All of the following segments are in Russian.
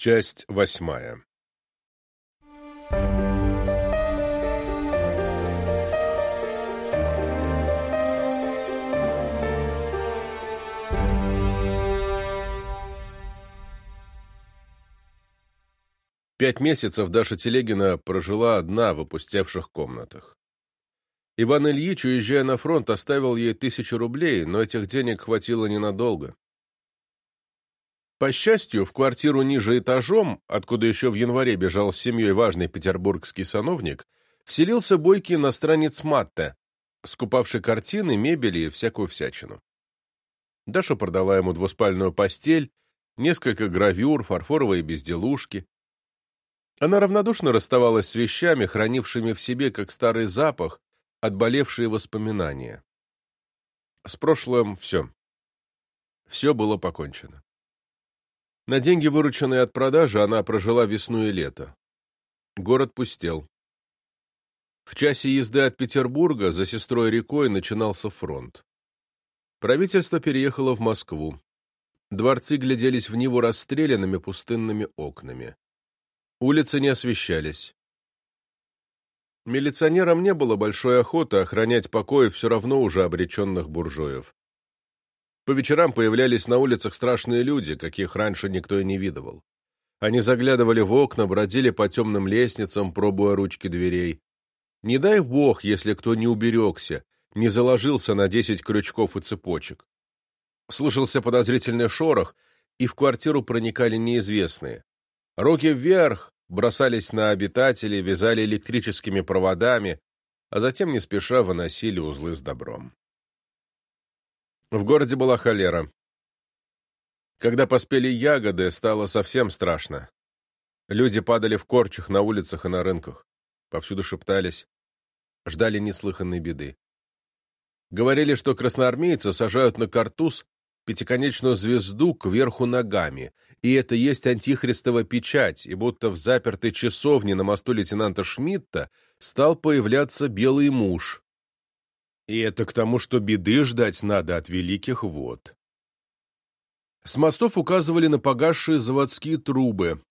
Часть восьмая Пять месяцев Даша Телегина прожила одна в опустевших комнатах. Иван Ильич, уезжая на фронт, оставил ей тысячу рублей, но этих денег хватило ненадолго. По счастью, в квартиру ниже этажом, откуда еще в январе бежал с семьей важный петербургский сановник, вселился бойкий иностранец Матте, скупавший картины, мебели и всякую всячину. Даша продала ему двуспальную постель, несколько гравюр, фарфоровые безделушки, она равнодушно расставалась с вещами, хранившими в себе, как старый запах, отболевшие воспоминания. С прошлым все. Все было покончено. На деньги, вырученные от продажи, она прожила весну и лето. Город пустел. В часе езды от Петербурга за сестрой рекой начинался фронт. Правительство переехало в Москву. Дворцы гляделись в него расстрелянными пустынными окнами. Улицы не освещались. Милиционерам не было большой охоты охранять покой все равно уже обреченных буржуев. По вечерам появлялись на улицах страшные люди, каких раньше никто и не видывал. Они заглядывали в окна, бродили по темным лестницам, пробуя ручки дверей. Не дай бог, если кто не уберегся, не заложился на десять крючков и цепочек. Слышался подозрительный шорох, и в квартиру проникали неизвестные. Руки вверх, бросались на обитателей, вязали электрическими проводами, а затем не спеша выносили узлы с добром. В городе была холера. Когда поспели ягоды, стало совсем страшно. Люди падали в корчах на улицах и на рынках. Повсюду шептались. Ждали неслыханной беды. Говорили, что красноармейцы сажают на картуз пятиконечную звезду кверху ногами, и это есть антихристова печать, и будто в запертой часовне на мосту лейтенанта Шмидта стал появляться белый муж. И это к тому, что беды ждать надо от великих вод. С мостов указывали на погасшие заводские трубы.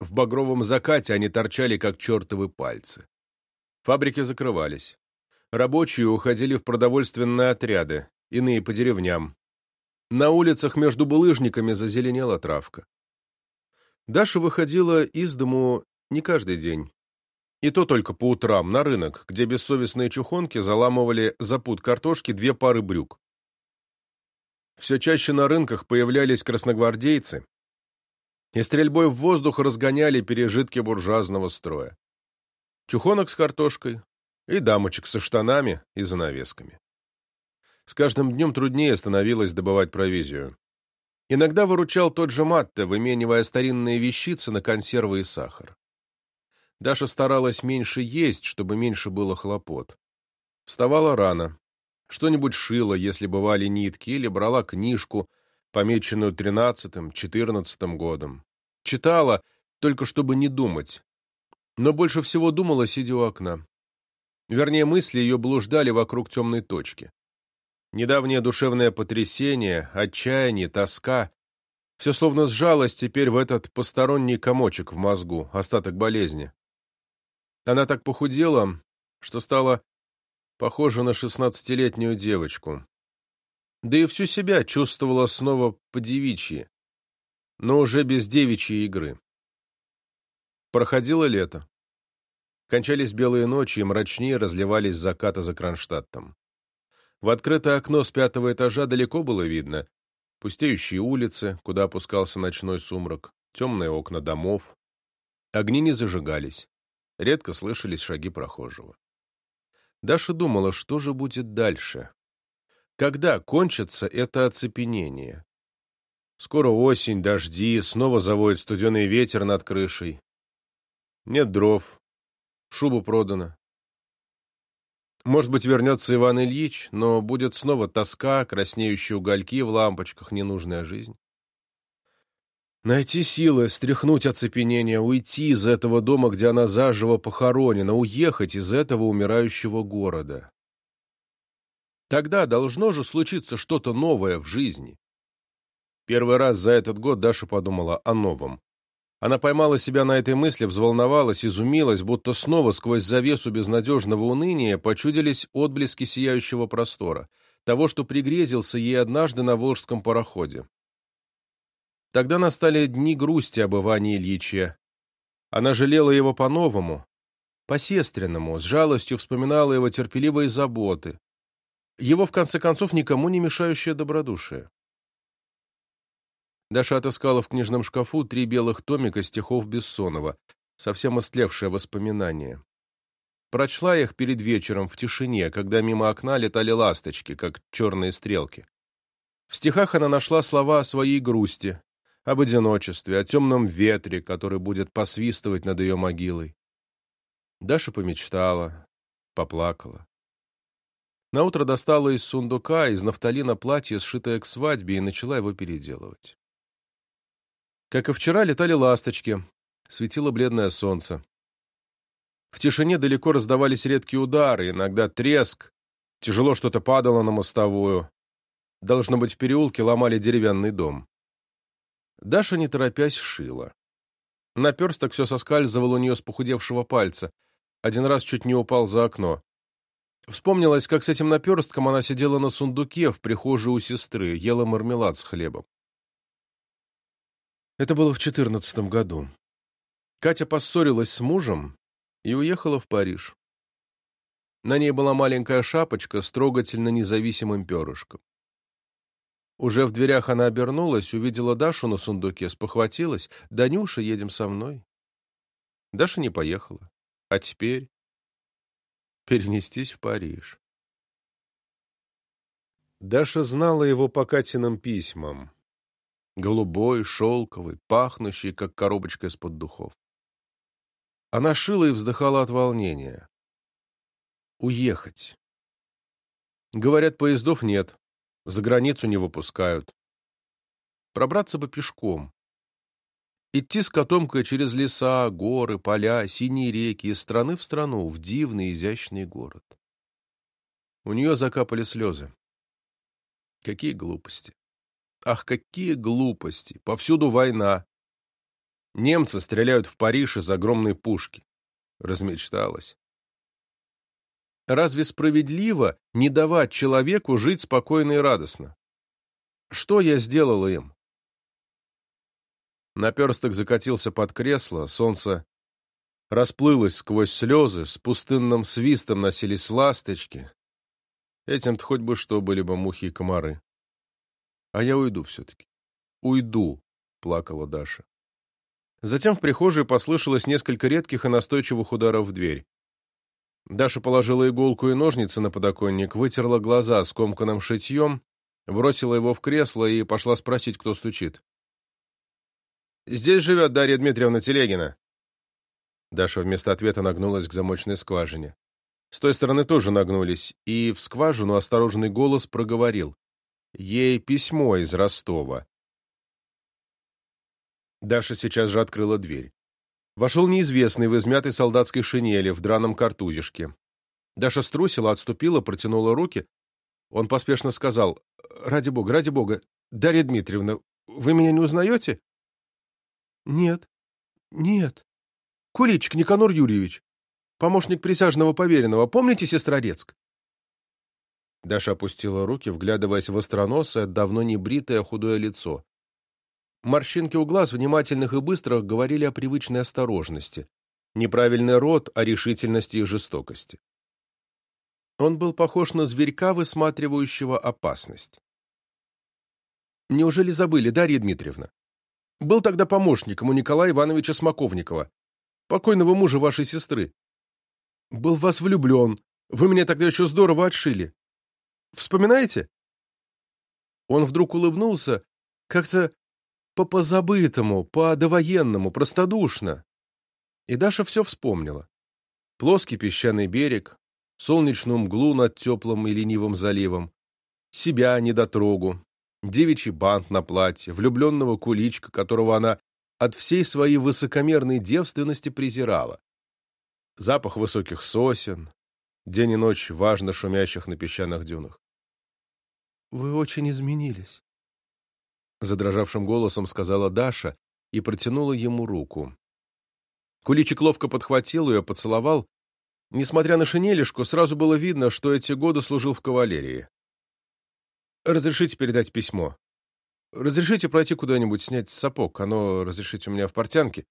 В багровом закате они торчали, как чертовы пальцы. Фабрики закрывались. Рабочие уходили в продовольственные отряды, иные по деревням. На улицах между булыжниками зазеленела травка. Даша выходила из дому не каждый день. И то только по утрам, на рынок, где бессовестные чухонки заламывали за пуд картошки две пары брюк. Все чаще на рынках появлялись красногвардейцы, и стрельбой в воздух разгоняли пережитки буржуазного строя. Чухонок с картошкой и дамочек со штанами и занавесками. С каждым днем труднее становилось добывать провизию. Иногда выручал тот же Матте, выменивая старинные вещицы на консервы и сахар. Даша старалась меньше есть, чтобы меньше было хлопот. Вставала рано. Что-нибудь шила, если бывали нитки, или брала книжку, помеченную тринадцатым, четырнадцатым годом. Читала, только чтобы не думать. Но больше всего думала, сидя у окна. Вернее, мысли ее блуждали вокруг темной точки. Недавнее душевное потрясение, отчаяние, тоска — все словно сжалось теперь в этот посторонний комочек в мозгу, остаток болезни. Она так похудела, что стала похожа на шестнадцатилетнюю девочку. Да и всю себя чувствовала снова по-девичьи, но уже без девичьей игры. Проходило лето. Кончались белые ночи, и мрачнее разливались закаты за Кронштадтом. В открытое окно с пятого этажа далеко было видно пустеющие улицы, куда опускался ночной сумрак, темные окна домов. Огни не зажигались. Редко слышались шаги прохожего. Даша думала, что же будет дальше. Когда кончится это оцепенение? Скоро осень, дожди, снова заводит студеный ветер над крышей. Нет дров, шуба продана. Может быть, вернется Иван Ильич, но будет снова тоска, краснеющие угольки в лампочках, ненужная жизнь. Найти силы, стряхнуть оцепенение, уйти из этого дома, где она заживо похоронена, уехать из этого умирающего города. Тогда должно же случиться что-то новое в жизни. Первый раз за этот год Даша подумала о новом. Она поймала себя на этой мысли, взволновалась, изумилась, будто снова сквозь завесу безнадежного уныния почудились отблески сияющего простора, того, что пригрезился ей однажды на волжском пароходе. Тогда настали дни грусти об Иване Ильиче. Она жалела его по-новому, по-сестриному, с жалостью вспоминала его терпеливые заботы, его, в конце концов, никому не мешающее добродушие. Даша отыскала в книжном шкафу три белых томика стихов Бессонова, совсем истлевшее воспоминание. Прочла их перед вечером в тишине, когда мимо окна летали ласточки, как черные стрелки. В стихах она нашла слова о своей грусти, об одиночестве, о темном ветре, который будет посвистывать над ее могилой. Даша помечтала, поплакала. Наутро достала из сундука, из нафталина платье, сшитое к свадьбе, и начала его переделывать. Как и вчера, летали ласточки, светило бледное солнце. В тишине далеко раздавались редкие удары, иногда треск, тяжело что-то падало на мостовую. Должно быть, в переулке ломали деревянный дом. Даша, не торопясь, шила. Наперсток все соскальзывал у нее с похудевшего пальца. Один раз чуть не упал за окно. Вспомнилось, как с этим наперстком она сидела на сундуке в прихожей у сестры, ела мармелад с хлебом. Это было в четырнадцатом году. Катя поссорилась с мужем и уехала в Париж. На ней была маленькая шапочка с трогательно независимым перышком. Уже в дверях она обернулась, увидела Дашу на сундуке, спохватилась. «Данюша, едем со мной». Даша не поехала. А теперь перенестись в Париж. Даша знала его по Катиным письмам голубой, шелковый, пахнущий, как коробочка из-под духов. Она шила и вздыхала от волнения. Уехать. Говорят, поездов нет, за границу не выпускают. Пробраться бы пешком. Идти с котомкой через леса, горы, поля, синие реки, из страны в страну, в дивный изящный город. У нее закапали слезы. Какие глупости. Ах, какие глупости! Повсюду война. Немцы стреляют в Париж из огромной пушки. Размечталась. Разве справедливо не давать человеку жить спокойно и радостно? Что я сделала им? Наперсток закатился под кресло, солнце расплылось сквозь слезы, с пустынным свистом носились ласточки. Этим-то хоть бы что были бы мухи и комары. А я уйду все-таки. Уйду, плакала Даша. Затем в прихожей послышалось несколько редких и настойчивых ударов в дверь. Даша положила иголку и ножницы на подоконник, вытерла глаза скомканным шитьем, бросила его в кресло и пошла спросить, кто стучит. «Здесь живет Дарья Дмитриевна Телегина». Даша вместо ответа нагнулась к замочной скважине. С той стороны тоже нагнулись, и в скважину осторожный голос проговорил. Ей письмо из Ростова. Даша сейчас же открыла дверь. Вошел неизвестный в измятой солдатской шинели, в драном картузишке. Даша струсила, отступила, протянула руки. Он поспешно сказал, «Ради бога, ради бога, Дарья Дмитриевна, вы меня не узнаете?» «Нет, нет. Куличик Никанор Юрьевич, помощник присяжного поверенного. Помните Сестрорецк?» Даша опустила руки, вглядываясь в остроносое, давно не бритое худое лицо. Морщинки у глаз, внимательных и быстрых, говорили о привычной осторожности. Неправильный рот — о решительности и жестокости. Он был похож на зверька, высматривающего опасность. Неужели забыли, Дарья Дмитриевна? Был тогда помощником у Николая Ивановича Смоковникова, покойного мужа вашей сестры. Был в вас влюблен. Вы меня тогда еще здорово отшили. Вспоминаете?» Он вдруг улыбнулся как-то по-позабытому, по-довоенному, простодушно. И Даша все вспомнила. Плоский песчаный берег, солнечную мглу над теплым и ленивым заливом, себя, недотрогу, девичий бант на платье, влюбленного куличка, которого она от всей своей высокомерной девственности презирала. Запах высоких сосен, день и ночь важно шумящих на песчаных дюнах. «Вы очень изменились», — задрожавшим голосом сказала Даша, и протянула ему руку. Куличик ловко подхватил ее, поцеловал. Несмотря на шинелишку, сразу было видно, что эти годы служил в кавалерии. «Разрешите передать письмо?» «Разрешите пройти куда-нибудь снять сапог? Оно, разрешите, у меня в портянке?»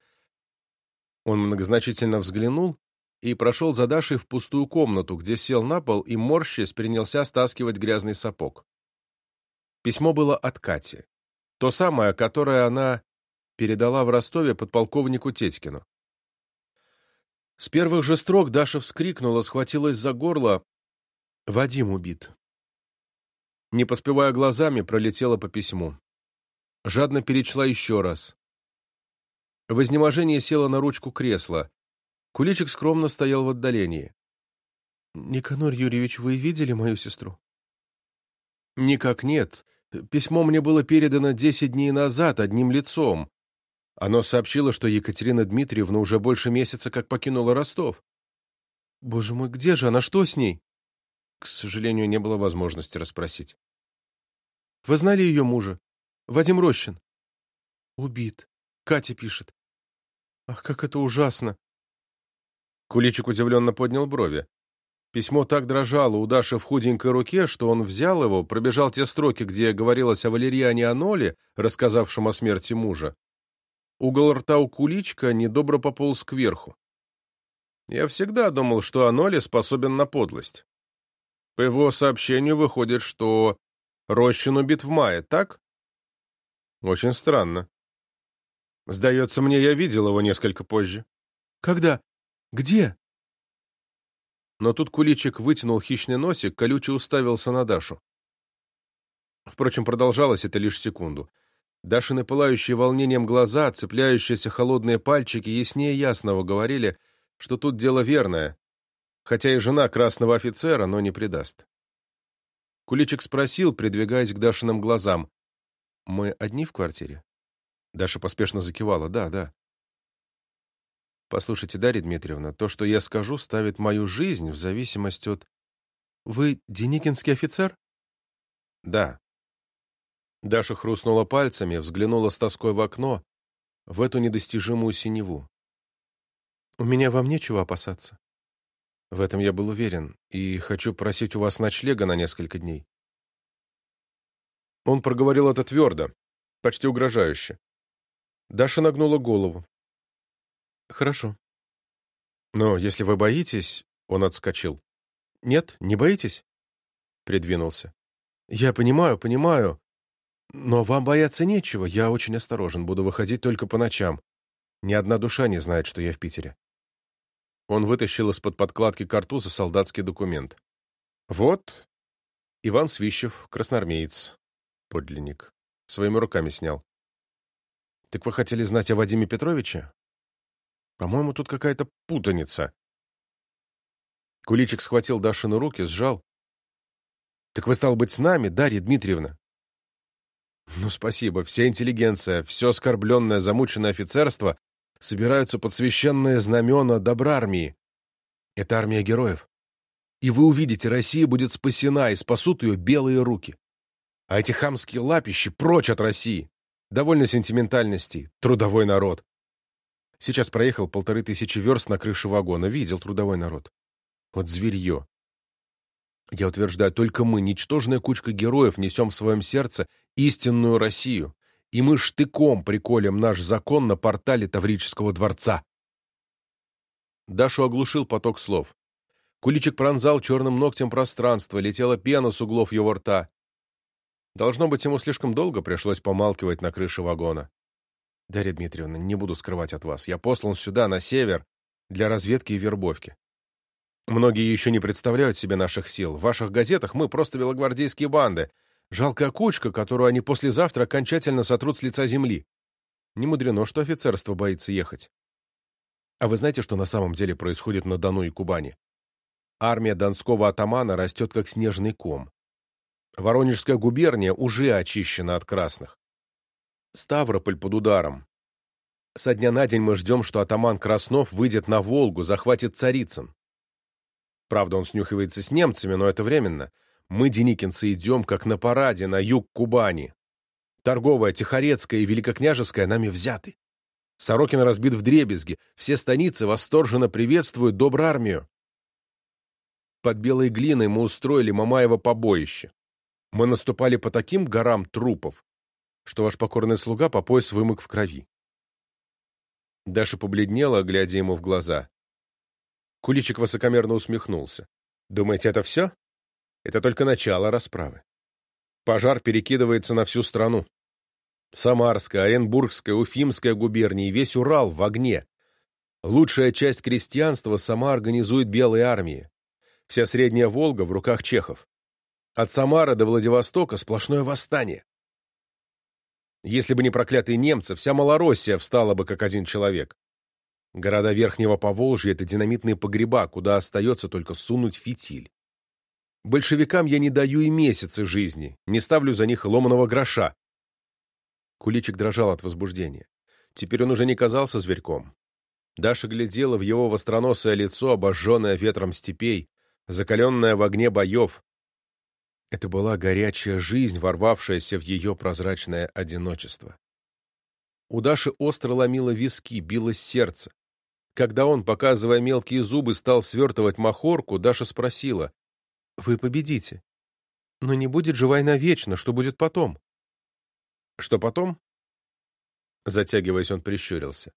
Он многозначительно взглянул и прошел за Дашей в пустую комнату, где сел на пол и, морщась, принялся стаскивать грязный сапог. Письмо было от Кати. То самое, которое она передала в Ростове подполковнику Тетькину. С первых же строк Даша вскрикнула, схватилась за горло. «Вадим убит». Не поспевая глазами, пролетела по письму. Жадно перечла еще раз. В изнеможении села на ручку кресла. Куличик скромно стоял в отдалении. «Никанор Юрьевич, вы видели мою сестру?» «Никак нет. Письмо мне было передано десять дней назад одним лицом. Оно сообщило, что Екатерина Дмитриевна уже больше месяца как покинула Ростов. Боже мой, где же она? Что с ней? К сожалению, не было возможности расспросить. Вы знали ее мужа? Вадим Рощин. Убит. Катя пишет. Ах, как это ужасно. Куличик удивленно поднял брови. Письмо так дрожало у Даши в худенькой руке, что он взял его, пробежал те строки, где говорилось о Валерьяне Аноле, рассказавшем о смерти мужа, Угол рта у куличка недобро пополз кверху. Я всегда думал, что Аноли способен на подлость. По его сообщению выходит, что Рощин убит в мае, так? Очень странно. Сдается мне, я видел его несколько позже. Когда? Где? Но тут Куличик вытянул хищный носик, колюче уставился на Дашу. Впрочем, продолжалось это лишь секунду. Дашины пылающие волнением глаза, цепляющиеся холодные пальчики яснее ясного говорили, что тут дело верное, хотя и жена красного офицера, но не предаст. Куличик спросил, придвигаясь к Дашиным глазам, «Мы одни в квартире?» Даша поспешно закивала, «Да, да». «Послушайте, Дарья Дмитриевна, то, что я скажу, ставит мою жизнь в зависимость от...» «Вы Деникинский офицер?» «Да», Даша хрустнула пальцами, взглянула с тоской в окно, в эту недостижимую синеву. «У меня вам нечего опасаться». В этом я был уверен, и хочу просить у вас ночлега на несколько дней. Он проговорил это твердо, почти угрожающе. Даша нагнула голову. «Хорошо. Но если вы боитесь...» — он отскочил. «Нет, не боитесь?» — придвинулся. «Я понимаю, понимаю. Но вам бояться нечего, я очень осторожен, буду выходить только по ночам. Ни одна душа не знает, что я в Питере. Он вытащил из-под подкладки картуза солдатский документ. Вот, Иван Свищев, красноармеец, подлинник. Своими руками снял. Так вы хотели знать о Вадиме Петровиче? По-моему, тут какая-то путаница. Куличик схватил Дашины руки, сжал. Так вы, стал быть, с нами, Дарья Дмитриевна? Ну, спасибо. Вся интеллигенция, все оскорбленное, замученное офицерство собираются под священные знамена добра армии. Это армия героев. И вы увидите, Россия будет спасена, и спасут ее белые руки. А эти хамские лапищи прочь от России. Довольно сентиментальности. Трудовой народ. Сейчас проехал полторы тысячи верст на крыше вагона. Видел трудовой народ. Вот зверье. Я утверждаю, только мы, ничтожная кучка героев, несем в своем сердце истинную Россию, и мы штыком приколем наш закон на портале Таврического дворца. Дашу оглушил поток слов. Куличик пронзал черным ногтем пространство, летела пена с углов его рта. Должно быть, ему слишком долго пришлось помалкивать на крыше вагона. Дарья Дмитриевна, не буду скрывать от вас. Я послан сюда, на север, для разведки и вербовки. Многие еще не представляют себе наших сил. В ваших газетах мы просто белогвардейские банды. Жалкая кучка, которую они послезавтра окончательно сотрут с лица земли. Не мудрено, что офицерство боится ехать. А вы знаете, что на самом деле происходит на Дону и Кубани? Армия донского атамана растет как снежный ком. Воронежская губерния уже очищена от красных. Ставрополь под ударом. Со дня на день мы ждем, что атаман Краснов выйдет на Волгу, захватит Царицын. Правда, он снюхивается с немцами, но это временно. Мы, деникинцы, идем, как на параде, на юг Кубани. Торговая, Тихорецкая и Великокняжеская нами взяты. Сорокин разбит в дребезги. Все станицы восторженно приветствуют добрармию. Под белой глиной мы устроили Мамаева побоище. Мы наступали по таким горам трупов, что ваш покорный слуга по пояс вымок в крови. Даша побледнела, глядя ему в глаза. Куличик высокомерно усмехнулся. «Думаете, это все? Это только начало расправы. Пожар перекидывается на всю страну. Самарская, Оренбургская, Уфимская губернии, весь Урал в огне. Лучшая часть крестьянства сама организует белые армии. Вся Средняя Волга в руках чехов. От Самары до Владивостока сплошное восстание. Если бы не проклятые немцы, вся Малороссия встала бы как один человек. Города Верхнего Поволжья — это динамитные погреба, куда остается только сунуть фитиль. Большевикам я не даю и месяцы жизни, не ставлю за них ломаного гроша. Куличик дрожал от возбуждения. Теперь он уже не казался зверьком. Даша глядела в его востроносое лицо, обожженное ветром степей, закаленное в огне боев. Это была горячая жизнь, ворвавшаяся в ее прозрачное одиночество. У Даши остро ломило виски, билось сердце. Когда он, показывая мелкие зубы, стал свертывать махорку, Даша спросила, вы победите. Но не будет же война вечно, что будет потом? Что потом? Затягиваясь, он прищурился.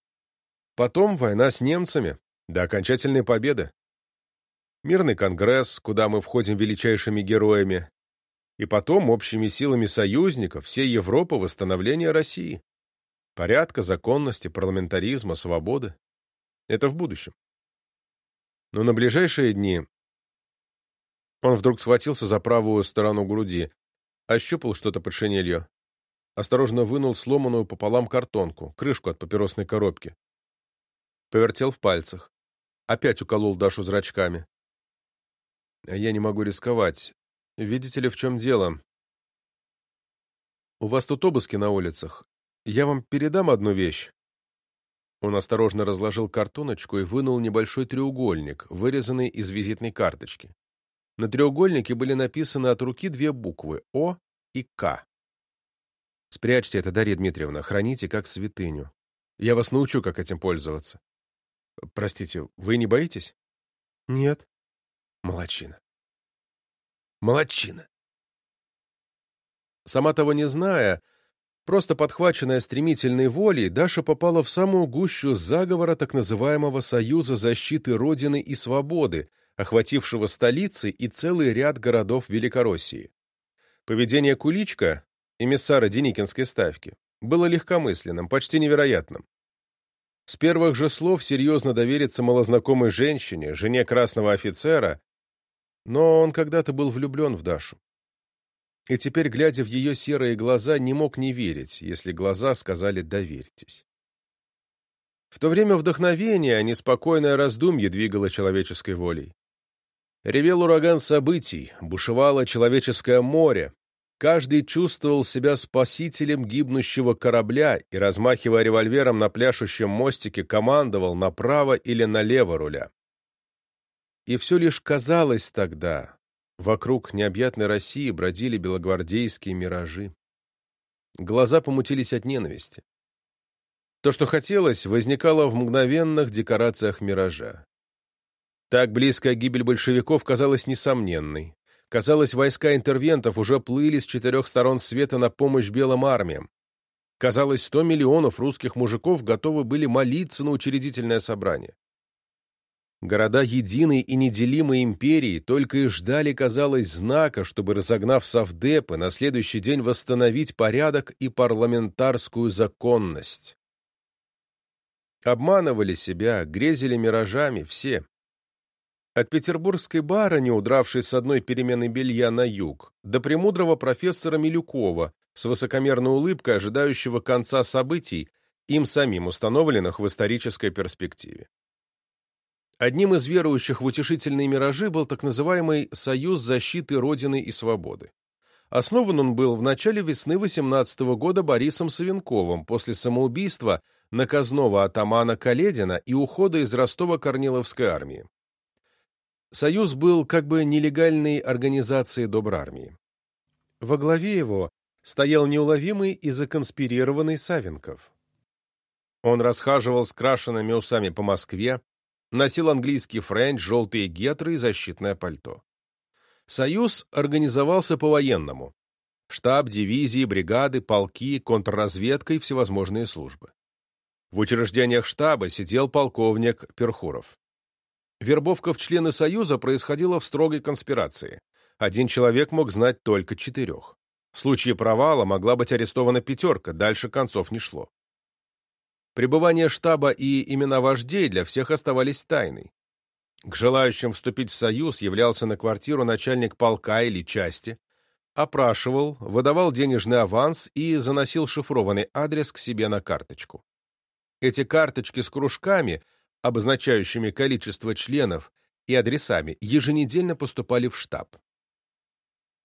Потом война с немцами, до окончательной победы. Мирный конгресс, куда мы входим величайшими героями, и потом общими силами союзников всей Европы восстановление России. Порядка, законности, парламентаризма, свободы. Это в будущем. Но на ближайшие дни он вдруг схватился за правую сторону груди, ощупал что-то под шинелью. Осторожно вынул сломанную пополам картонку, крышку от папиросной коробки. Повертел в пальцах. Опять уколол Дашу зрачками. «Я не могу рисковать. Видите ли, в чем дело? У вас тут обыски на улицах. Я вам передам одну вещь». Он осторожно разложил картоночку и вынул небольшой треугольник, вырезанный из визитной карточки. На треугольнике были написаны от руки две буквы «О» и «К». Спрячьте это, Дарья Дмитриевна, храните как святыню. Я вас научу, как этим пользоваться. Простите, вы не боитесь? Нет. Молодчина. Молодчина. Сама того не зная, просто подхваченная стремительной волей, Даша попала в самую гущу заговора так называемого Союза защиты Родины и Свободы, охватившего столицы и целый ряд городов Великороссии. Поведение Куличка, эмиссара Деникинской ставки, было легкомысленным, почти невероятным. С первых же слов серьезно довериться малознакомой женщине, жене красного офицера, но он когда-то был влюблен в Дашу. И теперь, глядя в ее серые глаза, не мог не верить, если глаза сказали «доверьтесь». В то время вдохновение, а не спокойное раздумье двигало человеческой волей. Ревел ураган событий, бушевало человеческое море. Каждый чувствовал себя спасителем гибнущего корабля и, размахивая револьвером на пляшущем мостике, командовал направо или налево руля. И все лишь казалось тогда. Вокруг необъятной России бродили белогвардейские миражи. Глаза помутились от ненависти. То, что хотелось, возникало в мгновенных декорациях миража. Так близкая гибель большевиков казалась несомненной. Казалось, войска интервентов уже плыли с четырех сторон света на помощь белым армиям. Казалось, сто миллионов русских мужиков готовы были молиться на учредительное собрание. Города единой и неделимой империи только и ждали, казалось, знака, чтобы, разогнав совдепы, на следующий день восстановить порядок и парламентарскую законность. Обманывали себя, грезили миражами все. От петербургской барыни, удравшей с одной перемены белья на юг, до премудрого профессора Милюкова, с высокомерной улыбкой ожидающего конца событий, им самим установленных в исторической перспективе. Одним из верующих в утешительные миражи был так называемый «Союз защиты Родины и Свободы». Основан он был в начале весны 18 -го года Борисом Савенковым после самоубийства наказного атамана Каледина и ухода из Ростова Корниловской армии. Союз был как бы нелегальной организацией добрармии. Во главе его стоял неуловимый и законспирированный Савинков. Он расхаживал с крашенными усами по Москве, носил английский френч, желтые гетры и защитное пальто. Союз организовался по-военному. Штаб, дивизии, бригады, полки, контрразведка и всевозможные службы. В учреждениях штаба сидел полковник Перхуров. Вербовка в члены Союза происходила в строгой конспирации. Один человек мог знать только четырех. В случае провала могла быть арестована пятерка, дальше концов не шло. Пребывание штаба и имена вождей для всех оставались тайной. К желающим вступить в союз являлся на квартиру начальник полка или части, опрашивал, выдавал денежный аванс и заносил шифрованный адрес к себе на карточку. Эти карточки с кружками, обозначающими количество членов, и адресами еженедельно поступали в штаб.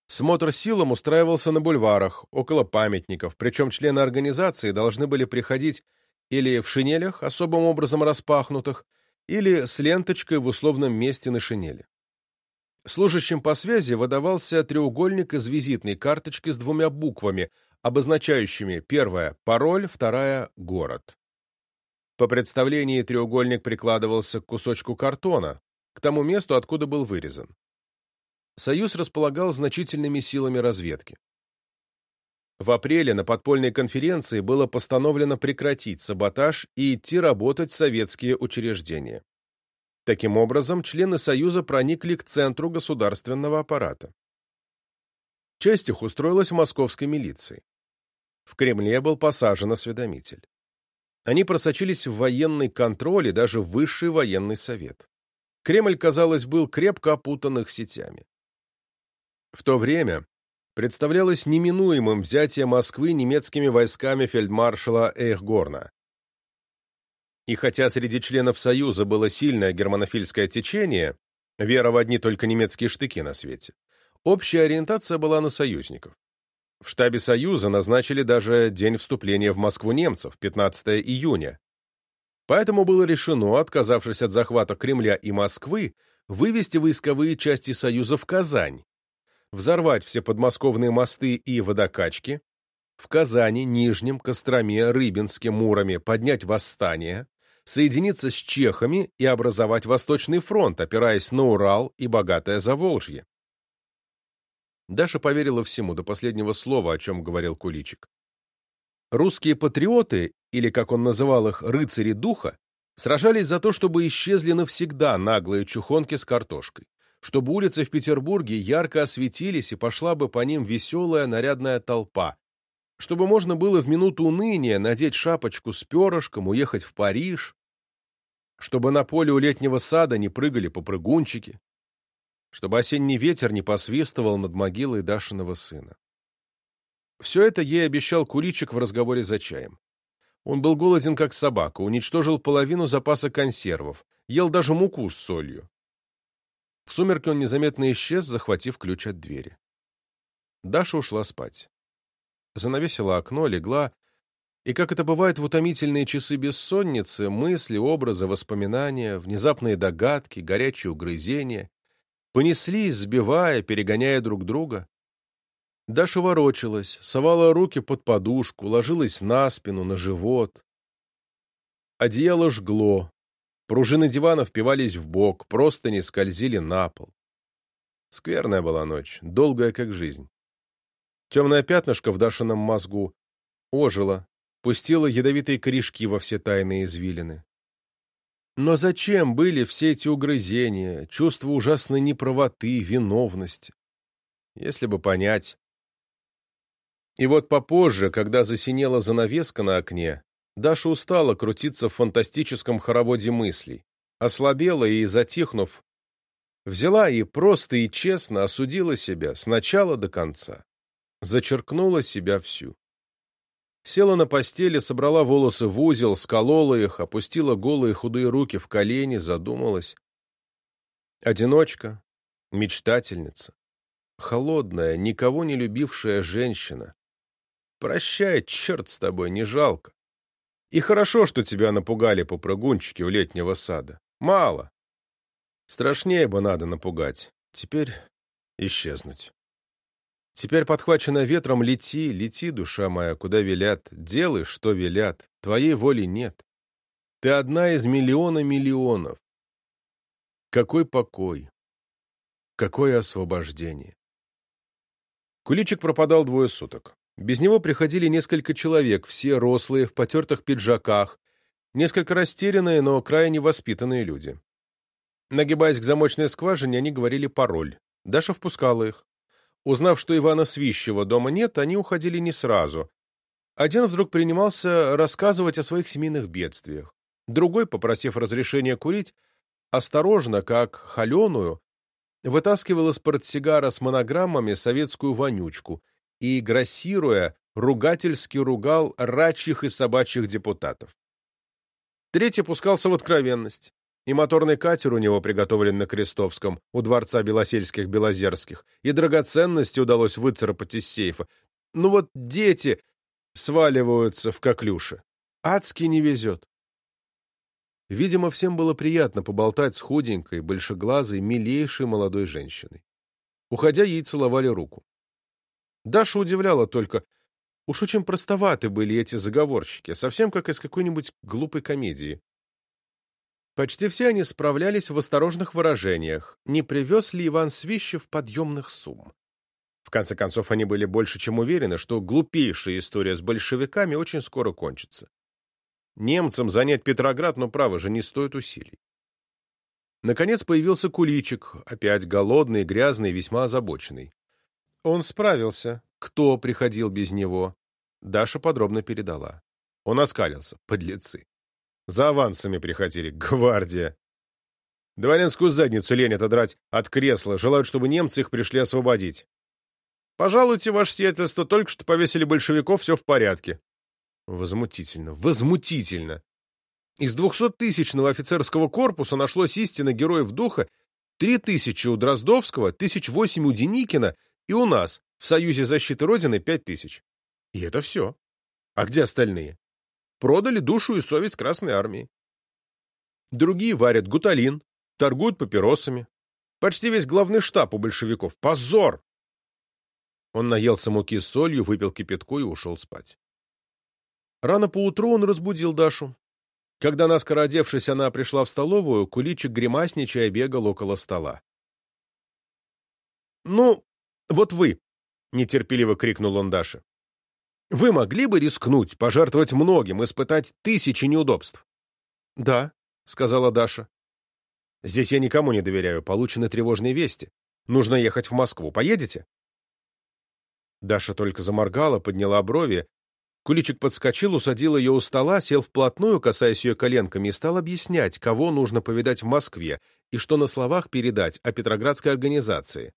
Смотр силам устраивался на бульварах, около памятников, причем члены организации должны были приходить или в шинелях, особым образом распахнутых, или с ленточкой в условном месте на шинели. Служащим по связи выдавался треугольник из визитной карточки с двумя буквами, обозначающими первая – пароль, вторая – город. По представлении треугольник прикладывался к кусочку картона, к тому месту, откуда был вырезан. Союз располагал значительными силами разведки. В апреле на подпольной конференции было постановлено прекратить саботаж и идти работать в советские учреждения. Таким образом, члены Союза проникли к центру государственного аппарата. Часть их устроилась в московской милиции. В Кремле был посажен осведомитель. Они просочились в военный контроль и даже в высший военный совет. Кремль, казалось, был крепко опутан их сетями. В то время представлялось неминуемым взятие Москвы немецкими войсками фельдмаршала Эйхгорна. И хотя среди членов Союза было сильное германофильское течение, вера в одни только немецкие штыки на свете, общая ориентация была на союзников. В штабе Союза назначили даже день вступления в Москву немцев, 15 июня. Поэтому было решено, отказавшись от захвата Кремля и Москвы, вывести войсковые части Союза в Казань, взорвать все подмосковные мосты и водокачки, в Казани, Нижнем, Костроме, Рыбинске, Муроме поднять восстание, соединиться с чехами и образовать Восточный фронт, опираясь на Урал и богатое Заволжье. Даша поверила всему до последнего слова, о чем говорил Куличик. Русские патриоты, или, как он называл их, рыцари духа, сражались за то, чтобы исчезли навсегда наглые чухонки с картошкой чтобы улицы в Петербурге ярко осветились и пошла бы по ним веселая нарядная толпа, чтобы можно было в минуту уныния надеть шапочку с перышком, уехать в Париж, чтобы на поле у летнего сада не прыгали попрыгунчики, чтобы осенний ветер не посвистывал над могилой Дашиного сына. Все это ей обещал Куличик в разговоре за чаем. Он был голоден, как собака, уничтожил половину запаса консервов, ел даже муку с солью. В сумерки он незаметно исчез, захватив ключ от двери. Даша ушла спать. Занавесила окно, легла, и, как это бывает в утомительные часы бессонницы, мысли, образы, воспоминания, внезапные догадки, горячие угрызения понеслись, сбивая, перегоняя друг друга. Даша ворочалась, совала руки под подушку, ложилась на спину, на живот. Одеяло жгло, Пружины дивана впивались в бок, простыни скользили на пол. Скверная была ночь, долгая как жизнь. Темное пятнышко в Дашином мозгу ожило, пустило ядовитые корешки во все тайные извилины. Но зачем были все эти угрызения, чувство ужасной неправоты, виновности? Если бы понять. И вот попозже, когда засинела занавеска на окне, Даша устала крутиться в фантастическом хороводе мыслей, ослабела и, затихнув, взяла и просто и честно осудила себя с начала до конца, зачеркнула себя всю. Села на постели, собрала волосы в узел, сколола их, опустила голые худые руки в колени, задумалась. Одиночка, мечтательница, холодная, никого не любившая женщина. Прощай, черт с тобой, не жалко. И хорошо, что тебя напугали попрыгунчики у летнего сада. Мало. Страшнее бы надо напугать. Теперь исчезнуть. Теперь, подхваченная ветром, лети, лети, душа моя, куда велят. Делай, что велят. Твоей воли нет. Ты одна из миллиона миллионов. Какой покой! Какое освобождение! Куличик пропадал двое суток. Без него приходили несколько человек, все рослые, в потертых пиджаках, несколько растерянные, но крайне воспитанные люди. Нагибаясь к замочной скважине, они говорили пароль. Даша впускала их. Узнав, что Ивана Свищева дома нет, они уходили не сразу. Один вдруг принимался рассказывать о своих семейных бедствиях. Другой, попросив разрешения курить, осторожно, как холеную, вытаскивал из портсигара с монограммами советскую вонючку и, грассируя, ругательски ругал рачьих и собачьих депутатов. Третий пускался в откровенность. И моторный катер у него приготовлен на Крестовском, у дворца Белосельских-Белозерских, и драгоценности удалось выцарапать из сейфа. Ну вот дети сваливаются в коклюши. Адски не везет. Видимо, всем было приятно поболтать с худенькой, большеглазой, милейшей молодой женщиной. Уходя, ей целовали руку. Даша удивляла только, уж очень простоваты были эти заговорщики, совсем как из какой-нибудь глупой комедии. Почти все они справлялись в осторожных выражениях, не привез ли Иван Свищев подъемных сумм. В конце концов, они были больше чем уверены, что глупейшая история с большевиками очень скоро кончится. Немцам занять Петроград, но, право же, не стоит усилий. Наконец появился Куличик, опять голодный, грязный, весьма озабоченный. Он справился. Кто приходил без него? Даша подробно передала. Он оскалился. Подлецы. За авансами приходили. Гвардия. Дворянскую задницу лень отодрать от кресла. Желают, чтобы немцы их пришли освободить. Пожалуйте, ваше сиятельство, только что повесили большевиков, все в порядке. Возмутительно, возмутительно. Из двухсоттысячного офицерского корпуса нашлось истинно героев духа три тысячи у Дроздовского, тысяч восемь у Деникина и у нас, в Союзе защиты Родины, пять тысяч. И это все. А где остальные? продали душу и совесть Красной Армии. Другие варят гуталин, торгуют папиросами. Почти весь главный штаб у большевиков. Позор! Он наелся муки с солью, выпил кипятку и ушел спать. Рано поутру он разбудил Дашу. Когда, наскоро одевшись, она пришла в столовую, куличик гримасничая бегал около стола. «Ну, вот вы!» — нетерпеливо крикнул он Даше. Вы могли бы рискнуть, пожертвовать многим, испытать тысячи неудобств? — Да, — сказала Даша. — Здесь я никому не доверяю, получены тревожные вести. Нужно ехать в Москву. Поедете? Даша только заморгала, подняла брови. Куличик подскочил, усадил ее у стола, сел вплотную, касаясь ее коленками, и стал объяснять, кого нужно повидать в Москве и что на словах передать о Петроградской организации.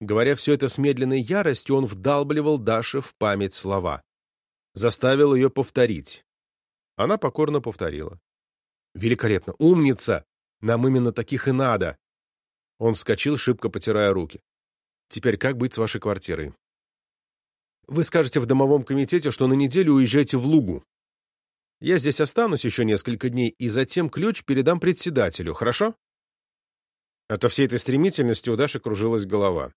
Говоря все это с медленной яростью, он вдалбливал Даше в память слова. Заставил ее повторить. Она покорно повторила. «Великолепно! Умница! Нам именно таких и надо!» Он вскочил, шибко потирая руки. «Теперь как быть с вашей квартирой?» «Вы скажете в домовом комитете, что на неделю уезжаете в Лугу. Я здесь останусь еще несколько дней, и затем ключ передам председателю, хорошо?» От всей этой стремительности у Даши кружилась голова.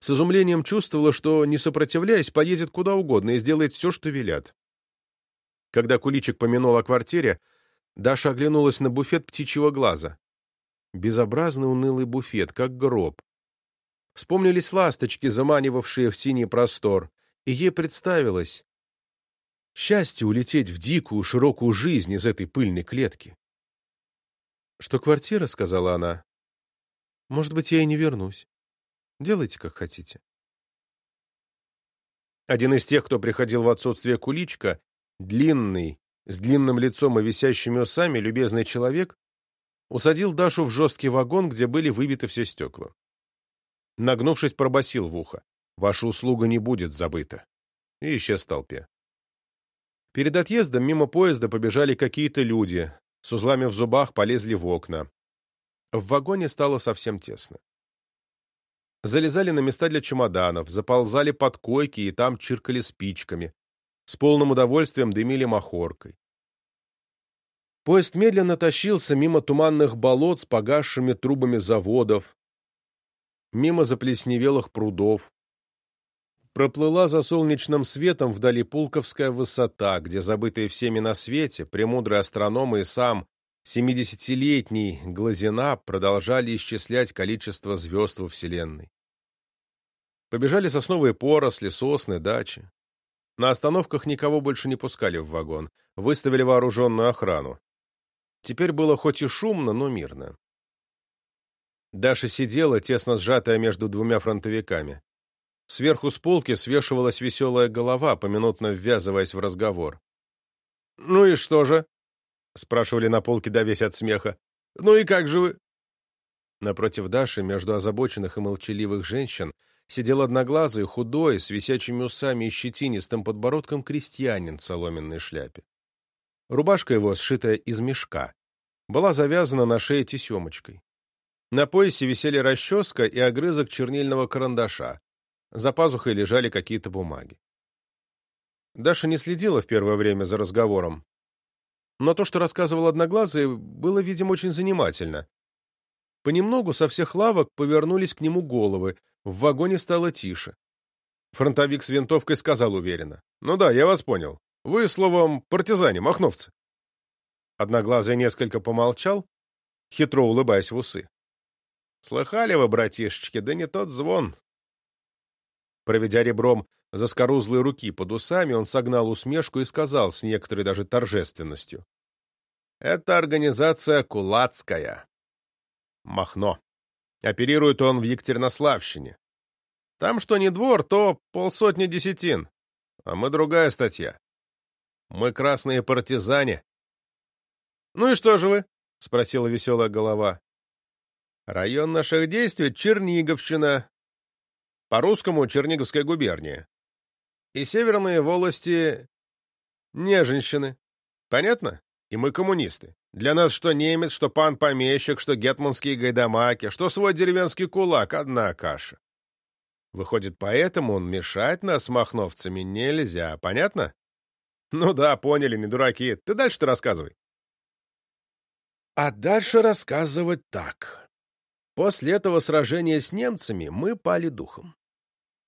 С изумлением чувствовала, что, не сопротивляясь, поедет куда угодно и сделает все, что велят. Когда Куличик помянул о квартире, Даша оглянулась на буфет птичьего глаза. Безобразный унылый буфет, как гроб. Вспомнились ласточки, заманивавшие в синий простор, и ей представилось счастье улететь в дикую, широкую жизнь из этой пыльной клетки. «Что квартира?» — сказала она. «Может быть, я и не вернусь. Делайте, как хотите. Один из тех, кто приходил в отсутствие куличка, длинный, с длинным лицом и висящими усами, любезный человек, усадил Дашу в жесткий вагон, где были выбиты все стекла. Нагнувшись, пробасил в ухо. «Ваша услуга не будет забыта». И исчез в толпе. Перед отъездом мимо поезда побежали какие-то люди, с узлами в зубах полезли в окна. В вагоне стало совсем тесно залезали на места для чемоданов, заползали под койки и там чиркали спичками, с полным удовольствием дымили махоркой. Поезд медленно тащился мимо туманных болот с погасшими трубами заводов, мимо заплесневелых прудов. проплыла за солнечным светом вдали Пулковская высота, где забытые всеми на свете, премудрый астроном и сам семидесятилетний Глазина продолжали исчислять количество звезд во Вселенной. Побежали сосновые поросли, сосны, дачи. На остановках никого больше не пускали в вагон, выставили вооруженную охрану. Теперь было хоть и шумно, но мирно. Даша сидела, тесно сжатая между двумя фронтовиками. Сверху с полки свешивалась веселая голова, поминутно ввязываясь в разговор. «Ну и что же?» — спрашивали на полке, давясь от смеха. «Ну и как же вы?» Напротив Даши, между озабоченных и молчаливых женщин, сидел одноглазый, худой, с висячими усами и щетинистым подбородком крестьянин в соломенной шляпе. Рубашка его, сшитая из мешка, была завязана на шее тесемочкой. На поясе висели расческа и огрызок чернильного карандаша. За пазухой лежали какие-то бумаги. Даша не следила в первое время за разговором. Но то, что рассказывал Одноглазый, было, видимо, очень занимательно. Понемногу со всех лавок повернулись к нему головы, в вагоне стало тише. Фронтовик с винтовкой сказал уверенно. «Ну да, я вас понял. Вы, словом, партизане, махновцы». Одноглазый несколько помолчал, хитро улыбаясь в усы. Слыхали вы, братишечки, да не тот звон. Проведя ребром заскорузлые руки под усами, он согнал усмешку и сказал с некоторой даже торжественностью. Это организация кулацкая. Махно. Оперирует он в Екатеринославщине. Там что не двор, то полсотни десятин. А мы другая статья. Мы красные партизане. — Ну и что же вы? — спросила веселая голова. Район наших действий — Черниговщина. По-русскому — Черниговская губерния. И северные волости — Неженщины. Понятно? И мы коммунисты. Для нас что немец, что пан-помещик, что гетманские гайдамаки, что свой деревенский кулак — одна каша. Выходит, поэтому он мешать нас махновцами нельзя. Понятно? Ну да, поняли, не дураки. Ты дальше-то рассказывай. А дальше рассказывать так. После этого сражения с немцами мы пали духом.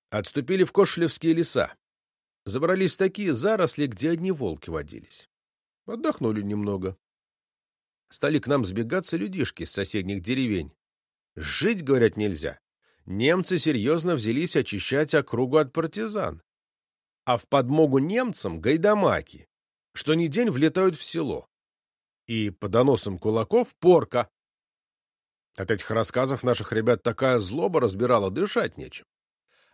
Отступили в Кошлевские леса. Забрались в такие заросли, где одни волки водились. Отдохнули немного. Стали к нам сбегаться людишки с соседних деревень. Жить, говорят, нельзя. Немцы серьезно взялись очищать округу от партизан. А в подмогу немцам гайдамаки, что ни день влетают в село. И по доносам кулаков порка. От этих рассказов наших ребят такая злоба разбирала, дышать нечем.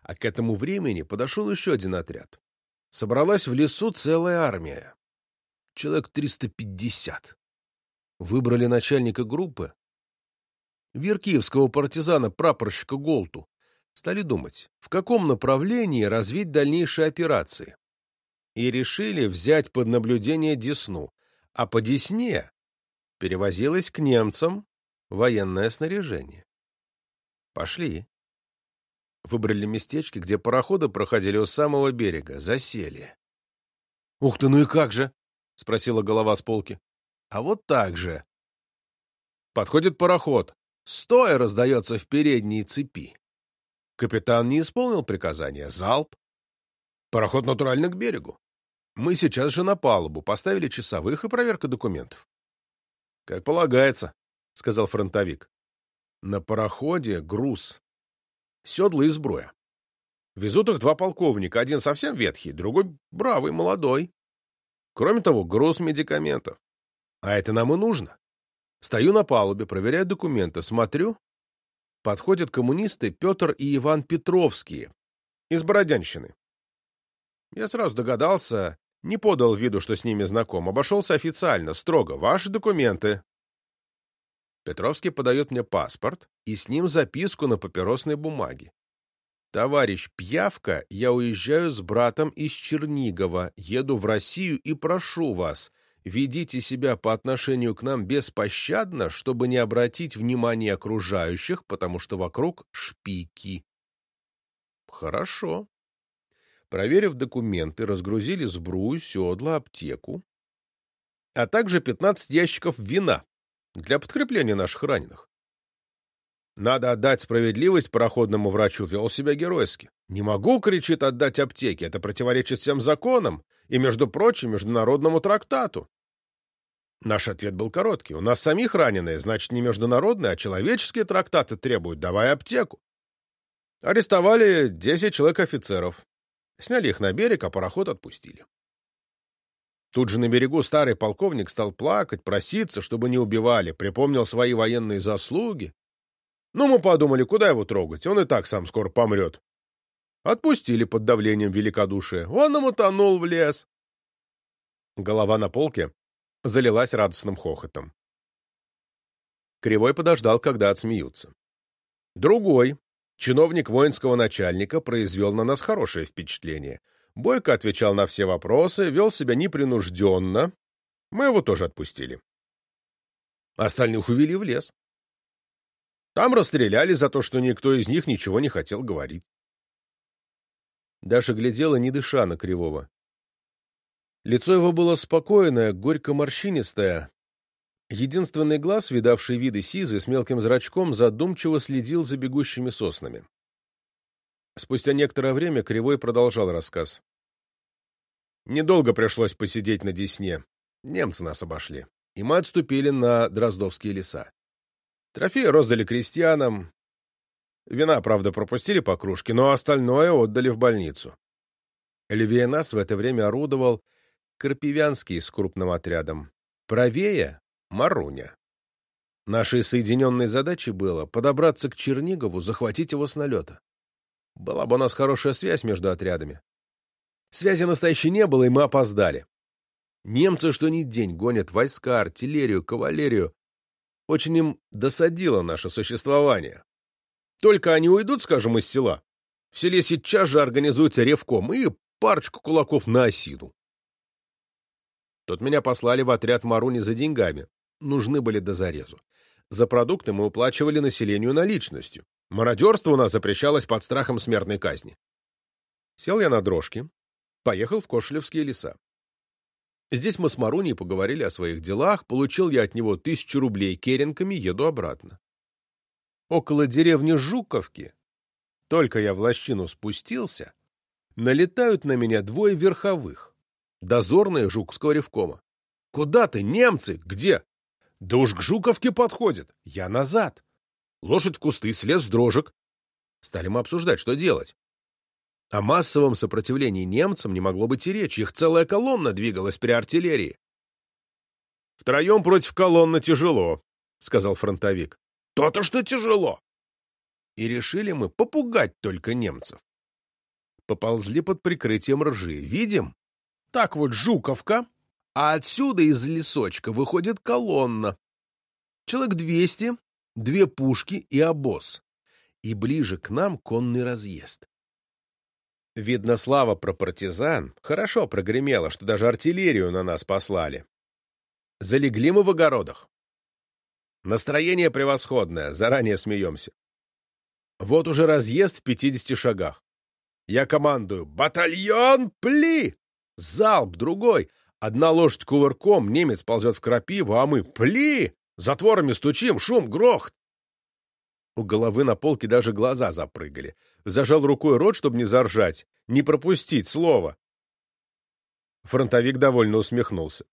А к этому времени подошел еще один отряд. Собралась в лесу целая армия. Человек 350. Выбрали начальника группы. Веркиевского партизана прапорщика Голту. Стали думать, в каком направлении развить дальнейшие операции. И решили взять под наблюдение Десну. А по Десне перевозилась к немцам военное снаряжение. Пошли. Выбрали местечки, где пароходы проходили у самого берега, засели. — Ух ты, ну и как же? — спросила голова с полки. — А вот так же. Подходит пароход. Стоя раздается в передней цепи. Капитан не исполнил приказания. Залп. Пароход натурально к берегу. Мы сейчас же на палубу поставили часовых и проверка документов. — Как полагается, — сказал фронтовик. На пароходе груз. Седла и сброя. Везут их два полковника, один совсем ветхий, другой бравый, молодой. Кроме того, груз медикаментов. А это нам и нужно. Стою на палубе, проверяю документы, смотрю. Подходят коммунисты Петр и Иван Петровские из Бородянщины. Я сразу догадался, не подал виду, что с ними знаком, обошелся официально, строго. Ваши документы. Петровский подает мне паспорт и с ним записку на папиросной бумаге. «Товарищ Пьявка, я уезжаю с братом из Чернигова, еду в Россию и прошу вас, ведите себя по отношению к нам беспощадно, чтобы не обратить внимание окружающих, потому что вокруг шпики». «Хорошо». Проверив документы, разгрузили сбрую, седла, аптеку, а также 15 ящиков вина для подкрепления наших раненых. Надо отдать справедливость пароходному врачу, вел себя геройски. «Не могу, — кричит, — отдать аптеке, это противоречит всем законам и, между прочим, международному трактату». Наш ответ был короткий. У нас самих раненые, значит, не международные, а человеческие трактаты требуют. Давай аптеку. Арестовали 10 человек-офицеров. Сняли их на берег, а пароход отпустили. Тут же на берегу старый полковник стал плакать, проситься, чтобы не убивали, припомнил свои военные заслуги. Ну, мы подумали, куда его трогать, он и так сам скоро помрет. Отпустили под давлением великодушия. Он ему тонул в лес. Голова на полке залилась радостным хохотом. Кривой подождал, когда отсмеются. Другой, чиновник воинского начальника, произвел на нас хорошее впечатление. Бойко отвечал на все вопросы, вел себя непринужденно. Мы его тоже отпустили. Остальных увели в лес. Там расстреляли за то, что никто из них ничего не хотел говорить. Даша глядела, не дыша на Кривого. Лицо его было спокойное, горько-морщинистое. Единственный глаз, видавший виды сизы, с мелким зрачком, задумчиво следил за бегущими соснами. Спустя некоторое время Кривой продолжал рассказ. Недолго пришлось посидеть на Десне. Немцы нас обошли. И мы отступили на Дроздовские леса. Трофеи роздали крестьянам. Вина, правда, пропустили по кружке, но остальное отдали в больницу. Левее нас в это время орудовал Карпивянский с крупным отрядом. Правее — Маруня. Нашей соединенной задачей было подобраться к Чернигову, захватить его с налета. Была бы у нас хорошая связь между отрядами. Связи настоящей не было, и мы опоздали. Немцы что ни день гонят войска, артиллерию, кавалерию. Очень им досадило наше существование. Только они уйдут, скажем, из села. В селе сейчас же организуется ревком и парочку кулаков на осину. Тут меня послали в отряд Маруни за деньгами. Нужны были до зарезу. За продукты мы уплачивали населению наличностью. Мародерство у нас запрещалось под страхом смертной казни. Сел я на дрожки, поехал в Кошелевские леса. Здесь мы с Маруней поговорили о своих делах, получил я от него тысячу рублей керенками, еду обратно. Около деревни Жуковки, только я в лощину спустился, налетают на меня двое верховых, дозорные Жуковского ревкома. «Куда ты, немцы? Где?» «Да уж к Жуковке подходит. Я назад. Лошадь в кусты, слез с дрожек». Стали мы обсуждать, что делать. О массовом сопротивлении немцам не могло быть и речи, их целая колонна двигалась при артиллерии. «Втроем против колонны тяжело», — сказал фронтовик. «То-то, что тяжело!» И решили мы попугать только немцев. Поползли под прикрытием ржи. Видим? Так вот Жуковка, а отсюда из лесочка выходит колонна. Человек двести, две пушки и обоз. И ближе к нам конный разъезд. Видно, слава про партизан хорошо прогремела, что даже артиллерию на нас послали. Залегли мы в огородах. Настроение превосходное, заранее смеемся. Вот уже разъезд в пятидесяти шагах. Я командую «Батальон, пли!» Залп другой. Одна лошадь кувырком, немец ползет в крапиву, а мы «Пли!» Затворами стучим, шум, грохот. У головы на полке даже глаза запрыгали. Зажал рукой рот, чтобы не заржать, не пропустить слово. Фронтовик довольно усмехнулся.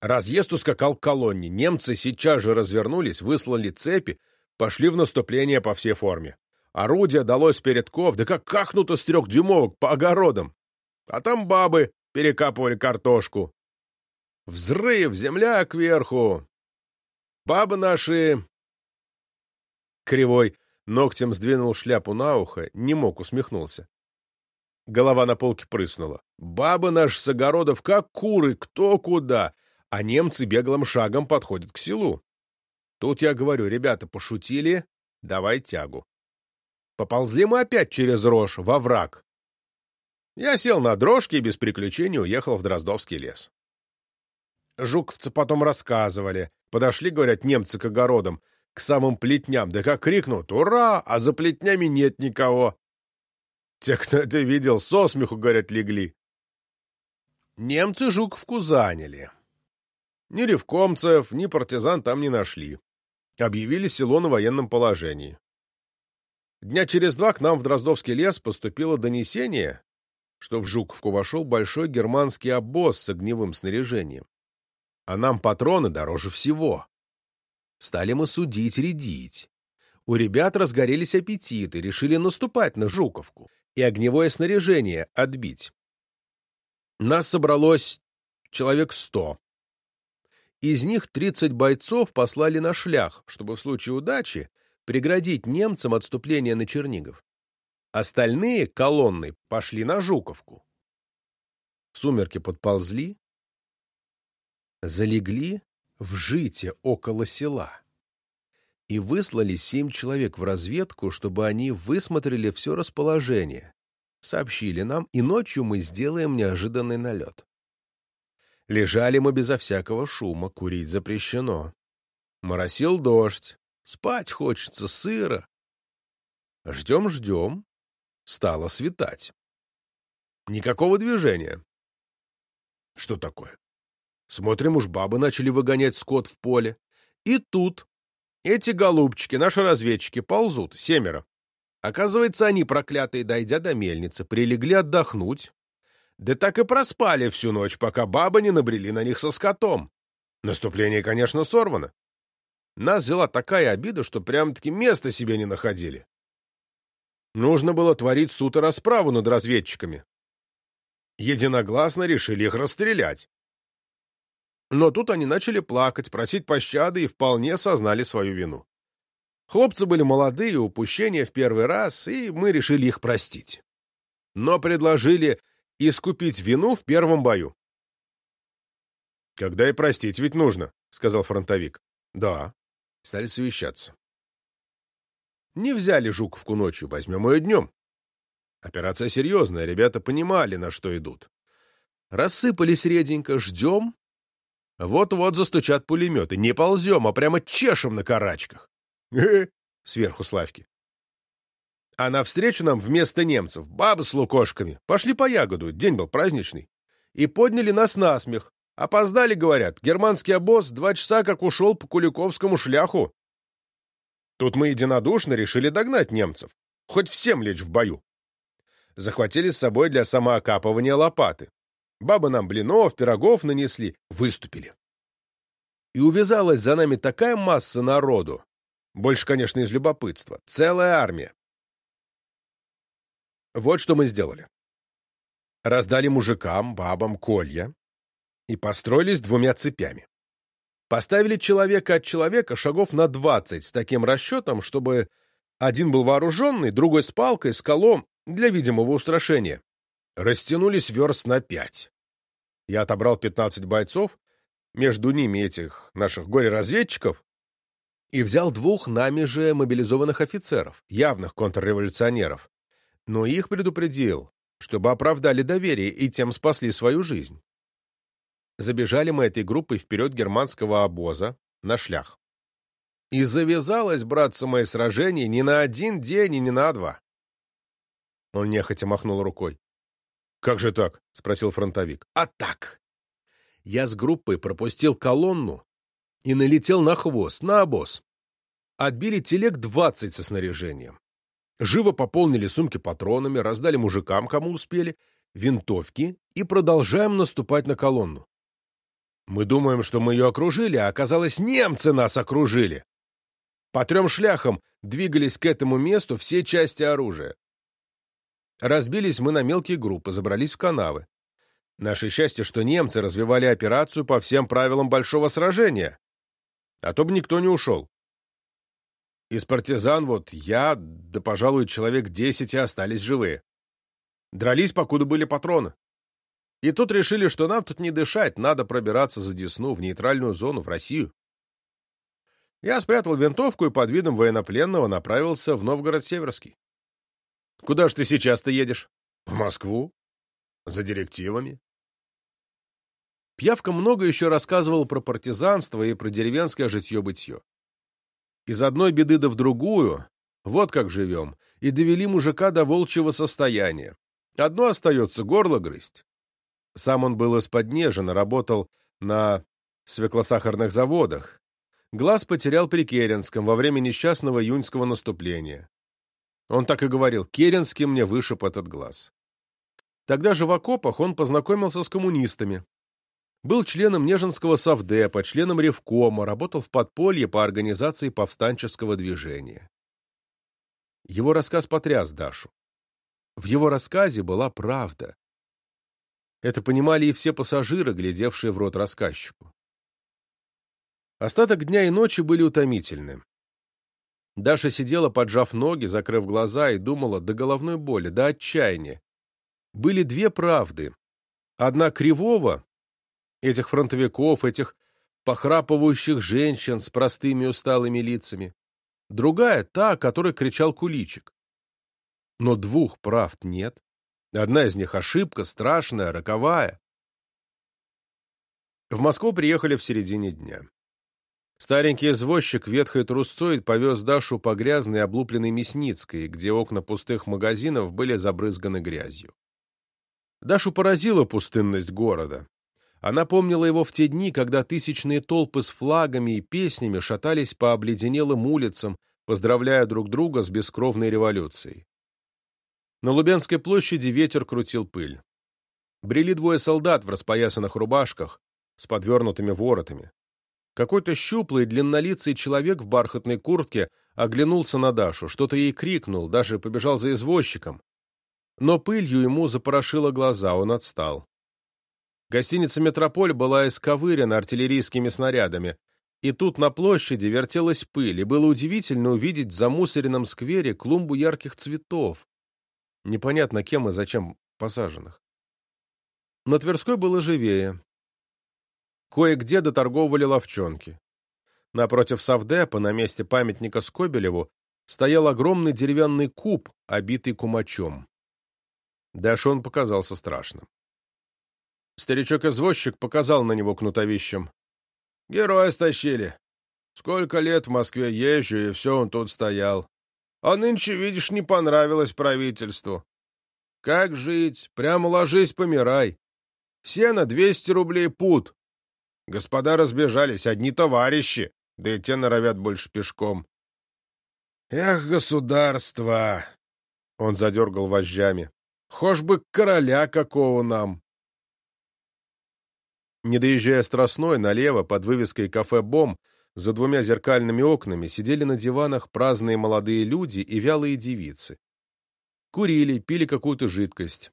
Разъезд ускакал к колонне. Немцы сейчас же развернулись, выслали цепи, пошли в наступление по всей форме. Орудие далось передков, да как кахнуто с трех дюймовок по огородам. А там бабы перекапывали картошку. Взрыв, земля кверху. Бабы наши Кривой ногтем сдвинул шляпу на ухо, не мог, усмехнулся. Голова на полке прыснула. Бабы наши с огородов как куры, кто куда, а немцы беглым шагом подходят к селу. Тут я говорю, ребята, пошутили, давай тягу. Поползли мы опять через рожь, во враг. Я сел на дрожке и без приключений уехал в Дроздовский лес. Жуковцы потом рассказывали. Подошли, говорят, немцы к огородам к самым плетням, да как крикнут «Ура!», а за плетнями нет никого. Те, кто это видел, со смеху, говорят, легли. Немцы Жуковку заняли. Ни ревкомцев, ни партизан там не нашли. Объявили село на военном положении. Дня через два к нам в Дроздовский лес поступило донесение, что в Жуковку вошел большой германский обоз с огневым снаряжением. А нам патроны дороже всего. Стали мы судить, рядить. У ребят разгорелись аппетиты, решили наступать на Жуковку и огневое снаряжение отбить. Нас собралось человек сто. Из них 30 бойцов послали на шлях, чтобы в случае удачи преградить немцам отступление на Чернигов. Остальные колонны пошли на Жуковку. Сумерки подползли, залегли в жите около села и выслали семь человек в разведку, чтобы они высмотрели все расположение, сообщили нам, и ночью мы сделаем неожиданный налет. Лежали мы безо всякого шума, курить запрещено. Моросил дождь, спать хочется, сыро. Ждем-ждем, стало светать. Никакого движения. Что такое? Смотрим, уж бабы начали выгонять скот в поле. И тут эти голубчики, наши разведчики, ползут, семеро. Оказывается, они, проклятые, дойдя до мельницы, прилегли отдохнуть. Да так и проспали всю ночь, пока бабы не набрели на них со скотом. Наступление, конечно, сорвано. Нас взяла такая обида, что прям-таки места себе не находили. Нужно было творить суд и расправу над разведчиками. Единогласно решили их расстрелять. Но тут они начали плакать, просить пощады и вполне сознали свою вину. Хлопцы были молодые, упущения в первый раз, и мы решили их простить. Но предложили искупить вину в первом бою. «Когда и простить ведь нужно», — сказал фронтовик. «Да». Стали совещаться. «Не взяли Жуковку ночью, возьмем ее днем». Операция серьезная, ребята понимали, на что идут. Рассыпались реденько, ждем, вот-вот застучат пулеметы. Не ползем, а прямо чешем на карачках. Сверху Славки. А навстречу нам вместо немцев бабы с лукошками. Пошли по ягоду, день был праздничный. И подняли нас на смех. Опоздали, говорят. Германский обоз два часа как ушел по Куликовскому шляху. Тут мы единодушно решили догнать немцев. Хоть всем лечь в бою. Захватили с собой для самоокапывания лопаты. Бабы нам блинов, пирогов нанесли, выступили. И увязалась за нами такая масса народу, больше, конечно, из любопытства, целая армия. Вот что мы сделали. Раздали мужикам, бабам колья и построились двумя цепями. Поставили человека от человека шагов на двадцать с таким расчетом, чтобы один был вооруженный, другой с палкой, с колом для видимого устрашения растянулись верст на пять. Я отобрал пятнадцать бойцов, между ними этих наших горе-разведчиков, и взял двух нами же мобилизованных офицеров, явных контрреволюционеров, но их предупредил, чтобы оправдали доверие и тем спасли свою жизнь. Забежали мы этой группой вперед германского обоза на шлях. И завязалось, братцы мои, сражение не на один день и не на два. Он нехотя махнул рукой. «Как же так?» — спросил фронтовик. «А так!» Я с группой пропустил колонну и налетел на хвост, на обоз. Отбили телег двадцать со снаряжением. Живо пополнили сумки патронами, раздали мужикам, кому успели, винтовки и продолжаем наступать на колонну. Мы думаем, что мы ее окружили, а оказалось, немцы нас окружили. По трем шляхам двигались к этому месту все части оружия. Разбились мы на мелкие группы, забрались в канавы. Наше счастье, что немцы развивали операцию по всем правилам большого сражения. А то бы никто не ушел. Из партизан вот я, да, пожалуй, человек десять и остались живые. Дрались, покуда были патроны. И тут решили, что нам тут не дышать, надо пробираться за Десну, в нейтральную зону, в Россию. Я спрятал винтовку и под видом военнопленного направился в Новгород-Северский. Куда ж ты сейчас-то едешь? В Москву. За директивами. Пьявка много еще рассказывал про партизанство и про деревенское житье-бытье. Из одной беды да в другую, вот как живем, и довели мужика до волчьего состояния. Одно остается — горло грызть. Сам он был из Поднежина, работал на свеклосахарных заводах. глаз потерял при Керенском во время несчастного июньского наступления. Он так и говорил, Керенский мне вышиб этот глаз. Тогда же в окопах он познакомился с коммунистами. Был членом Нежинского совдепа, членом Ревкома, работал в подполье по организации повстанческого движения. Его рассказ потряс Дашу. В его рассказе была правда. Это понимали и все пассажиры, глядевшие в рот рассказчику. Остаток дня и ночи были утомительны. Даша сидела, поджав ноги, закрыв глаза, и думала до головной боли, до отчаяния. Были две правды. Одна кривого, этих фронтовиков, этих похрапывающих женщин с простыми усталыми лицами. Другая — та, о которой кричал Куличик. Но двух правд нет. Одна из них ошибка, страшная, роковая. В Москву приехали в середине дня. Старенький извозчик ветхой трусцой повез Дашу по грязной облупленной Мясницкой, где окна пустых магазинов были забрызганы грязью. Дашу поразила пустынность города. Она помнила его в те дни, когда тысячные толпы с флагами и песнями шатались по обледенелым улицам, поздравляя друг друга с бескровной революцией. На Лубянской площади ветер крутил пыль. Брели двое солдат в распоясанных рубашках с подвернутыми воротами. Какой-то щуплый, длиннолицый человек в бархатной куртке оглянулся на Дашу, что-то ей крикнул, даже побежал за извозчиком. Но пылью ему запорошило глаза, он отстал. Гостиница «Метрополь» была исковырена артиллерийскими снарядами, и тут на площади вертелась пыль, и было удивительно увидеть в замусоренном сквере клумбу ярких цветов. Непонятно кем и зачем посаженных. На Тверской было живее. Кое-где доторговывали ловчонки. Напротив Савдепа, на месте памятника Скобелеву, стоял огромный деревянный куб, обитый кумачом. Даше он показался страшным. Старичок-извозчик показал на него кнутовищем. «Героя стащили. Сколько лет в Москве езжу, и все он тут стоял. А нынче, видишь, не понравилось правительству. Как жить? Прямо ложись, помирай. Сено — двести рублей пут. Господа разбежались, одни товарищи, да и те норовят больше пешком. Эх, государство! Он задергал вожжами. Хошь бы короля какого нам! Не доезжая Страстной, налево, под вывеской «Кафе Бом», за двумя зеркальными окнами сидели на диванах праздные молодые люди и вялые девицы. Курили, пили какую-то жидкость.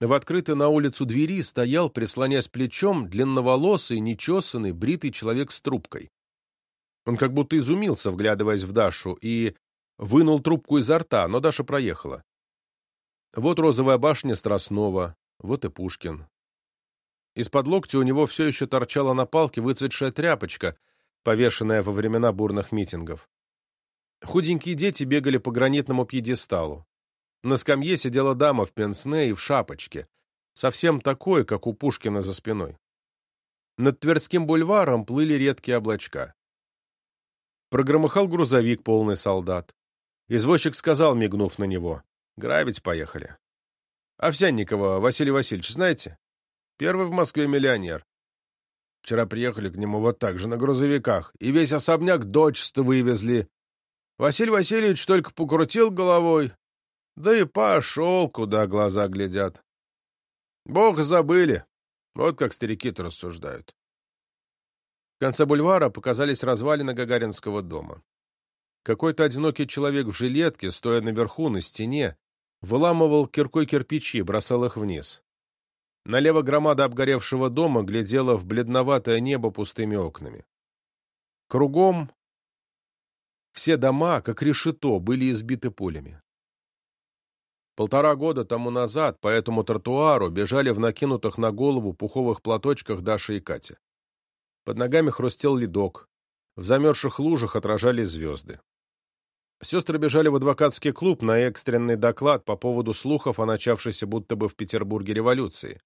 В открытой на улицу двери стоял, прислонясь плечом, длинноволосый, нечесанный, бритый человек с трубкой. Он как будто изумился, вглядываясь в Дашу, и вынул трубку изо рта, но Даша проехала. Вот розовая башня Страстного, вот и Пушкин. Из-под локтя у него все еще торчала на палке выцветшая тряпочка, повешенная во времена бурных митингов. Худенькие дети бегали по гранитному пьедесталу. На скамье сидела дама в пенсне и в шапочке, совсем такой, как у Пушкина за спиной. Над Тверским бульваром плыли редкие облачка. Прогромыхал грузовик, полный солдат. Извозчик сказал, мигнув на него, «Грабить поехали». «Овсянникова Василий Васильевич, знаете? Первый в Москве миллионер. Вчера приехали к нему вот так же, на грузовиках, и весь особняк дочество вывезли. Василий Васильевич только покрутил головой, да и пошел, куда глаза глядят. Бог забыли. Вот как старики-то рассуждают. В конце бульвара показались развалины Гагаринского дома. Какой-то одинокий человек в жилетке, стоя наверху, на стене, выламывал киркой кирпичи, бросал их вниз. Налево громада обгоревшего дома глядела в бледноватое небо пустыми окнами. Кругом все дома, как решето, были избиты пулями. Полтора года тому назад по этому тротуару бежали в накинутых на голову пуховых платочках Даша и Катя. Под ногами хрустел ледок, в замерзших лужах отражались звезды. Сестры бежали в адвокатский клуб на экстренный доклад по поводу слухов о начавшейся будто бы в Петербурге революции.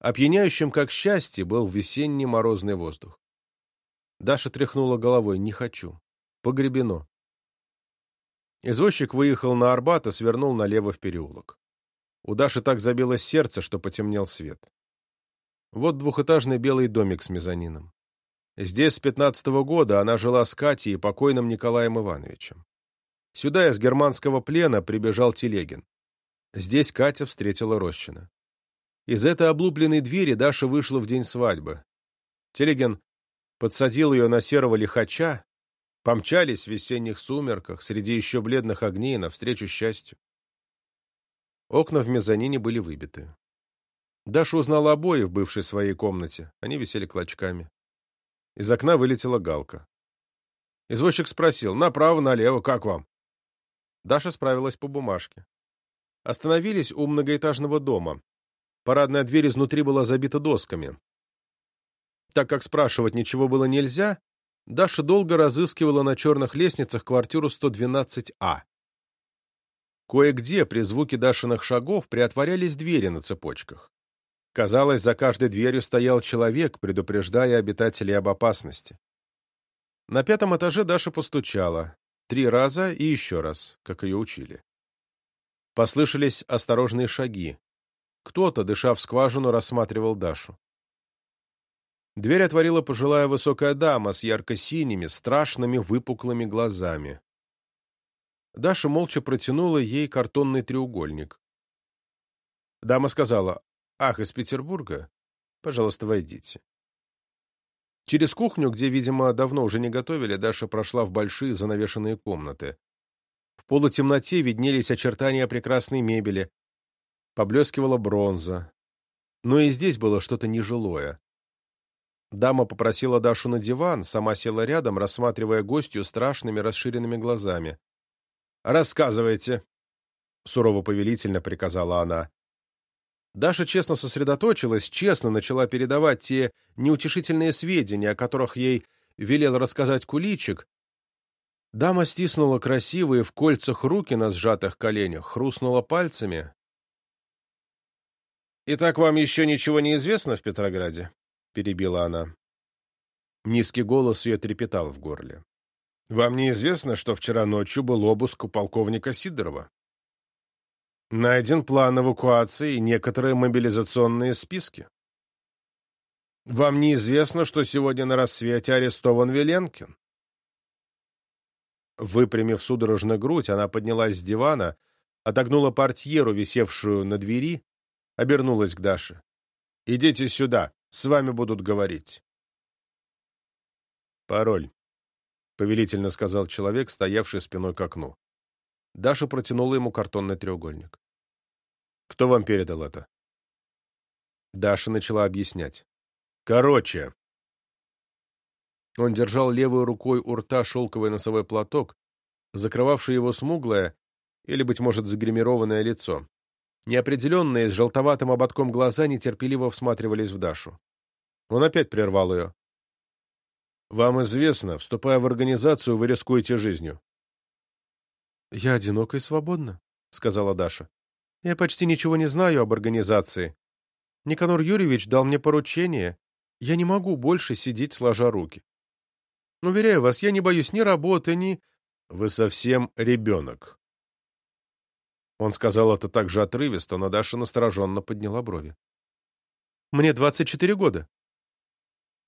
Опьяняющим, как счастье, был весенний морозный воздух. Даша тряхнула головой «Не хочу. Погребено». Извозчик выехал на Арбат и свернул налево в переулок. У Даши так забилось сердце, что потемнел свет. Вот двухэтажный белый домик с мезонином. Здесь с пятнадцатого года она жила с Катей и покойным Николаем Ивановичем. Сюда из германского плена прибежал Телегин. Здесь Катя встретила Рощина. Из этой облупленной двери Даша вышла в день свадьбы. Телегин подсадил ее на серого лихача, помчались в весенних сумерках среди еще бледных огней навстречу счастью. Окна в мезонине были выбиты. Даша узнала обои в бывшей своей комнате. Они висели клочками. Из окна вылетела галка. Извозчик спросил, направо, налево, как вам? Даша справилась по бумажке. Остановились у многоэтажного дома. Парадная дверь изнутри была забита досками. Так как спрашивать ничего было нельзя, Даша долго разыскивала на черных лестницах квартиру 112А. Кое-где при звуке Дашиных шагов приотворялись двери на цепочках. Казалось, за каждой дверью стоял человек, предупреждая обитателей об опасности. На пятом этаже Даша постучала. Три раза и еще раз, как ее учили. Послышались осторожные шаги. Кто-то, дыша в скважину, рассматривал Дашу. Дверь отворила пожилая высокая дама с ярко-синими, страшными выпуклыми глазами. Даша молча протянула ей картонный треугольник. Дама сказала, «Ах, из Петербурга? Пожалуйста, войдите». Через кухню, где, видимо, давно уже не готовили, Даша прошла в большие занавешенные комнаты. В полутемноте виднелись очертания прекрасной мебели, поблескивала бронза. Но и здесь было что-то нежилое. Дама попросила Дашу на диван, сама села рядом, рассматривая гостью страшными расширенными глазами. «Рассказывайте», — сурово-повелительно приказала она. Даша честно сосредоточилась, честно начала передавать те неутешительные сведения, о которых ей велел рассказать Куличик. Дама стиснула красивые в кольцах руки на сжатых коленях, хрустнула пальцами. «Итак, вам еще ничего не известно в Петрограде?» — перебила она. Низкий голос ее трепетал в горле. Вам не известно, что вчера ночью был обыск у полковника Сидорова? Найден план эвакуации и некоторые мобилизационные списки. Вам неизвестно, что сегодня на рассвете арестован Веленкин? Выпрямив судорожно грудь, она поднялась с дивана, отогнула портьеру, висевшую на двери, обернулась к Даше. «Идите сюда, с вами будут говорить». Пароль повелительно сказал человек, стоявший спиной к окну. Даша протянула ему картонный треугольник. «Кто вам передал это?» Даша начала объяснять. «Короче...» Он держал левой рукой у рта шелковый носовой платок, закрывавший его смуглое или, быть может, загримированное лицо. Неопределенные, с желтоватым ободком глаза нетерпеливо всматривались в Дашу. Он опять прервал ее. Вам известно, вступая в организацию, вы рискуете жизнью. «Я одинока и свободна», — сказала Даша. «Я почти ничего не знаю об организации. Никанор Юрьевич дал мне поручение. Я не могу больше сидеть сложа руки. Уверяю вас, я не боюсь ни работы, ни...» «Вы совсем ребенок». Он сказал это так же отрывисто, но Даша настороженно подняла брови. «Мне двадцать четыре года».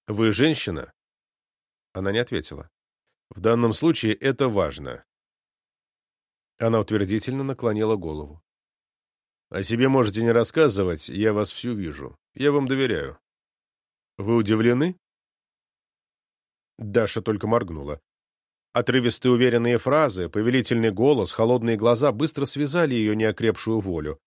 «Вы женщина?» Она не ответила. «В данном случае это важно». Она утвердительно наклонила голову. «О себе можете не рассказывать, я вас всю вижу. Я вам доверяю». «Вы удивлены?» Даша только моргнула. Отрывистые уверенные фразы, повелительный голос, холодные глаза быстро связали ее неокрепшую волю.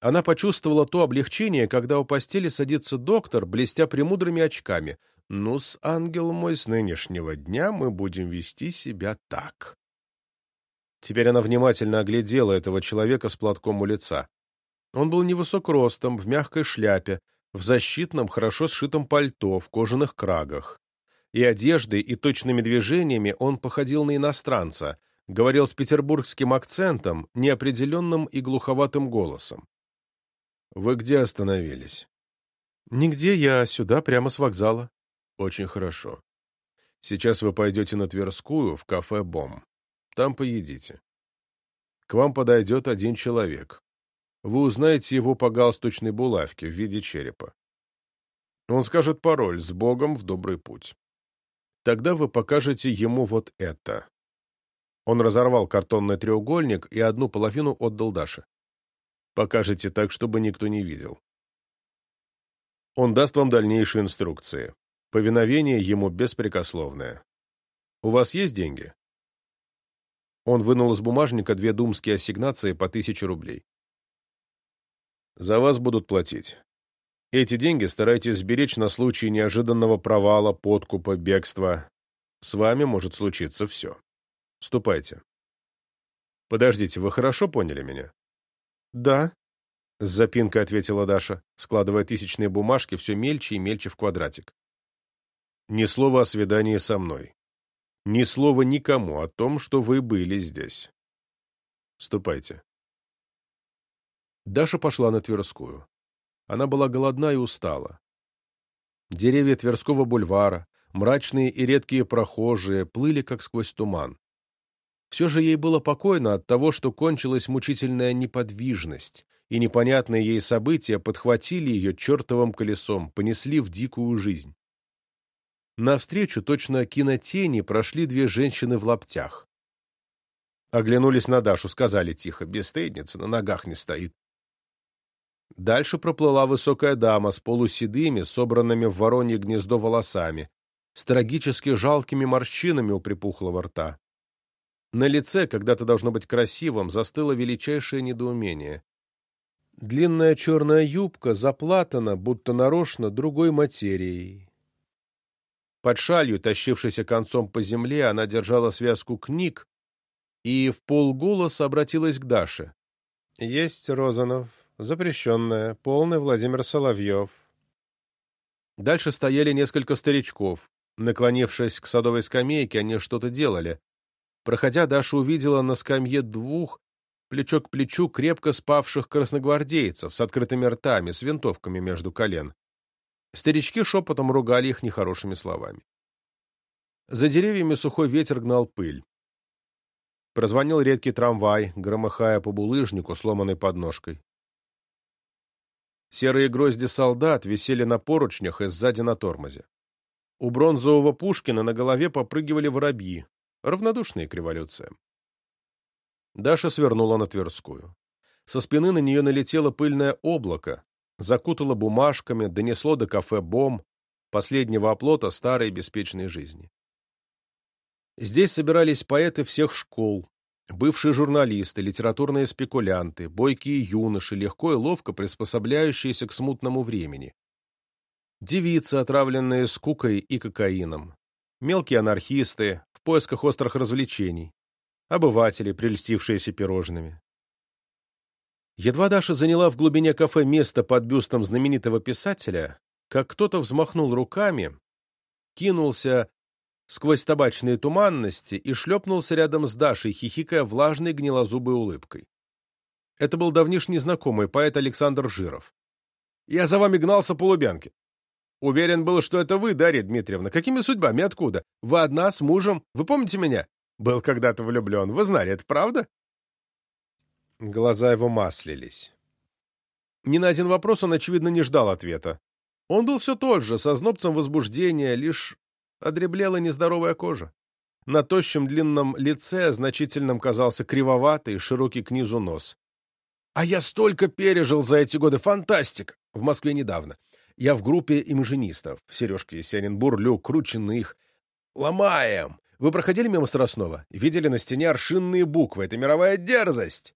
Она почувствовала то облегчение, когда у постели садится доктор, блестя премудрыми очками, ну-с, ангел мой, с нынешнего дня мы будем вести себя так. Теперь она внимательно оглядела этого человека с платком у лица. Он был невысок ростом, в мягкой шляпе, в защитном, хорошо сшитом пальто, в кожаных крагах. И одеждой, и точными движениями он походил на иностранца, говорил с петербургским акцентом, неопределенным и глуховатым голосом. «Вы где остановились?» «Нигде, я сюда, прямо с вокзала». Очень хорошо. Сейчас вы пойдете на Тверскую, в кафе «Бом». Там поедите. К вам подойдет один человек. Вы узнаете его по галстучной булавке в виде черепа. Он скажет пароль «С Богом в добрый путь». Тогда вы покажете ему вот это. Он разорвал картонный треугольник и одну половину отдал Даше. Покажете так, чтобы никто не видел. Он даст вам дальнейшие инструкции. Повиновение ему беспрекословное. У вас есть деньги? Он вынул из бумажника две думские ассигнации по тысяче рублей. За вас будут платить. Эти деньги старайтесь сберечь на случай неожиданного провала, подкупа, бегства. С вами может случиться все. Ступайте. Подождите, вы хорошо поняли меня? Да, с запинкой ответила Даша, складывая тысячные бумажки все мельче и мельче в квадратик. Ни слова о свидании со мной. Ни слова никому о том, что вы были здесь. Ступайте. Даша пошла на Тверскую. Она была голодна и устала. Деревья Тверского бульвара, мрачные и редкие прохожие, плыли как сквозь туман. Все же ей было покойно от того, что кончилась мучительная неподвижность, и непонятные ей события подхватили ее чертовым колесом, понесли в дикую жизнь. Навстречу, точно кинотени, прошли две женщины в лаптях. Оглянулись на Дашу, сказали тихо, бесстыдница, на ногах не стоит. Дальше проплыла высокая дама с полуседыми, собранными в воронье гнездо волосами, с трагически жалкими морщинами у припухлого рта. На лице, когда-то должно быть красивым, застыло величайшее недоумение. Длинная черная юбка заплатана, будто нарочно, другой материей. Под шалью, тащившейся концом по земле, она держала связку книг и в полголоса обратилась к Даше. — Есть, Розанов, Запрещенная. Полный Владимир Соловьев. Дальше стояли несколько старичков. Наклонившись к садовой скамейке, они что-то делали. Проходя, Даша увидела на скамье двух, плечо к плечу, крепко спавших красногвардейцев с открытыми ртами, с винтовками между колен. Старички шепотом ругали их нехорошими словами. За деревьями сухой ветер гнал пыль. Прозвонил редкий трамвай, громыхая по булыжнику, сломанной подножкой. Серые грозди солдат висели на поручнях и сзади на тормозе. У бронзового Пушкина на голове попрыгивали воробьи, равнодушные к революциям. Даша свернула на Тверскую. Со спины на нее налетело пыльное облако, закутало бумажками, донесло до кафе «Бом», последнего оплота старой беспечной жизни. Здесь собирались поэты всех школ, Бывшие журналисты, литературные спекулянты, бойкие юноши, легко и ловко приспособляющиеся к смутному времени. Девицы, отравленные скукой и кокаином. Мелкие анархисты, в поисках острых развлечений. Обыватели, прельстившиеся пирожными. Едва Даша заняла в глубине кафе место под бюстом знаменитого писателя, как кто-то взмахнул руками, кинулся сквозь табачные туманности и шлепнулся рядом с Дашей, хихикая влажной гнилозубой улыбкой. Это был давнишний знакомый, поэт Александр Жиров. «Я за вами гнался по Лубянке. Уверен был, что это вы, Дарья Дмитриевна. Какими судьбами? Откуда? Вы одна, с мужем? Вы помните меня? Был когда-то влюблен. Вы знали, это правда?» Глаза его маслились. Ни на один вопрос он, очевидно, не ждал ответа. Он был все тот же, со знобцем возбуждения, лишь Одреблела нездоровая кожа. На тощем длинном лице значительным казался кривоватый, широкий к низу нос. А я столько пережил за эти годы. Фантастика! В Москве недавно. Я в группе имажинистов. Сережка Есенин, Бурлюк, Кручин их. Ломаем! Вы проходили мимо Страстного? Видели на стене аршинные буквы. Это мировая дерзость!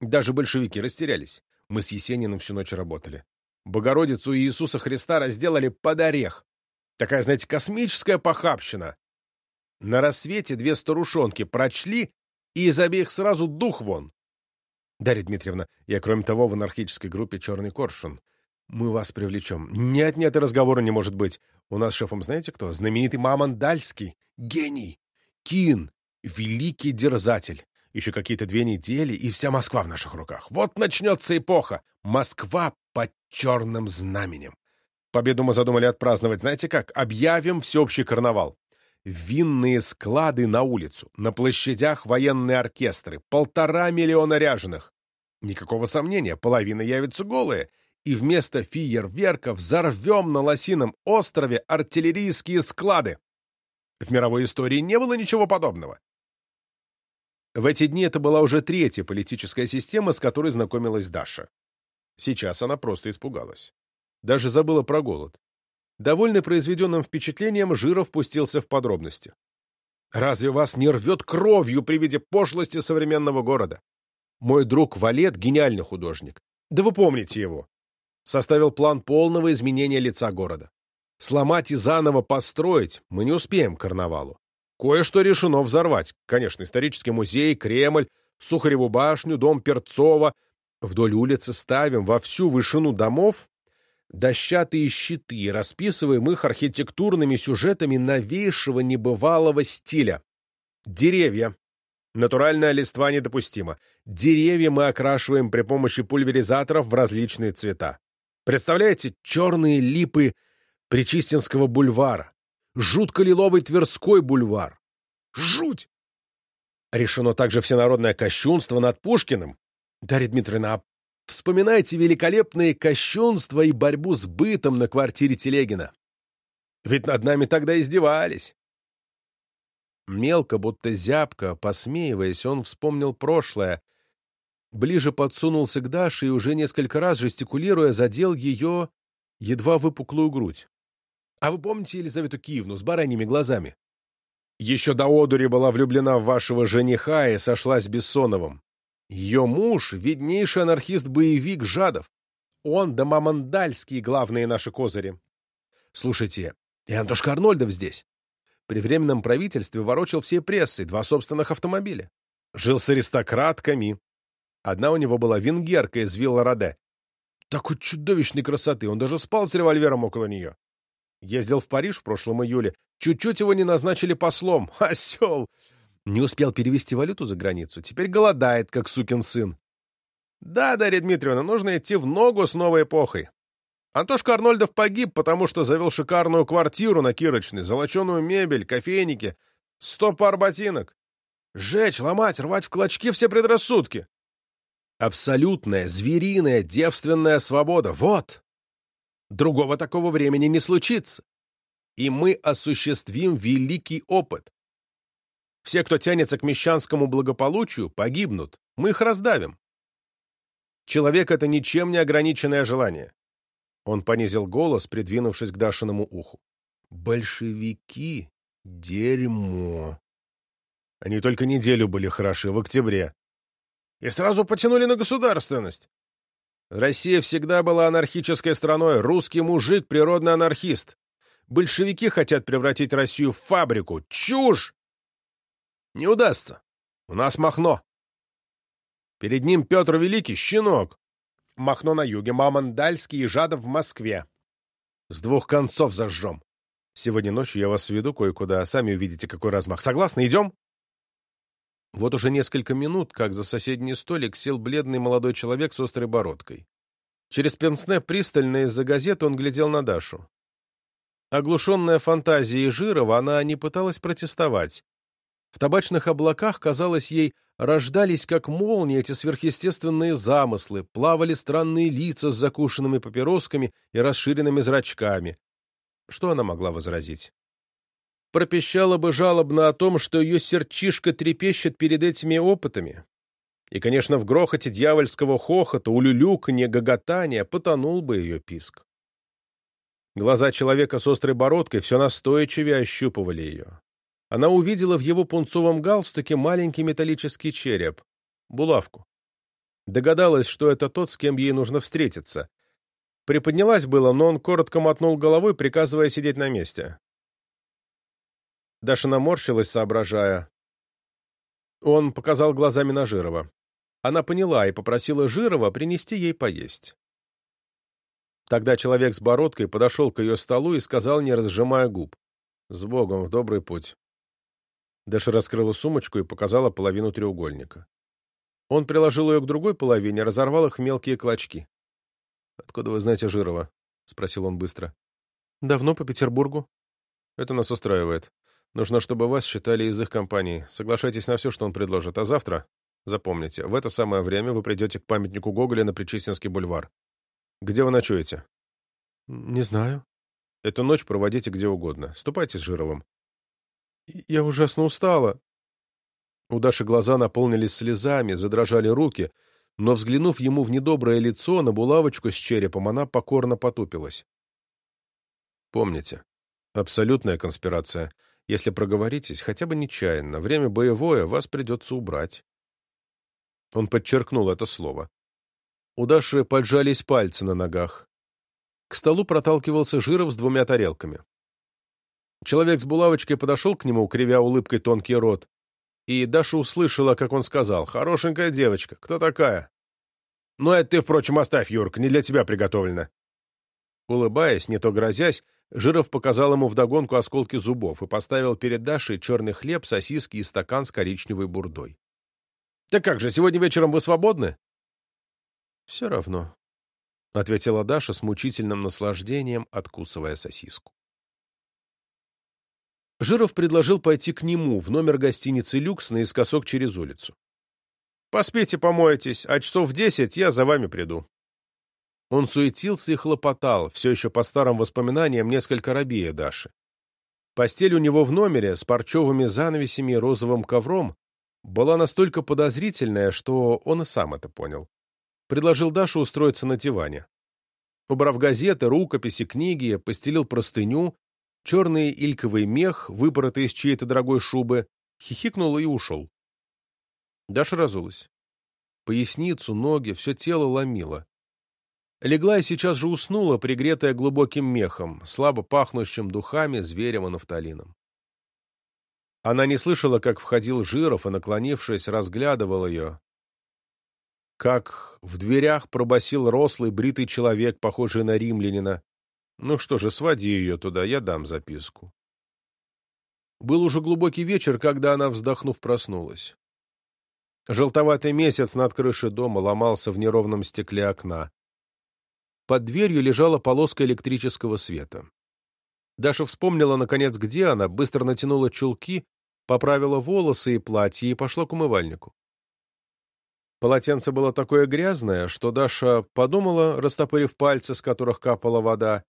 Даже большевики растерялись. Мы с Есениным всю ночь работали. Богородицу и Иисуса Христа разделали под орех. Такая, знаете, космическая похабщина. На рассвете две старушонки прочли, и из обеих сразу дух вон. Дарья Дмитриевна, я, кроме того, в анархической группе «Черный коршун». Мы вас привлечем. Нет-нет, и разговора не может быть. У нас шефом знаете кто? Знаменитый Мамон Дальский. Гений. Кин. Великий дерзатель. Еще какие-то две недели, и вся Москва в наших руках. Вот начнется эпоха. Москва под черным знаменем. Победу мы задумали отпраздновать, знаете как? Объявим всеобщий карнавал. Винные склады на улицу, на площадях военные оркестры, полтора миллиона ряженых. Никакого сомнения, половина явится голые, и вместо фейерверка взорвем на Лосином острове артиллерийские склады. В мировой истории не было ничего подобного. В эти дни это была уже третья политическая система, с которой знакомилась Даша. Сейчас она просто испугалась. Даже забыла про голод. Довольный произведенным впечатлением, Жиров пустился в подробности. «Разве вас не рвет кровью при виде пошлости современного города? Мой друг Валет — гениальный художник. Да вы помните его. Составил план полного изменения лица города. Сломать и заново построить мы не успеем к карнавалу. Кое-что решено взорвать. Конечно, исторический музей, Кремль, Сухареву башню, дом Перцова. Вдоль улицы ставим во всю вышину домов дощатые щиты, расписываем их архитектурными сюжетами новейшего небывалого стиля. Деревья. Натуральная листва недопустима. Деревья мы окрашиваем при помощи пульверизаторов в различные цвета. Представляете, черные липы Причистинского бульвара, жутко-лиловый Тверской бульвар. Жуть! Решено также всенародное кощунство над Пушкиным. Дарья Дмитриевна, а вспоминайте великолепные кощунства и борьбу с бытом на квартире Телегина. Ведь над нами тогда издевались. Мелко, будто зябко, посмеиваясь, он вспомнил прошлое, ближе подсунулся к Даше и уже несколько раз, жестикулируя, задел ее едва выпуклую грудь. А вы помните Елизавету Киевну с бараньими глазами? Еще до одури была влюблена в вашего жениха и сошлась с Бессоновым. Ее муж — виднейший анархист-боевик Жадов. Он да Мамандальский — главные наши козыри. Слушайте, и Антошка Арнольдов здесь. При временном правительстве ворочал всей прессой, два собственных автомобиля. Жил с аристократками. Одна у него была венгерка из Вилла-Роде. Такой чудовищной красоты, он даже спал с револьвером около нее. Ездил в Париж в прошлом июле. Чуть-чуть его не назначили послом. Осел! Не успел перевести валюту за границу. Теперь голодает, как сукин сын. Да, Дарья Дмитриевна, нужно идти в ногу с новой эпохой. Антошка Арнольдов погиб, потому что завел шикарную квартиру на Кирочной, золоченую мебель, кофейники, сто пар ботинок. Жечь, ломать, рвать в клочки все предрассудки. Абсолютная, звериная, девственная свобода. Вот! Другого такого времени не случится. И мы осуществим великий опыт. Все, кто тянется к мещанскому благополучию, погибнут. Мы их раздавим. Человек — это ничем не ограниченное желание. Он понизил голос, придвинувшись к Дашиному уху. Большевики — дерьмо. Они только неделю были хороши, в октябре. И сразу потянули на государственность. Россия всегда была анархической страной, русский мужик — природный анархист. Большевики хотят превратить Россию в фабрику. Чушь! Не удастся. У нас Махно. Перед ним Петр Великий — щенок. Махно на юге, Мамандальский и Жадов в Москве. С двух концов зажжем. Сегодня ночью я вас сведу кое-куда, а сами увидите, какой размах. Согласны? Идем? Вот уже несколько минут, как за соседний столик сел бледный молодой человек с острой бородкой. Через пенсне пристально из-за газеты он глядел на Дашу. Оглушенная фантазией Жирова, она не пыталась протестовать. В табачных облаках, казалось ей, рождались как молнии эти сверхъестественные замыслы, плавали странные лица с закушенными папиросками и расширенными зрачками. Что она могла возразить? пропищала бы жалобно о том, что ее сердчишка трепещет перед этими опытами. И, конечно, в грохоте дьявольского хохота, улюлюканья, гоготания потонул бы ее писк. Глаза человека с острой бородкой все настойчивее ощупывали ее. Она увидела в его пунцовом галстуке маленький металлический череп, булавку. Догадалась, что это тот, с кем ей нужно встретиться. Приподнялась было, но он коротко мотнул головой, приказывая сидеть на месте. Даша наморщилась, соображая. Он показал глазами на Жирова. Она поняла и попросила Жирова принести ей поесть. Тогда человек с бородкой подошел к ее столу и сказал, не разжимая губ. «С Богом, в добрый путь». Даша раскрыла сумочку и показала половину треугольника. Он приложил ее к другой половине, разорвал их в мелкие клочки. «Откуда вы знаете Жирова?» — спросил он быстро. «Давно по Петербургу». «Это нас устраивает. Нужно, чтобы вас считали из их компании. Соглашайтесь на все, что он предложит. А завтра, запомните, в это самое время вы придете к памятнику Гоголя на Причистинский бульвар. Где вы ночуете? Не знаю. Эту ночь проводите где угодно. Ступайте с Жировым. Я ужасно устала. У Даши глаза наполнились слезами, задрожали руки, но, взглянув ему в недоброе лицо на булавочку с черепом, она покорно потупилась. Помните, абсолютная конспирация. Если проговоритесь, хотя бы нечаянно, время боевое, вас придется убрать. Он подчеркнул это слово. У Даши поджались пальцы на ногах. К столу проталкивался Жиров с двумя тарелками. Человек с булавочкой подошел к нему, кривя улыбкой тонкий рот, и Даша услышала, как он сказал, «Хорошенькая девочка. Кто такая?» «Ну, это ты, впрочем, оставь, Юрка, не для тебя приготовлено». Улыбаясь, не то грозясь, Жиров показал ему вдогонку осколки зубов и поставил перед Дашей черный хлеб, сосиски и стакан с коричневой бурдой. «Так как же, сегодня вечером вы свободны?» «Все равно», — ответила Даша с мучительным наслаждением, откусывая сосиску. Жиров предложил пойти к нему в номер гостиницы «Люкс» наискосок через улицу. «Поспите, помоетесь, а часов в десять я за вами приду». Он суетился и хлопотал, все еще по старым воспоминаниям несколько рабея Даши. Постель у него в номере с парчевыми занавесями и розовым ковром была настолько подозрительная, что он и сам это понял. Предложил Даше устроиться на диване. Убрав газеты, рукописи, книги, постелил простыню, черный ильковый мех, выпоротый из чьей-то дорогой шубы, хихикнул и ушел. Даша разулась. Поясницу, ноги, все тело ломило. Легла и сейчас же уснула, пригретая глубоким мехом, слабо пахнущим духами, зверем и нафталином. Она не слышала, как входил Жиров и, наклонившись, разглядывал ее. Как в дверях пробасил рослый бритый человек, похожий на римлянина. Ну что же, своди ее туда, я дам записку. Был уже глубокий вечер, когда она, вздохнув, проснулась. Желтоватый месяц над крышей дома ломался в неровном стекле окна. Под дверью лежала полоска электрического света. Даша вспомнила, наконец, где она, быстро натянула чулки, поправила волосы и платье и пошла к умывальнику. Полотенце было такое грязное, что Даша подумала, растопырив пальцы, с которых капала вода,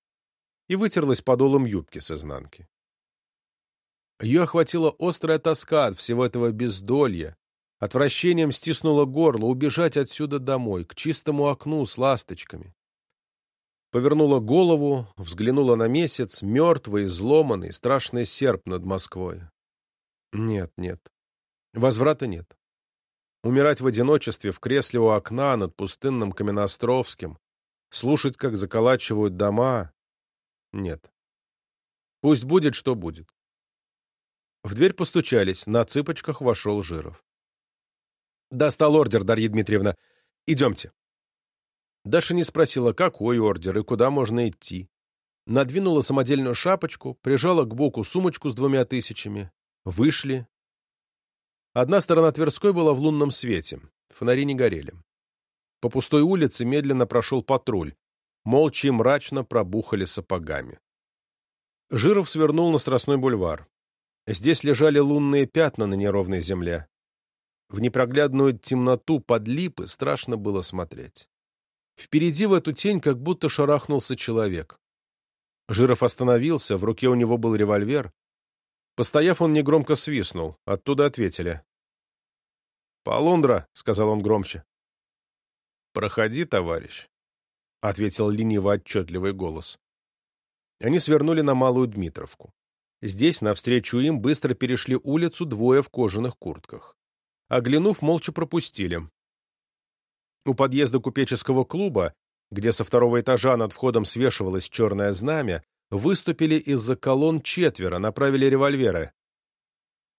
и вытерлась подолом юбки с изнанки. Ее охватила острая тоска от всего этого бездолья, отвращением стиснула горло убежать отсюда домой, к чистому окну с ласточками повернула голову, взглянула на месяц, мертвый, изломанный, страшный серп над Москвой. Нет, нет. Возврата нет. Умирать в одиночестве в кресле у окна над пустынным Каменостровским, слушать, как заколачивают дома. Нет. Пусть будет, что будет. В дверь постучались, на цыпочках вошел Жиров. «Достал ордер, Дарья Дмитриевна. Идемте». Даша не спросила, какой ордер и куда можно идти. Надвинула самодельную шапочку, прижала к боку сумочку с двумя тысячами. Вышли. Одна сторона Тверской была в лунном свете, фонари не горели. По пустой улице медленно прошел патруль. Молча и мрачно пробухали сапогами. Жиров свернул на Страстной бульвар. Здесь лежали лунные пятна на неровной земле. В непроглядную темноту под липы страшно было смотреть. Впереди в эту тень как будто шарахнулся человек. Жиров остановился, в руке у него был револьвер. Постояв, он негромко свистнул. Оттуда ответили. «Полундра», — сказал он громче. «Проходи, товарищ», — ответил лениво-отчетливый голос. Они свернули на Малую Дмитровку. Здесь, навстречу им, быстро перешли улицу двое в кожаных куртках. Оглянув, молча пропустили. У подъезда купеческого клуба, где со второго этажа над входом свешивалось черное знамя, выступили из-за колонн четверо, направили револьверы.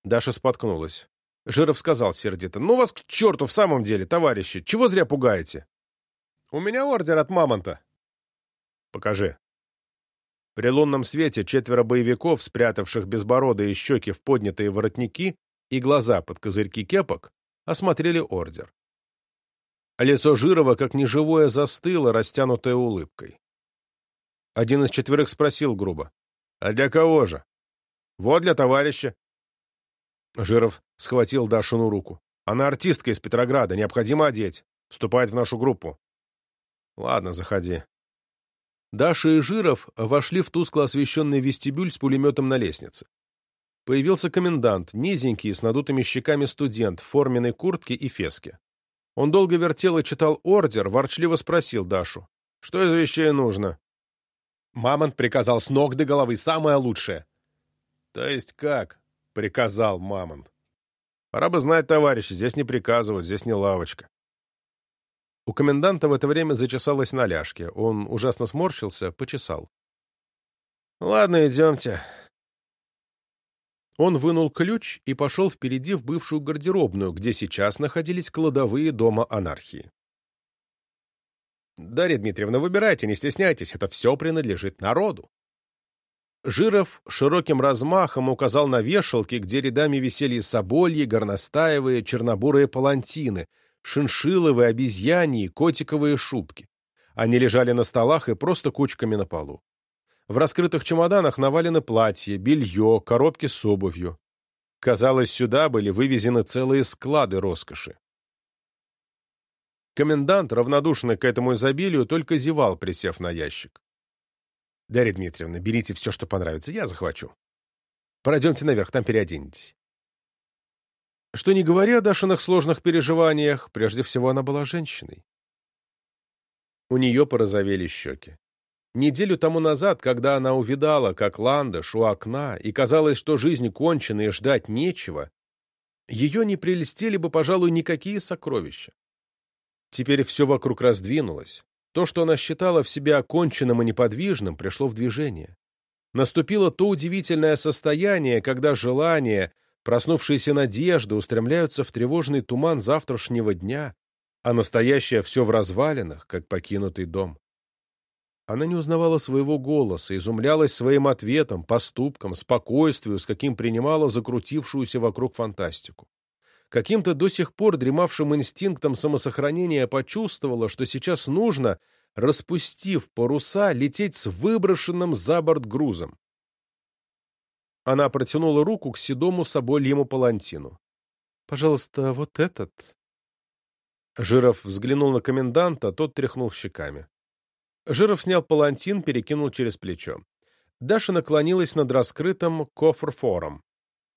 Даша споткнулась. Жиров сказал сердито. «Ну вас к черту в самом деле, товарищи! Чего зря пугаете?» «У меня ордер от Мамонта». «Покажи». При лунном свете четверо боевиков, спрятавших безбородые щеки в поднятые воротники и глаза под козырьки кепок, осмотрели ордер. Лицо Жирова, как неживое, застыло, растянутое улыбкой. Один из четверых спросил грубо. «А для кого же?» «Вот для товарища». Жиров схватил Дашину руку. «Она артистка из Петрограда, необходимо одеть. Вступает в нашу группу». «Ладно, заходи». Даша и Жиров вошли в тускло освещенный вестибюль с пулеметом на лестнице. появился комендант, низенький, с надутыми щеками студент в форменной куртке и феске. Он долго вертел и читал ордер, ворчливо спросил Дашу. «Что из вещей нужно?» Мамонт приказал с ног до головы самое лучшее. «То есть как?» — приказал Мамонт. «Пора бы знать, товарищи, здесь не приказывают, здесь не лавочка». У коменданта в это время зачесалось на ляжке. Он ужасно сморщился, почесал. «Ладно, идемте». Он вынул ключ и пошел впереди в бывшую гардеробную, где сейчас находились кладовые дома анархии. «Дарья Дмитриевна, выбирайте, не стесняйтесь, это все принадлежит народу». Жиров широким размахом указал на вешалки, где рядами висели собольи, горностаевые, чернобурые палантины, шиншилловые, обезьяньи, котиковые шубки. Они лежали на столах и просто кучками на полу. В раскрытых чемоданах навалены платья, белье, коробки с обувью. Казалось, сюда были вывезены целые склады роскоши. Комендант, равнодушный к этому изобилию, только зевал, присев на ящик. — Дарья Дмитриевна, берите все, что понравится, я захвачу. Пройдемте наверх, там переоденетесь. Что не говоря о Дашиных сложных переживаниях, прежде всего она была женщиной. У нее порозовели щеки. Неделю тому назад, когда она увидала, как ландыш у окна, и казалось, что жизнь кончена и ждать нечего, ее не прелестели бы, пожалуй, никакие сокровища. Теперь все вокруг раздвинулось. То, что она считала в себе оконченным и неподвижным, пришло в движение. Наступило то удивительное состояние, когда желания, проснувшиеся надежды устремляются в тревожный туман завтрашнего дня, а настоящее все в развалинах, как покинутый дом. Она не узнавала своего голоса, изумлялась своим ответом, поступкам, спокойствию, с каким принимала закрутившуюся вокруг фантастику. Каким-то до сих пор дремавшим инстинктом самосохранения почувствовала, что сейчас нужно, распустив паруса, лететь с выброшенным за борт грузом. Она протянула руку к седому собольему палантину. — Пожалуйста, вот этот. Жиров взглянул на коменданта, тот тряхнул щеками. Жиров снял палантин, перекинул через плечо. Даша наклонилась над раскрытым кофр-фором.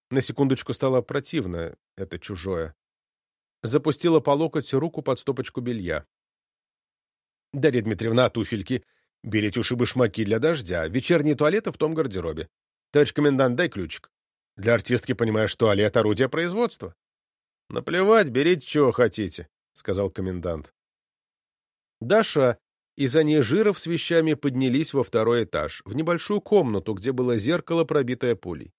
На секундочку стало противно, это чужое. Запустила по локоть руку под стопочку белья. — Дарья Дмитриевна, туфельки. Берите уши башмаки для дождя. Вечерние туалеты в том гардеробе. Товарищ комендант, дай ключик. Для артистки, понимаешь, туалет — орудие производства. — Наплевать, берите, чего хотите, — сказал комендант. Даша и за ней Жиров с вещами поднялись во второй этаж, в небольшую комнату, где было зеркало, пробитое пулей.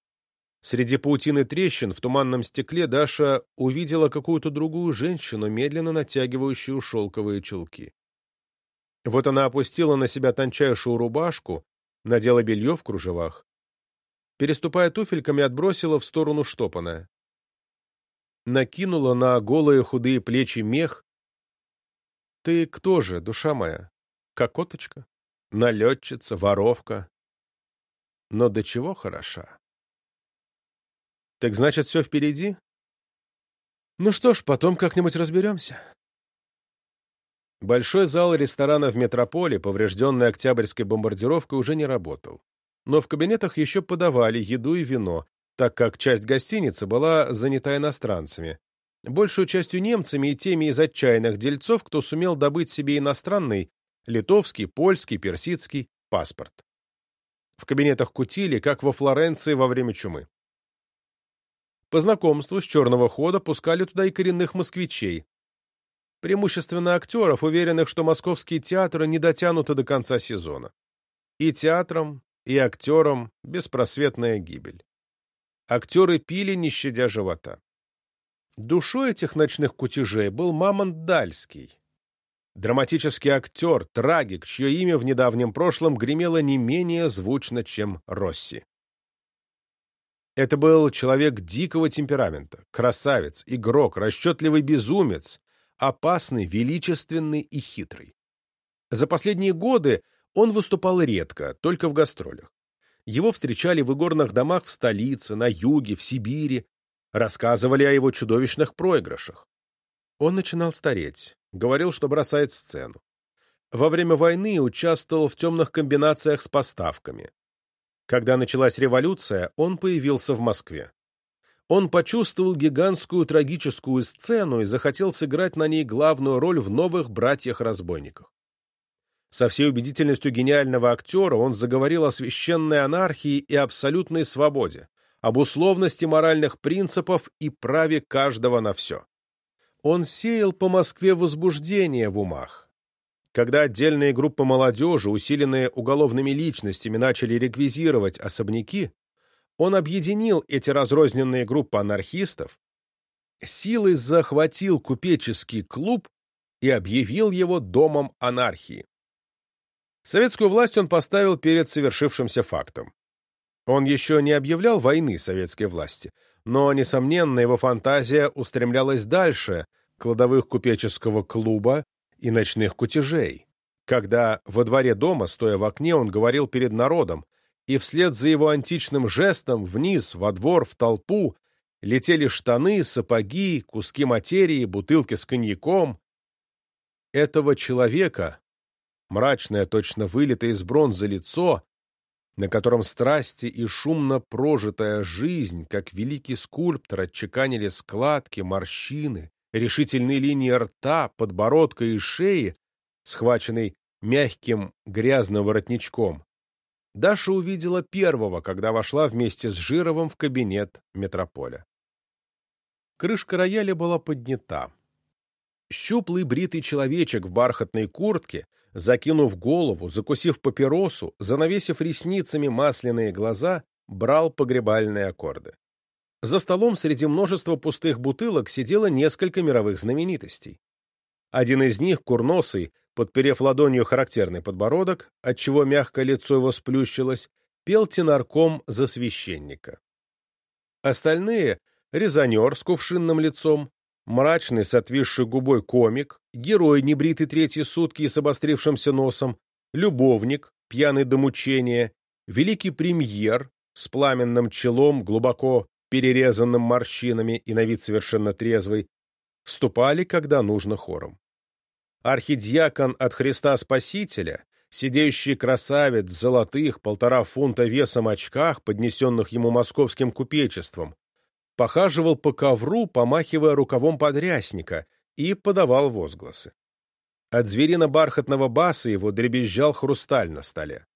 Среди паутины трещин в туманном стекле Даша увидела какую-то другую женщину, медленно натягивающую шелковые чулки. Вот она опустила на себя тончайшую рубашку, надела белье в кружевах. Переступая туфельками, отбросила в сторону штопанное. Накинула на голые худые плечи мех. «Ты кто же, душа моя? Кокоточка? Налетчица? Воровка? Но до чего хороша?» «Так значит, все впереди?» «Ну что ж, потом как-нибудь разберемся». Большой зал ресторана в метрополе, поврежденный Октябрьской бомбардировкой, уже не работал но в кабинетах еще подавали еду и вино, так как часть гостиницы была занята иностранцами, большую частью немцами и теми из отчаянных дельцов, кто сумел добыть себе иностранный, литовский, польский, персидский паспорт. В кабинетах кутили, как во Флоренции во время чумы. По знакомству с черного хода пускали туда и коренных москвичей, преимущественно актеров, уверенных, что московские театры не дотянуты до конца сезона. И театрам, и актерам беспросветная гибель. Актеры пили, не щадя живота. Душой этих ночных кутежей был Мамонт Дальский. Драматический актер, трагик, чье имя в недавнем прошлом гремело не менее звучно, чем Росси. Это был человек дикого темперамента, красавец, игрок, расчетливый безумец, опасный, величественный и хитрый. За последние годы он выступал редко, только в гастролях. Его встречали в игорных домах в столице, на юге, в Сибири, рассказывали о его чудовищных проигрышах. Он начинал стареть, говорил, что бросает сцену. Во время войны участвовал в темных комбинациях с поставками. Когда началась революция, он появился в Москве. Он почувствовал гигантскую трагическую сцену и захотел сыграть на ней главную роль в новых «Братьях-разбойниках». Со всей убедительностью гениального актера он заговорил о священной анархии и абсолютной свободе, об условности моральных принципов и праве каждого на все. Он сеял по Москве возбуждение в умах. Когда отдельные группы молодежи, усиленные уголовными личностями, начали реквизировать особняки, он объединил эти разрозненные группы анархистов, силой захватил купеческий клуб и объявил его домом анархии. Советскую власть он поставил перед совершившимся фактом. Он еще не объявлял войны советской власти, но, несомненно, его фантазия устремлялась дальше кладовых купеческого клуба и ночных кутежей, когда во дворе дома, стоя в окне, он говорил перед народом, и вслед за его античным жестом вниз, во двор, в толпу, летели штаны, сапоги, куски материи, бутылки с коньяком. Этого человека, мрачное, точно вылитое из бронзы лицо, на котором страсти и шумно прожитая жизнь, как великий скульптор, отчеканили складки, морщины, решительные линии рта, подбородка и шеи, схваченной мягким грязным воротничком. Даша увидела первого, когда вошла вместе с Жировым в кабинет метрополя. Крышка рояля была поднята. Щуплый бритый человечек в бархатной куртке, закинув голову, закусив папиросу, занавесив ресницами масляные глаза, брал погребальные аккорды. За столом среди множества пустых бутылок сидело несколько мировых знаменитостей. Один из них, курносый, подперев ладонью характерный подбородок, отчего мягкое лицо его сплющилось, пел тенарком за священника. Остальные — резонер с кувшинным лицом, мрачный с отвисшей губой комик, герой, небритый третьи сутки и с обострившимся носом, любовник, пьяный до мучения, великий премьер с пламенным челом, глубоко перерезанным морщинами и на вид совершенно трезвый, вступали, когда нужно, хором. Архидиакон от Христа Спасителя, сидящий красавец в золотых полтора фунта весом очках, поднесенных ему московским купечеством, похаживал по ковру, помахивая рукавом подрясника, и подавал возгласы. От зверино-бархатного баса его дребезжал хрусталь на столе.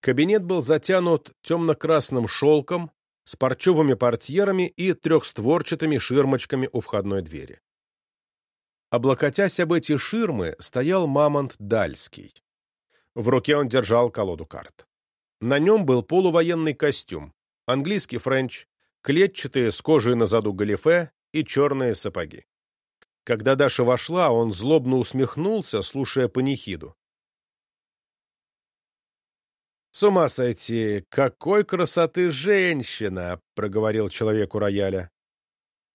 Кабинет был затянут темно-красным шелком, с парчевыми портьерами и трехстворчатыми ширмочками у входной двери. Облокотясь об эти ширмы, стоял мамонт Дальский. В руке он держал колоду карт. На нем был полувоенный костюм, английский френч, клетчатые с кожей на заду галифе и черные сапоги. Когда Даша вошла, он злобно усмехнулся, слушая панихиду. «С ума сойти! Какой красоты женщина!» — проговорил человек у рояля.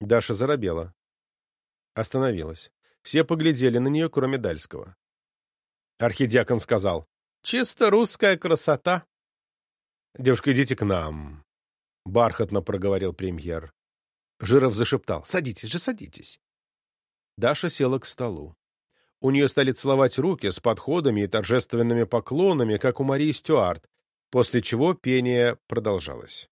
Даша заробела. Остановилась. Все поглядели на нее, кроме Дальского. Архидиакон сказал. «Чисто русская красота!» «Девушка, идите к нам!» — бархатно проговорил премьер. Жиров зашептал. «Садитесь же, садитесь!» Даша села к столу. У нее стали целовать руки с подходами и торжественными поклонами, как у Марии Стюарт, после чего пение продолжалось.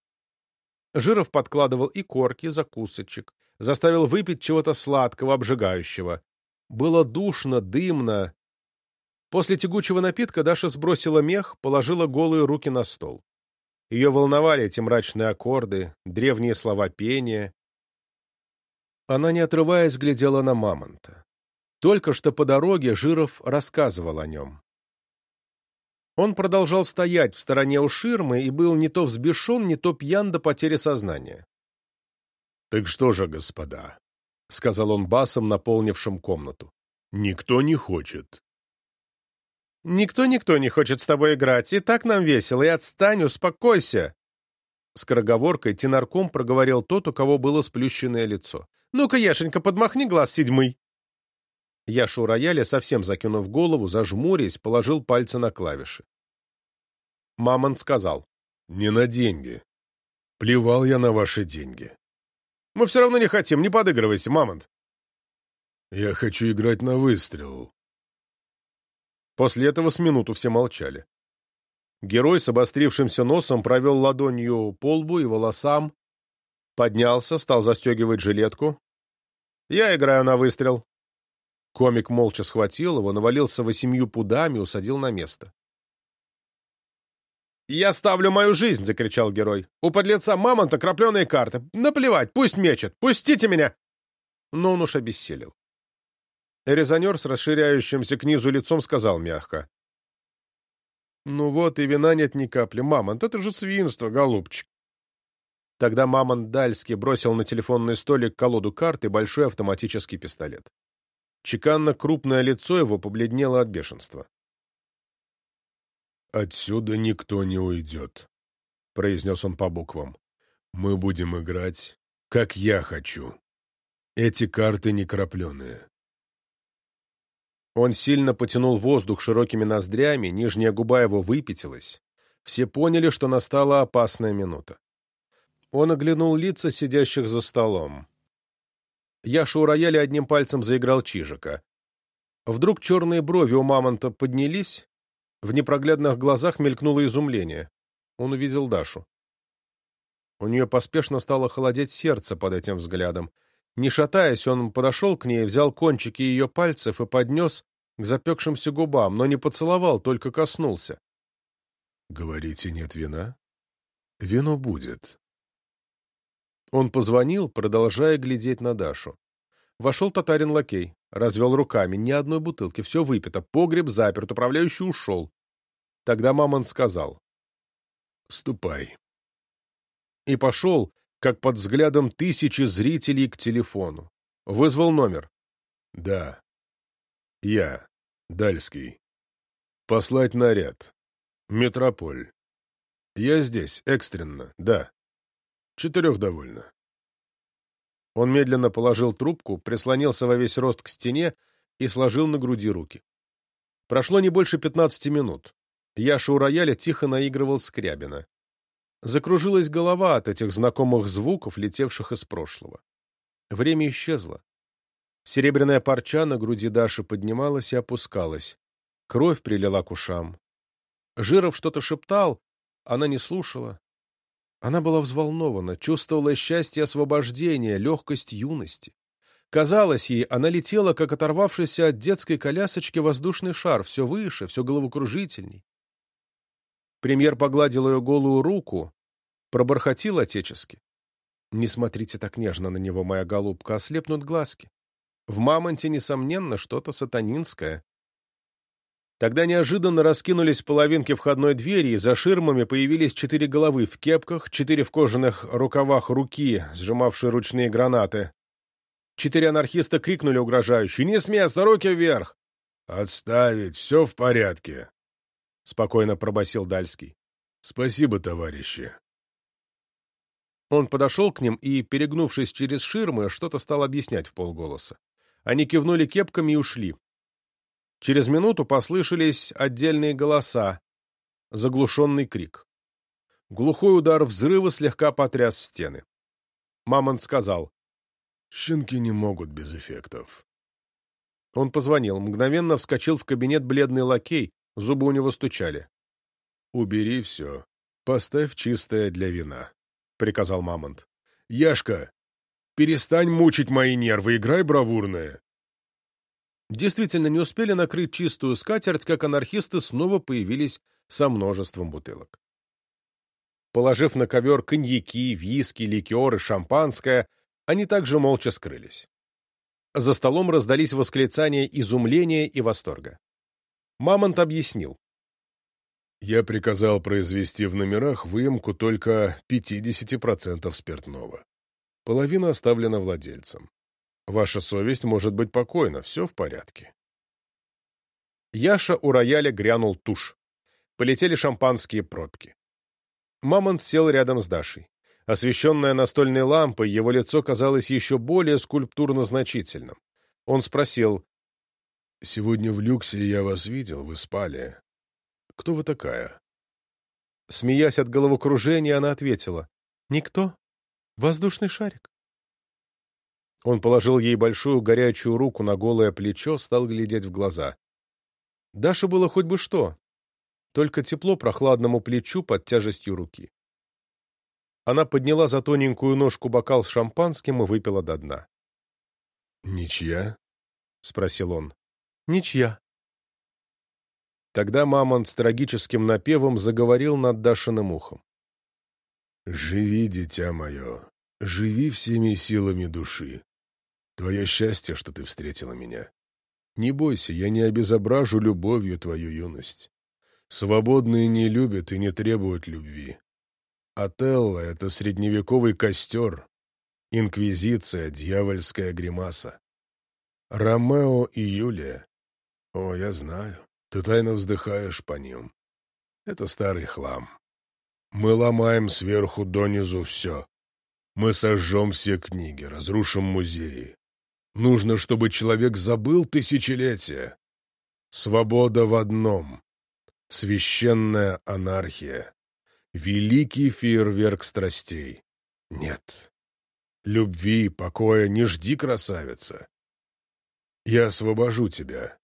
Жиров подкладывал и корки, закусочек, заставил выпить чего-то сладкого, обжигающего. Было душно, дымно. После тягучего напитка Даша сбросила мех, положила голые руки на стол. Ее волновали эти мрачные аккорды, древние слова пения. Она, не отрываясь, глядела на мамонта. Только что по дороге Жиров рассказывал о нем. Он продолжал стоять в стороне у ширмы и был не то взбешен, не то пьян до потери сознания. — Так что же, господа, — сказал он басом, наполнившим комнату, — никто не хочет. «Никто-никто не хочет с тобой играть, и так нам весело, и отстань, успокойся!» Скороговоркой тенарком проговорил тот, у кого было сплющенное лицо. «Ну-ка, Яшенька, подмахни глаз седьмый!» Яша у рояля, совсем закинув голову, зажмурясь, положил пальцы на клавиши. Мамонт сказал. «Не на деньги. Плевал я на ваши деньги. Мы все равно не хотим, не подыгрывайся, Мамонт». «Я хочу играть на выстрел». После этого с минуту все молчали. Герой с обострившимся носом провел ладонью по лбу и волосам, поднялся, стал застегивать жилетку. «Я играю на выстрел». Комик молча схватил его, навалился восемью пудами, усадил на место. «Я ставлю мою жизнь!» — закричал герой. «У подлеца мамонта крапленые карты. Наплевать, пусть мечет! Пустите меня!» Но он уж обессилел. Резонер с расширяющимся к низу лицом сказал мягко. «Ну вот, и вина нет ни капли. Мамонт, это же свинство, голубчик!» Тогда Мамонт Дальский бросил на телефонный столик колоду карт и большой автоматический пистолет. Чеканно-крупное лицо его побледнело от бешенства. «Отсюда никто не уйдет», — произнес он по буквам. «Мы будем играть, как я хочу. Эти карты не крапленые». Он сильно потянул воздух широкими ноздрями, нижняя губа его выпятилась. Все поняли, что настала опасная минута. Он оглянул лица сидящих за столом. Яша у рояля одним пальцем заиграл Чижика. Вдруг черные брови у мамонта поднялись, в непроглядных глазах мелькнуло изумление. Он увидел Дашу. У нее поспешно стало холодеть сердце под этим взглядом. Не шатаясь, он подошел к ней, взял кончики ее пальцев и поднес к запекшимся губам, но не поцеловал, только коснулся. — Говорите, нет вина? Вино будет. Он позвонил, продолжая глядеть на Дашу. Вошел татарин-лакей, развел руками, ни одной бутылки, все выпито, погреб заперт, управляющий ушел. Тогда Мамонт сказал. «Ступай». И пошел, как под взглядом тысячи зрителей, к телефону. Вызвал номер. «Да. Я. Дальский. Послать наряд. Метрополь. Я здесь, экстренно, да. Четырех довольно». Он медленно положил трубку, прислонился во весь рост к стене и сложил на груди руки. Прошло не больше пятнадцати минут. Яша у рояля тихо наигрывал Скрябина. Закружилась голова от этих знакомых звуков, летевших из прошлого. Время исчезло. Серебряная парча на груди Даши поднималась и опускалась. Кровь прилила к ушам. Жиров что-то шептал, она не слушала. Она была взволнована, чувствовала счастье освобождения, легкость юности. Казалось ей, она летела, как оторвавшийся от детской колясочки воздушный шар, все выше, все головокружительней. Премьер погладил ее голую руку, проборхотил отечески. «Не смотрите так нежно на него, моя голубка, ослепнут глазки. В мамонте, несомненно, что-то сатанинское. Тогда неожиданно раскинулись половинки входной двери, и за ширмами появились четыре головы в кепках, четыре в кожаных рукавах руки, сжимавшие ручные гранаты. Четыре анархиста крикнули угрожающе «Не с места! Руки вверх!» «Отставить! Все в порядке!» — спокойно пробасил Дальский. «Спасибо, товарищи!» Он подошел к ним и, перегнувшись через ширмы, что-то стал объяснять в полголоса. Они кивнули кепками и ушли. Через минуту послышались отдельные голоса, заглушенный крик. Глухой удар взрыва слегка потряс стены. Мамонт сказал. «Щенки не могут без эффектов». Он позвонил. Мгновенно вскочил в кабинет бледный лакей, зубы у него стучали. «Убери все. Поставь чистое для вина», — приказал Мамонт. «Яшка, перестань мучить мои нервы, играй бравурное. Действительно, не успели накрыть чистую скатерть, как анархисты снова появились со множеством бутылок. Положив на ковер коньяки, виски, ликеры, шампанское, они также молча скрылись. За столом раздались восклицания изумления и восторга. Мамонт объяснил. «Я приказал произвести в номерах выемку только 50% спиртного. Половина оставлена владельцам. Ваша совесть может быть покойна, все в порядке. Яша у рояля грянул тушь. Полетели шампанские пробки. Мамонт сел рядом с Дашей. Освещенное настольной лампой, его лицо казалось еще более скульптурно значительным. Он спросил, «Сегодня в люксе я вас видел, вы спали. Кто вы такая?» Смеясь от головокружения, она ответила, «Никто. Воздушный шарик». Он положил ей большую горячую руку на голое плечо, стал глядеть в глаза. Даша было хоть бы что. только тепло прохладному плечу под тяжестью руки. Она подняла за тоненькую ножку бокал с шампанским и выпила до дна. «Ничья?» — спросил он. «Ничья». Тогда Мамонт с трагическим напевом заговорил над Дашиным ухом. «Живи, дитя мое, живи всеми силами души. Твое счастье, что ты встретила меня. Не бойся, я не обезображу любовью твою юность. Свободные не любят и не требуют любви. Отелло — это средневековый костер, инквизиция, дьявольская гримаса. Ромео и Юлия. О, я знаю, ты тайно вздыхаешь по ним. Это старый хлам. Мы ломаем сверху донизу все. Мы сожжем все книги, разрушим музеи. Нужно, чтобы человек забыл тысячелетия. Свобода в одном. Священная анархия. Великий фейерверк страстей. Нет. Любви, покоя не жди, красавица. Я освобожу тебя.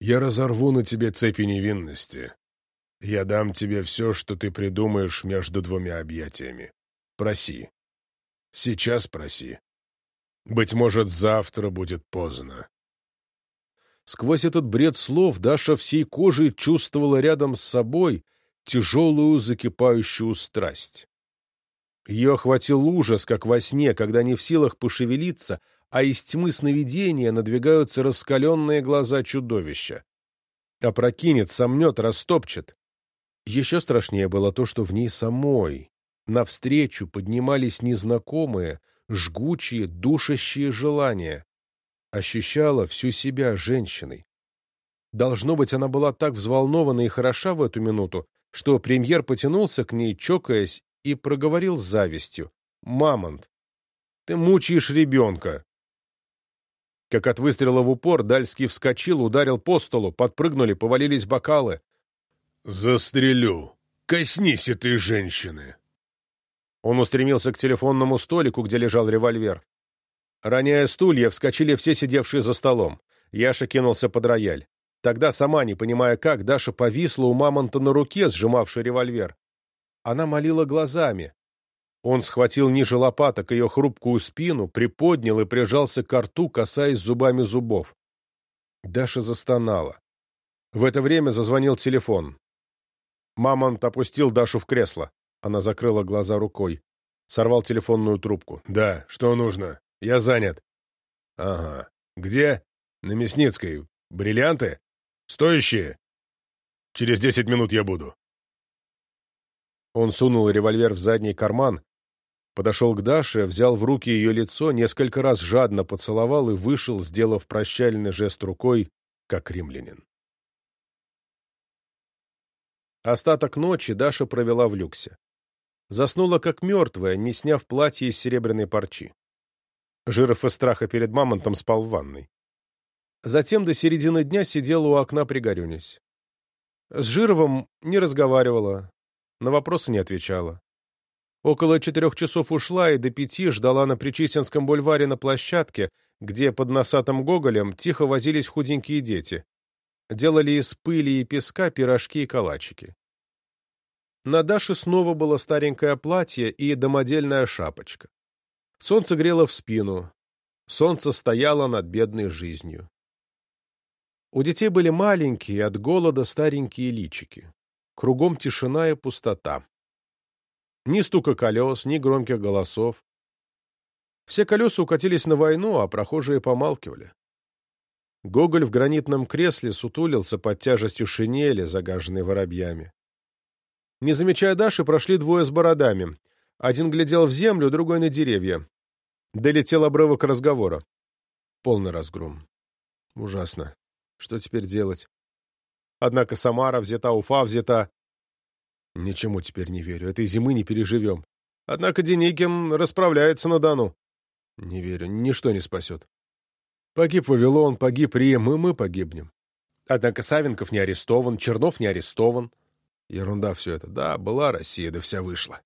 Я разорву на тебе цепи невинности. Я дам тебе все, что ты придумаешь между двумя объятиями. Проси. Сейчас проси. Быть может, завтра будет поздно. Сквозь этот бред слов Даша всей кожей чувствовала рядом с собой тяжелую закипающую страсть. Ее охватил ужас, как во сне, когда не в силах пошевелиться, а из тьмы сновидения надвигаются раскаленные глаза чудовища. Опрокинет, сомнет, растопчет. Еще страшнее было то, что в ней самой навстречу поднимались незнакомые, жгучие, душащие желания. Ощущала всю себя женщиной. Должно быть, она была так взволнована и хороша в эту минуту, что премьер потянулся к ней, чокаясь, и проговорил с завистью. «Мамонт, ты мучаешь ребенка!» Как от выстрела в упор, Дальский вскочил, ударил по столу, подпрыгнули, повалились бокалы. «Застрелю! Коснись этой женщины!» Он устремился к телефонному столику, где лежал револьвер. Роняя стулья, вскочили все сидевшие за столом. Яша кинулся под рояль. Тогда, сама не понимая как, Даша повисла у мамонта на руке, сжимавшей револьвер. Она молила глазами. Он схватил ниже лопаток ее хрупкую спину, приподнял и прижался к рту, касаясь зубами зубов. Даша застонала. В это время зазвонил телефон. Мамонт опустил Дашу в кресло. Она закрыла глаза рукой. Сорвал телефонную трубку. «Да, что нужно? Я занят». «Ага. Где?» «На Мясницкой. Бриллианты? Стоящие?» «Через десять минут я буду». Он сунул револьвер в задний карман, подошел к Даше, взял в руки ее лицо, несколько раз жадно поцеловал и вышел, сделав прощальный жест рукой, как римлянин. Остаток ночи Даша провела в люксе. Заснула как мертвая, не сняв платье из серебряной парчи. Жиров из страха перед мамонтом спал в ванной. Затем до середины дня сидела у окна пригорюнясь. С Жировым не разговаривала, на вопросы не отвечала. Около четырех часов ушла и до пяти ждала на Причистинском бульваре на площадке, где под носатым гоголем тихо возились худенькие дети. Делали из пыли и песка пирожки и калачики. На Даше снова было старенькое платье и домодельная шапочка. Солнце грело в спину. Солнце стояло над бедной жизнью. У детей были маленькие, от голода старенькие личики. Кругом тишина и пустота. Ни стука колес, ни громких голосов. Все колеса укатились на войну, а прохожие помалкивали. Гоголь в гранитном кресле сутулился под тяжестью шинели, загаженной воробьями. Не замечая Даши, прошли двое с бородами. Один глядел в землю, другой на деревья. Долетел обрывок разговора. Полный разгром. Ужасно. Что теперь делать? Однако Самара взята, Уфа взята. Ничему теперь не верю. Этой зимы не переживем. Однако Деникин расправляется на Дону. Не верю. Ничто не спасет. Погиб Вавилон, погиб Рим, и мы погибнем. Однако Савенков не арестован, Чернов не арестован. Ерунда все это. Да, была Россия, да вся вышла.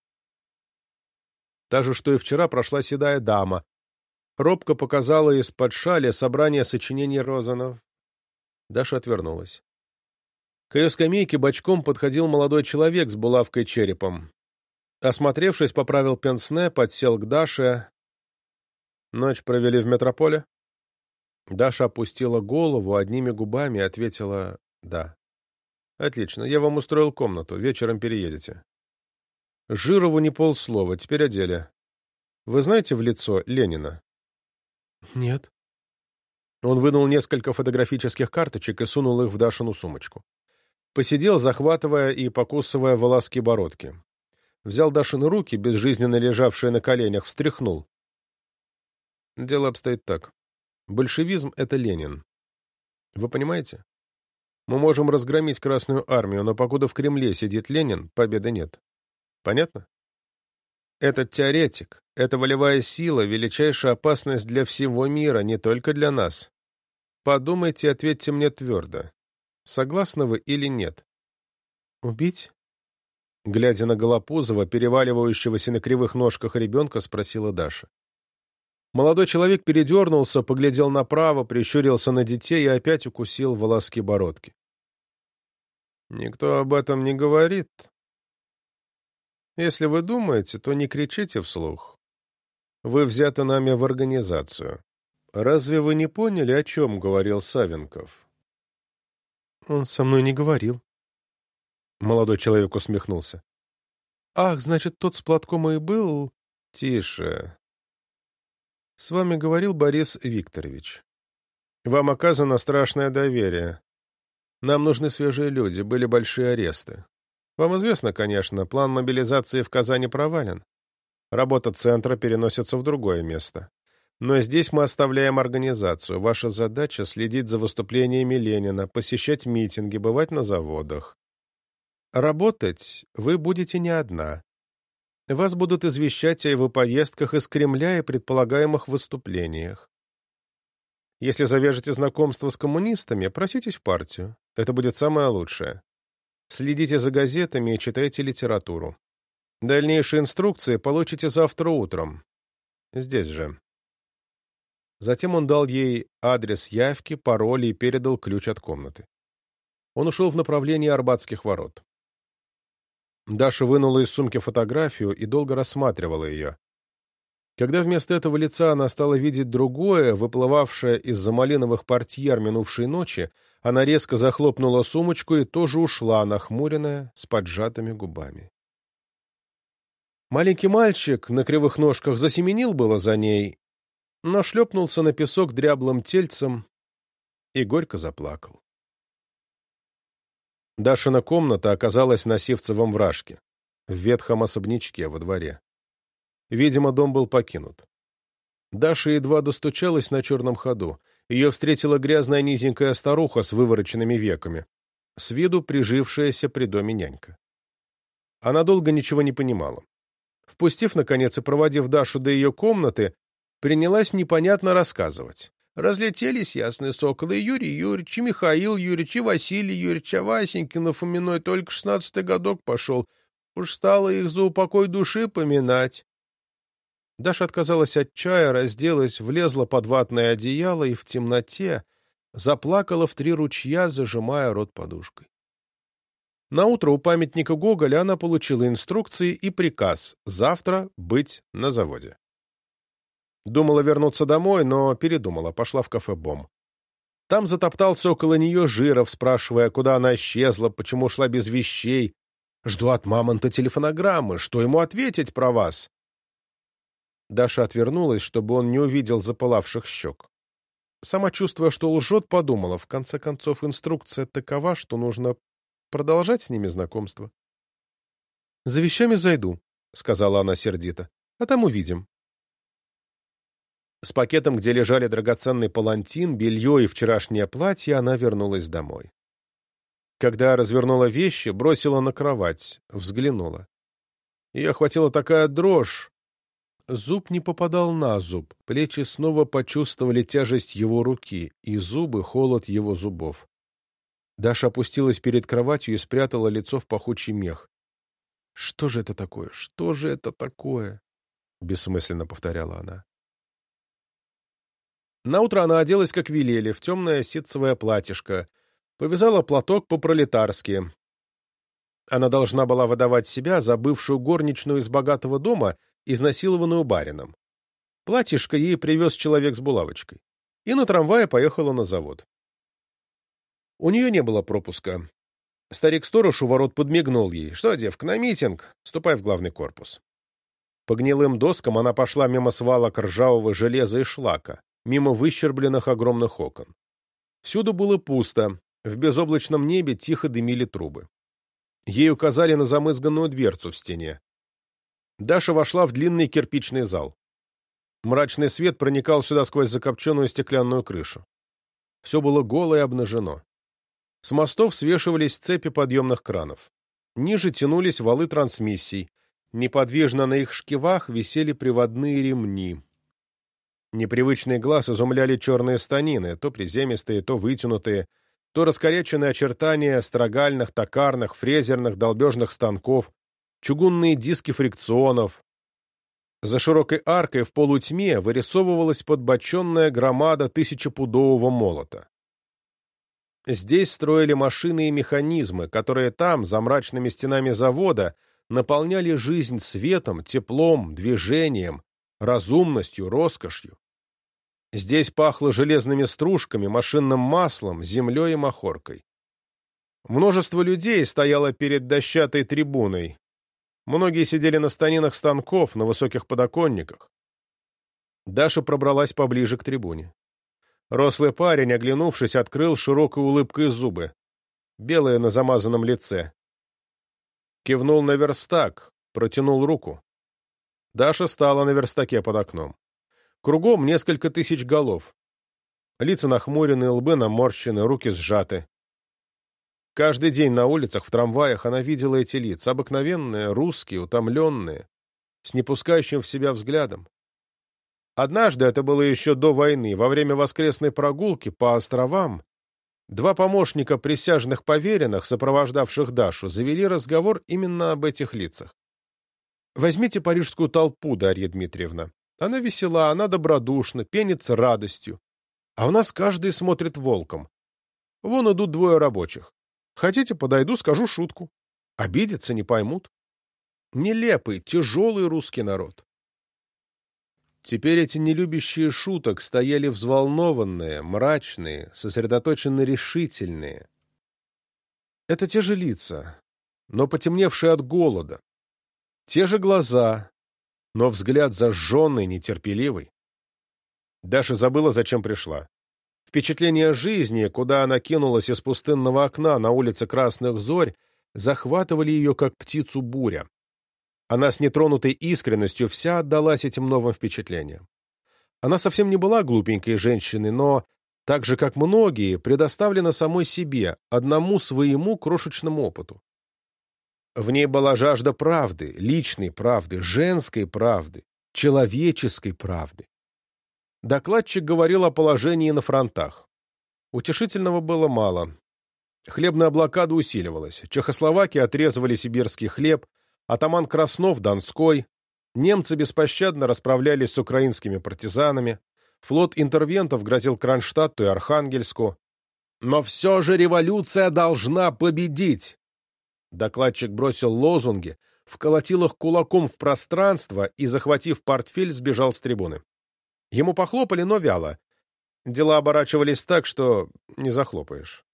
Та же, что и вчера, прошла седая дама. Робко показала из-под шали собрание сочинений Розанов. Даша отвернулась. К ее скамейке бочком подходил молодой человек с булавкой черепом. Осмотревшись, поправил пенсне, подсел к Даше. Ночь провели в метрополе? Даша опустила голову, одними губами ответила «да». «Отлично, я вам устроил комнату, вечером переедете». Жирову не полслова, теперь о деле. Вы знаете в лицо Ленина? Нет. Он вынул несколько фотографических карточек и сунул их в Дашину сумочку. Посидел, захватывая и покусывая волоски бородки. Взял Дашины руки, безжизненно лежавшие на коленях, встряхнул. Дело обстоит так. Большевизм — это Ленин. Вы понимаете? Мы можем разгромить Красную Армию, но покуда в Кремле сидит Ленин, победы нет. Понятно? Этот теоретик, эта волевая сила — величайшая опасность для всего мира, не только для нас. Подумайте и ответьте мне твердо. Согласны вы или нет? Убить? Глядя на Голопузова, переваливающегося на кривых ножках ребенка, спросила Даша. Молодой человек передернулся, поглядел направо, прищурился на детей и опять укусил волоски бородки. «Никто об этом не говорит. Если вы думаете, то не кричите вслух. Вы взяты нами в организацию. Разве вы не поняли, о чем говорил Савенков?» «Он со мной не говорил». Молодой человек усмехнулся. «Ах, значит, тот с платком и был...» «Тише. С вами говорил Борис Викторович. Вам оказано страшное доверие. Нам нужны свежие люди, были большие аресты. Вам известно, конечно, план мобилизации в Казани провален. Работа центра переносится в другое место. Но здесь мы оставляем организацию. Ваша задача — следить за выступлениями Ленина, посещать митинги, бывать на заводах. Работать вы будете не одна. Вас будут извещать о его поездках из Кремля и предполагаемых выступлениях. Если завяжете знакомство с коммунистами, проситесь в партию. Это будет самое лучшее. Следите за газетами и читайте литературу. Дальнейшие инструкции получите завтра утром. Здесь же. Затем он дал ей адрес явки, пароль и передал ключ от комнаты. Он ушел в направлении Арбатских ворот. Даша вынула из сумки фотографию и долго рассматривала ее. Когда вместо этого лица она стала видеть другое, выплывавшее из-за малиновых портьер минувшей ночи, она резко захлопнула сумочку и тоже ушла, нахмуренная, с поджатыми губами. Маленький мальчик на кривых ножках засеменил было за ней, но шлепнулся на песок дряблым тельцем и горько заплакал. Дашина комната оказалась на Сивцевом вражке, в ветхом особнячке во дворе. Видимо, дом был покинут. Даша едва достучалась на черном ходу. Ее встретила грязная низенькая старуха с вывороченными веками, с виду прижившаяся при доме нянька. Она долго ничего не понимала. Впустив, наконец, и проводив Дашу до ее комнаты, принялась непонятно рассказывать. Разлетелись ясные соколы Юрий Юрьевич, и Михаил Юрьевич, и Василий Юрьевич, а Васенькин Фоминой только шестнадцатый годок пошел. Уж стало их за упокой души поминать. Даша отказалась от чая, разделась, влезла под ватное одеяло и в темноте заплакала в три ручья, зажимая рот подушкой. Наутро у памятника Гоголя она получила инструкции и приказ завтра быть на заводе. Думала вернуться домой, но передумала, пошла в кафе «Бом». Там затоптался около нее Жиров, спрашивая, куда она исчезла, почему шла без вещей. «Жду от мамонта телефонограммы. Что ему ответить про вас?» Даша отвернулась, чтобы он не увидел запылавших щек. Сама чувствуя, что лжет, подумала, в конце концов, инструкция такова, что нужно продолжать с ними знакомство. «За вещами зайду», — сказала она сердито, — «а там увидим». С пакетом, где лежали драгоценный палантин, белье и вчерашнее платье, она вернулась домой. Когда развернула вещи, бросила на кровать, взглянула. Ее охватила такая дрожь. Зуб не попадал на зуб, плечи снова почувствовали тяжесть его руки и зубы — холод его зубов. Даша опустилась перед кроватью и спрятала лицо в пахучий мех. «Что же это такое? Что же это такое?» — бессмысленно повторяла она. Наутро она оделась, как велели, в темное ситцевое платьишко, Повязала платок по-пролетарски. Она должна была выдавать себя за бывшую горничную из богатого дома, изнасилованную барином. Платьишко ей привез человек с булавочкой. И на трамвае поехала на завод. У нее не было пропуска. Старик-сторож у ворот подмигнул ей. «Что, девка, на митинг? Ступай в главный корпус». По гнилым доскам она пошла мимо свалок ржавого железа и шлака, мимо выщербленных огромных окон. Всюду было пусто, в безоблачном небе тихо дымили трубы. Ей указали на замызганную дверцу в стене. Даша вошла в длинный кирпичный зал. Мрачный свет проникал сюда сквозь закопченную стеклянную крышу. Все было голо и обнажено. С мостов свешивались цепи подъемных кранов. Ниже тянулись валы трансмиссий. Неподвижно на их шкивах висели приводные ремни. Непривычный глаз изумляли черные станины, то приземистые, то вытянутые, то раскоряченные очертания строгальных, токарных, фрезерных, долбежных станков, чугунные диски фрикционов. За широкой аркой в полутьме вырисовывалась подбоченная громада тысячепудового молота. Здесь строили машины и механизмы, которые там, за мрачными стенами завода, наполняли жизнь светом, теплом, движением, разумностью, роскошью. Здесь пахло железными стружками, машинным маслом, землей и махоркой. Множество людей стояло перед дощатой трибуной. Многие сидели на станинах станков, на высоких подоконниках. Даша пробралась поближе к трибуне. Рослый парень, оглянувшись, открыл широкой улыбкой зубы, белые на замазанном лице. Кивнул на верстак, протянул руку. Даша стала на верстаке под окном. Кругом несколько тысяч голов. Лица нахмурены, лбы наморщены, руки сжаты. Каждый день на улицах, в трамваях она видела эти лица, обыкновенные, русские, утомленные, с непускающим в себя взглядом. Однажды, это было еще до войны, во время воскресной прогулки по островам, два помощника присяжных поверенных, сопровождавших Дашу, завели разговор именно об этих лицах. Возьмите парижскую толпу, Дарья Дмитриевна. Она весела, она добродушна, пенится радостью. А у нас каждый смотрит волком. Вон идут двое рабочих. Хотите, подойду, скажу шутку. Обидятся, не поймут. Нелепый, тяжелый русский народ. Теперь эти нелюбящие шуток стояли взволнованные, мрачные, сосредоточенно решительные. Это те же лица, но потемневшие от голода. Те же глаза, но взгляд зажженный, нетерпеливый. Даша забыла, зачем пришла. Впечатление жизни, куда она кинулась из пустынного окна на улице Красных Зорь, захватывали ее, как птицу буря. Она с нетронутой искренностью вся отдалась этим новым впечатлениям. Она совсем не была глупенькой женщиной, но, так же как многие, предоставлена самой себе, одному своему крошечному опыту. В ней была жажда правды, личной правды, женской правды, человеческой правды. Докладчик говорил о положении на фронтах. Утешительного было мало. Хлебная блокада усиливалась. Чехословакия отрезывали сибирский хлеб, атаман Краснов — Донской, немцы беспощадно расправлялись с украинскими партизанами, флот интервентов грозил Кронштадту и Архангельску. Но все же революция должна победить! Докладчик бросил лозунги, вколотил их кулаком в пространство и, захватив портфель, сбежал с трибуны. Ему похлопали, но вяло. Дела оборачивались так, что не захлопаешь.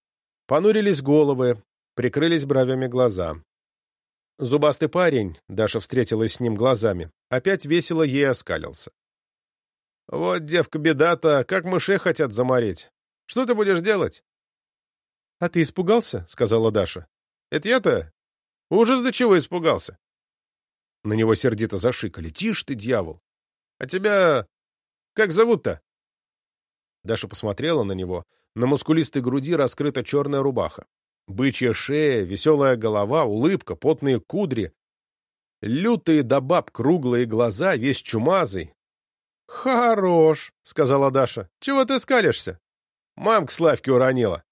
Понурились головы, прикрылись бровями глаза. Зубастый парень, Даша встретилась с ним глазами, опять весело ей оскалился. «Вот, девка, беда-то, как мышей хотят заморить. Что ты будешь делать?» «А ты испугался?» — сказала Даша. «Это я-то? Ужас до чего испугался?» На него сердито зашикали. «Тише ты, дьявол! А тебя как зовут-то?» Даша посмотрела на него. На мускулистой груди раскрыта черная рубаха. Бычья шея, веселая голова, улыбка, потные кудри. Лютые до баб круглые глаза, весь чумазый. «Хорош», — сказала Даша. «Чего ты скалишься?» Мамка Славки уронила.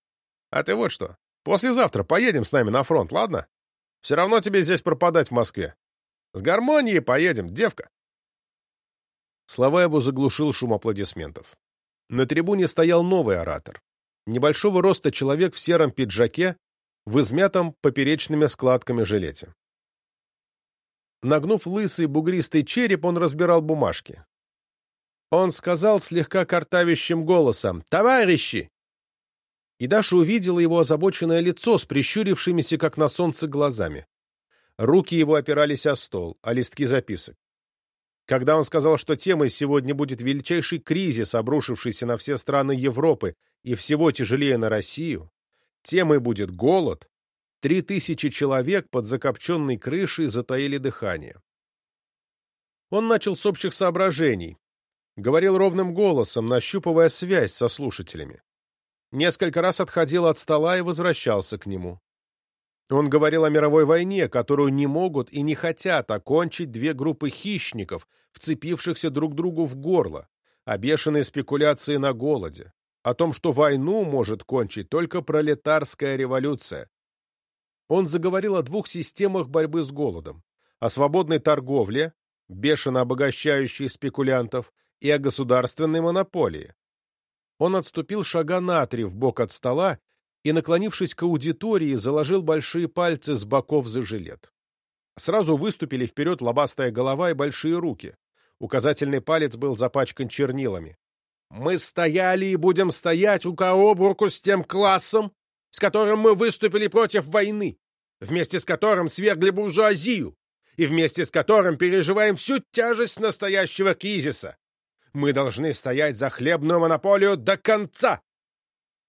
«А ты вот что, послезавтра поедем с нами на фронт, ладно? Все равно тебе здесь пропадать в Москве. С гармонией поедем, девка». Слова его заглушил шум аплодисментов. На трибуне стоял новый оратор. Небольшого роста человек в сером пиджаке, в измятом поперечными складками жилете. Нагнув лысый бугристый череп, он разбирал бумажки. Он сказал слегка картавящим голосом «Товарищи!» И Даша увидела его озабоченное лицо с прищурившимися, как на солнце, глазами. Руки его опирались о стол, о листки записок. Когда он сказал, что темой сегодня будет величайший кризис, обрушившийся на все страны Европы и всего тяжелее на Россию, темой будет голод, три тысячи человек под закопченной крышей затаили дыхание. Он начал с общих соображений, говорил ровным голосом, нащупывая связь со слушателями. Несколько раз отходил от стола и возвращался к нему. Он говорил о мировой войне, которую не могут и не хотят окончить две группы хищников, вцепившихся друг другу в горло, о бешеной спекуляции на голоде, о том, что войну может кончить только пролетарская революция. Он заговорил о двух системах борьбы с голодом, о свободной торговле, бешено обогащающей спекулянтов, и о государственной монополии. Он отступил шага на три в бок от стола и, наклонившись к аудитории, заложил большие пальцы с боков за жилет. Сразу выступили вперед лобастая голова и большие руки. Указательный палец был запачкан чернилами. «Мы стояли и будем стоять у об с тем классом, с которым мы выступили против войны, вместе с которым свергли буржуазию, и вместе с которым переживаем всю тяжесть настоящего кризиса. Мы должны стоять за хлебную монополию до конца!»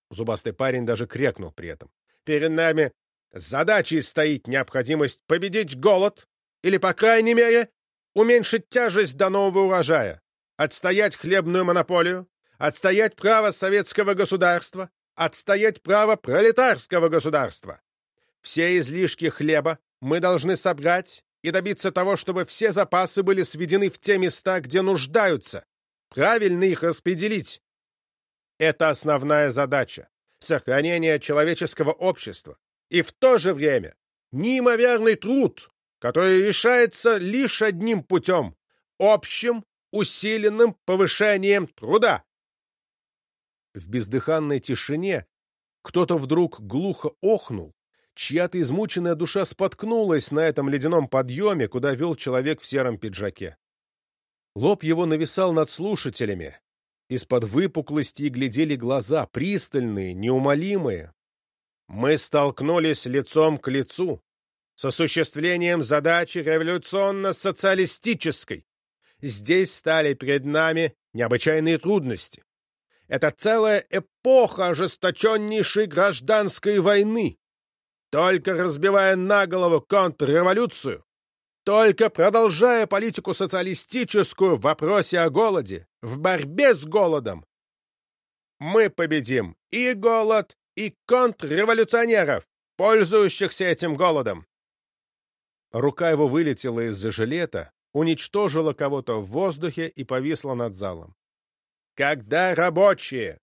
Зубастый парень даже крякнул при этом. «Перед нами задачей стоит необходимость победить голод или, по крайней мере, уменьшить тяжесть до нового урожая, отстоять хлебную монополию, отстоять право советского государства, отстоять право пролетарского государства. Все излишки хлеба мы должны собрать и добиться того, чтобы все запасы были сведены в те места, где нуждаются, правильно их распределить. Это основная задача — сохранение человеческого общества. И в то же время неимоверный труд, который решается лишь одним путем — общим усиленным повышением труда. В бездыханной тишине кто-то вдруг глухо охнул, чья-то измученная душа споткнулась на этом ледяном подъеме, куда вел человек в сером пиджаке. Лоб его нависал над слушателями. Из-под выпуклости глядели глаза, пристальные, неумолимые. Мы столкнулись лицом к лицу с осуществлением задачи революционно-социалистической. Здесь стали перед нами необычайные трудности. Это целая эпоха ожесточеннейшей гражданской войны. Только разбивая на голову контрреволюцию, только продолжая политику социалистическую в вопросе о голоде, в борьбе с голодом, мы победим и голод, и контрреволюционеров, пользующихся этим голодом. Рука его вылетела из-за жилета, уничтожила кого-то в воздухе и повисла над залом. Когда рабочие,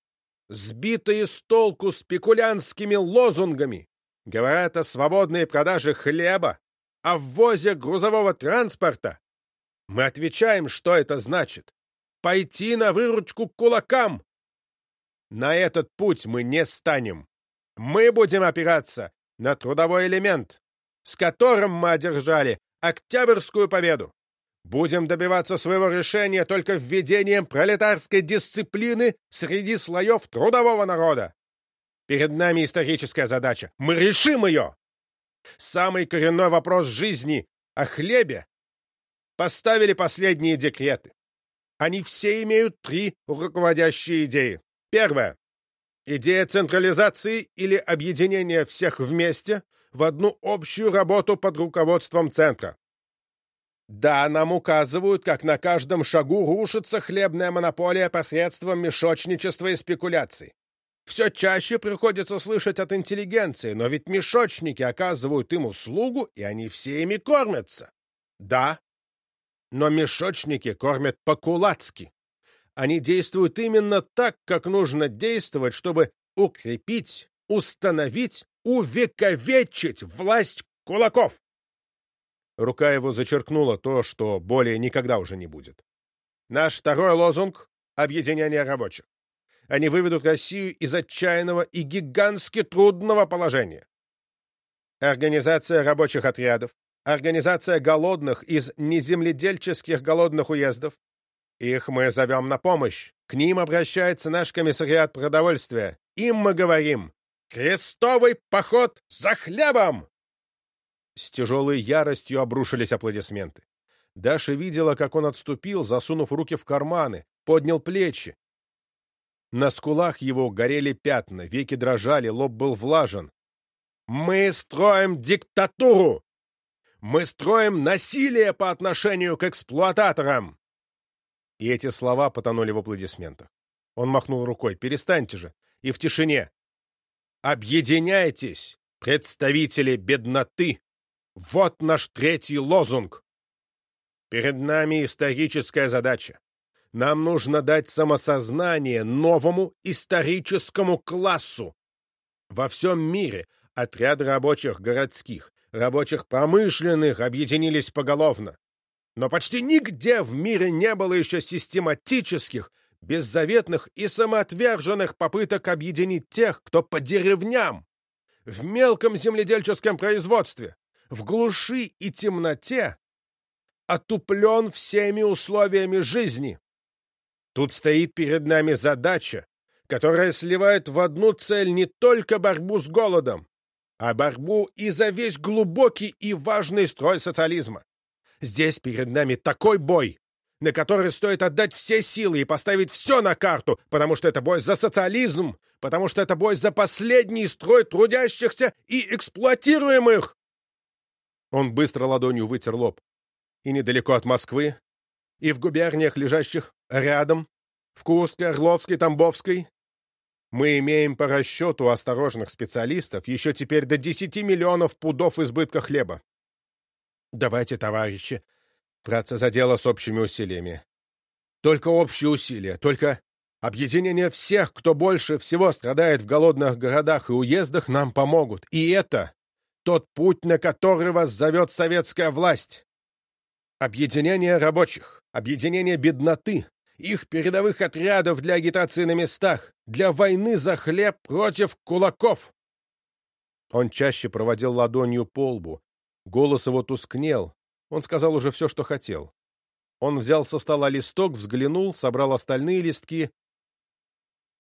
сбитые с толку спекулянтскими лозунгами, говорят о свободной продаже хлеба, о ввозе грузового транспорта, мы отвечаем, что это значит. Пойти на выручку кулакам. На этот путь мы не станем. Мы будем опираться на трудовой элемент, с которым мы одержали Октябрьскую победу. Будем добиваться своего решения только введением пролетарской дисциплины среди слоев трудового народа. Перед нами историческая задача. Мы решим ее! Самый коренной вопрос жизни о хлебе, поставили последние декреты. Они все имеют три руководящие идеи. Первая – идея централизации или объединения всех вместе в одну общую работу под руководством центра. Да, нам указывают, как на каждом шагу рушится хлебная монополия посредством мешочничества и спекуляций. Все чаще приходится слышать от интеллигенции, но ведь мешочники оказывают им услугу, и они все ими кормятся. Да, но мешочники кормят по-кулацки. Они действуют именно так, как нужно действовать, чтобы укрепить, установить, увековечить власть кулаков. Рука его зачеркнула то, что более никогда уже не будет. Наш второй лозунг — объединение рабочих. Они выведут Россию из отчаянного и гигантски трудного положения. Организация рабочих отрядов, организация голодных из неземледельческих голодных уездов. Их мы зовем на помощь. К ним обращается наш комиссариат продовольствия. Им мы говорим «Крестовый поход за хлебом!» С тяжелой яростью обрушились аплодисменты. Даша видела, как он отступил, засунув руки в карманы, поднял плечи. На скулах его горели пятна, веки дрожали, лоб был влажен. «Мы строим диктатуру! Мы строим насилие по отношению к эксплуататорам!» И эти слова потонули в аплодисментах. Он махнул рукой. «Перестаньте же!» И в тишине. «Объединяйтесь, представители бедноты! Вот наш третий лозунг! Перед нами историческая задача. Нам нужно дать самосознание новому историческому классу. Во всем мире отряды рабочих городских, рабочих промышленных объединились поголовно. Но почти нигде в мире не было еще систематических, беззаветных и самоотверженных попыток объединить тех, кто по деревням, в мелком земледельческом производстве, в глуши и темноте отуплен всеми условиями жизни. Тут стоит перед нами задача, которая сливает в одну цель не только борьбу с голодом, а борьбу и за весь глубокий и важный строй социализма. Здесь перед нами такой бой, на который стоит отдать все силы и поставить все на карту, потому что это бой за социализм, потому что это бой за последний строй трудящихся и эксплуатируемых. Он быстро ладонью вытер лоб. И недалеко от Москвы, и в губерниях, лежащих рядом, в Курской, Орловской, Тамбовской, мы имеем по расчету осторожных специалистов еще теперь до 10 миллионов пудов избытка хлеба. Давайте, товарищи, браться за дело с общими усилиями. Только общие усилия, только объединение всех, кто больше всего страдает в голодных городах и уездах, нам помогут. И это тот путь, на который вас зовет советская власть. Объединение рабочих, объединение бедноты, их передовых отрядов для агитации на местах, для войны за хлеб против кулаков. Он чаще проводил ладонью по лбу. Голос его тускнел. Он сказал уже все, что хотел. Он взял со стола листок, взглянул, собрал остальные листки.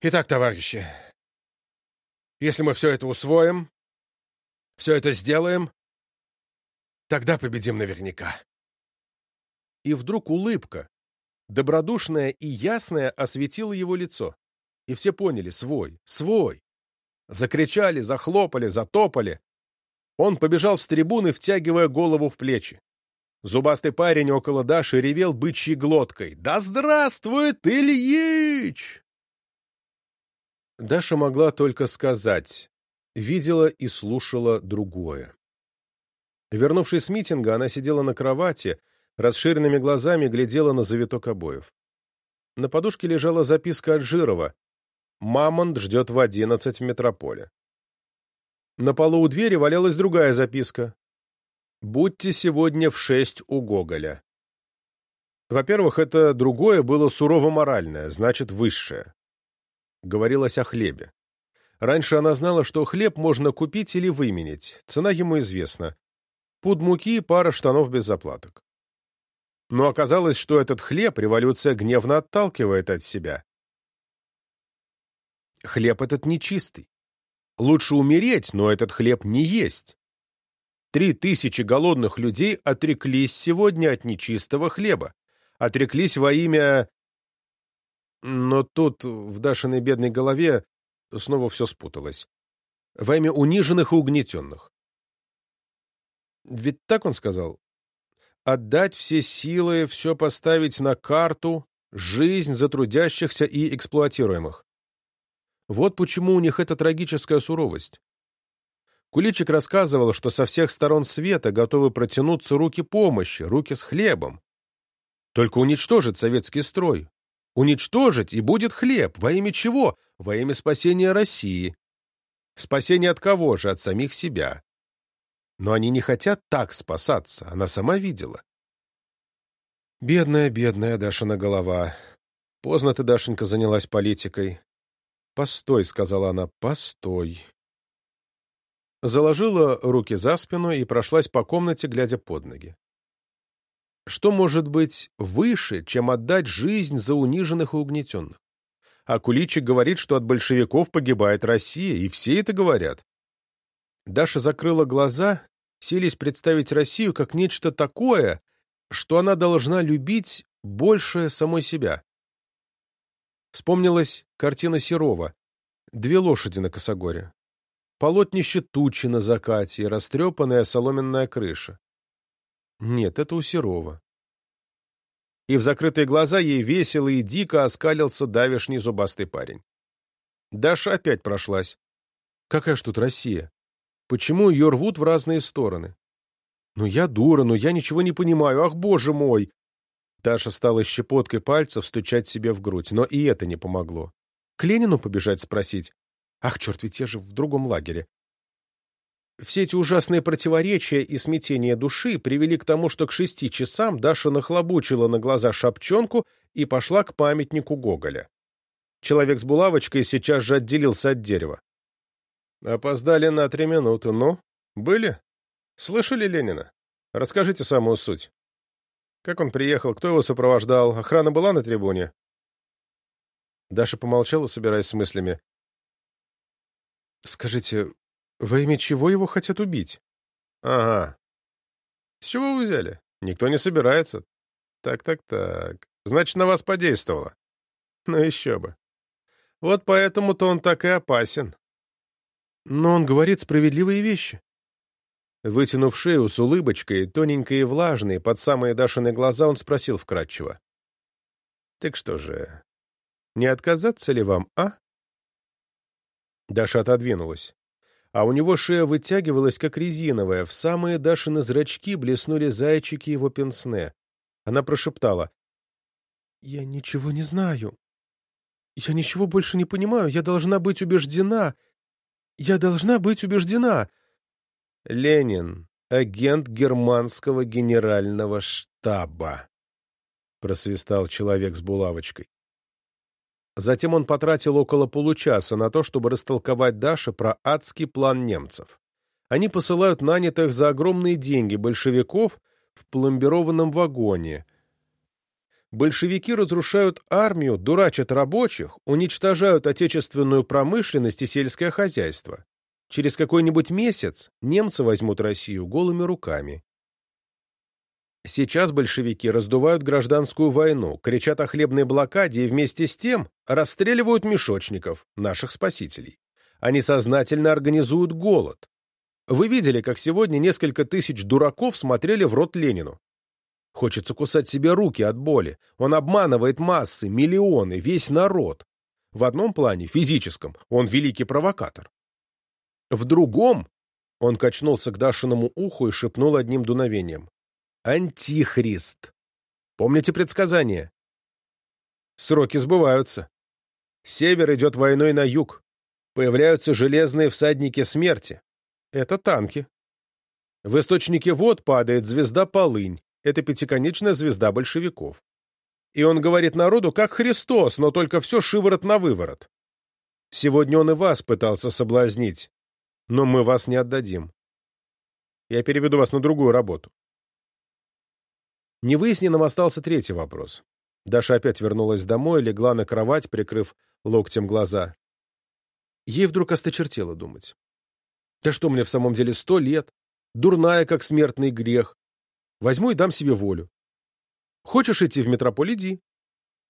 «Итак, товарищи, если мы все это усвоим, все это сделаем, тогда победим наверняка». И вдруг улыбка, добродушная и ясная, осветила его лицо. И все поняли — свой, свой. Закричали, захлопали, затопали. Он побежал с трибуны, втягивая голову в плечи. Зубастый парень около Даши ревел бычьей глоткой. «Да здравствует Ильич!» Даша могла только сказать. Видела и слушала другое. Вернувшись с митинга, она сидела на кровати, расширенными глазами глядела на завиток обоев. На подушке лежала записка от Жирова. «Мамонт ждет в одиннадцать в метрополе». На полу у двери валялась другая записка. «Будьте сегодня в шесть у Гоголя». Во-первых, это другое было сурово-моральное, значит, высшее. Говорилось о хлебе. Раньше она знала, что хлеб можно купить или выменить, цена ему известна. Пуд муки и пара штанов без заплаток. Но оказалось, что этот хлеб революция гневно отталкивает от себя. Хлеб этот нечистый. Лучше умереть, но этот хлеб не есть. Три тысячи голодных людей отреклись сегодня от нечистого хлеба. Отреклись во имя... Но тут в Дашиной бедной голове снова все спуталось. Во имя униженных и угнетенных. Ведь так он сказал? Отдать все силы, все поставить на карту, жизнь за трудящихся и эксплуатируемых. Вот почему у них эта трагическая суровость. Куличик рассказывал, что со всех сторон света готовы протянуться руки помощи, руки с хлебом. Только уничтожить советский строй. Уничтожить, и будет хлеб. Во имя чего? Во имя спасения России. Спасение от кого же? От самих себя. Но они не хотят так спасаться, она сама видела. Бедная, бедная Дашина голова. Поздно ты, Дашенька, занялась политикой. «Постой», — сказала она, — «постой». Заложила руки за спину и прошлась по комнате, глядя под ноги. Что может быть выше, чем отдать жизнь за униженных и угнетенных? А Куличик говорит, что от большевиков погибает Россия, и все это говорят. Даша закрыла глаза, селись представить Россию как нечто такое, что она должна любить больше самой себя. Вспомнилась картина Серова «Две лошади на косогоре». Полотнище тучи на закате и растрепанная соломенная крыша. Нет, это у Серова. И в закрытые глаза ей весело и дико оскалился давишний зубастый парень. Даша опять прошлась. Какая ж тут Россия? Почему ее рвут в разные стороны? Ну я дура, ну я ничего не понимаю, ах, боже мой! Даша стала щепоткой пальцев стучать себе в грудь, но и это не помогло. К Ленину побежать спросить? Ах, черт, ведь я же в другом лагере. Все эти ужасные противоречия и смятения души привели к тому, что к шести часам Даша нахлобучила на глаза шапчонку и пошла к памятнику Гоголя. Человек с булавочкой сейчас же отделился от дерева. Опоздали на три минуты. Ну, были? Слышали Ленина? Расскажите самую суть. Как он приехал, кто его сопровождал, охрана была на трибуне? Даша помолчала, собираясь с мыслями. «Скажите, во имя чего его хотят убить? Ага. С чего вы взяли? Никто не собирается. Так-так-так. Значит, на вас подействовало. Ну еще бы. Вот поэтому-то он так и опасен. Но он говорит справедливые вещи. Вытянув шею с улыбочкой, тоненькой и влажной, под самые Дашины глаза, он спросил вкратчиво. «Так что же, не отказаться ли вам, а?» Даша отодвинулась а у него шея вытягивалась, как резиновая, в самые Дашины зрачки блеснули зайчики его пенсне. Она прошептала. «Я ничего не знаю. Я ничего больше не понимаю. Я должна быть убеждена. Я должна быть убеждена». «Ленин, агент германского генерального штаба», — просвистал человек с булавочкой. Затем он потратил около получаса на то, чтобы растолковать Даше про адский план немцев. Они посылают нанятых за огромные деньги большевиков в пломбированном вагоне. Большевики разрушают армию, дурачат рабочих, уничтожают отечественную промышленность и сельское хозяйство. Через какой-нибудь месяц немцы возьмут Россию голыми руками. Сейчас большевики раздувают гражданскую войну, кричат о хлебной блокаде и вместе с тем расстреливают мешочников, наших спасителей. Они сознательно организуют голод. Вы видели, как сегодня несколько тысяч дураков смотрели в рот Ленину? Хочется кусать себе руки от боли. Он обманывает массы, миллионы, весь народ. В одном плане, физическом, он великий провокатор. В другом он качнулся к Дашиному уху и шепнул одним дуновением. Антихрист. Помните предсказание? Сроки сбываются. Север идет войной на юг. Появляются железные всадники смерти. Это танки. В источнике вод падает звезда Полынь. Это пятиконечная звезда большевиков. И он говорит народу, как Христос, но только все шиворот на выворот. Сегодня он и вас пытался соблазнить, но мы вас не отдадим. Я переведу вас на другую работу. Невыясненным остался третий вопрос. Даша опять вернулась домой, легла на кровать, прикрыв локтем глаза. Ей вдруг осточертело думать. Да что мне в самом деле сто лет? Дурная, как смертный грех. Возьму и дам себе волю. Хочешь идти в метрополь, иди.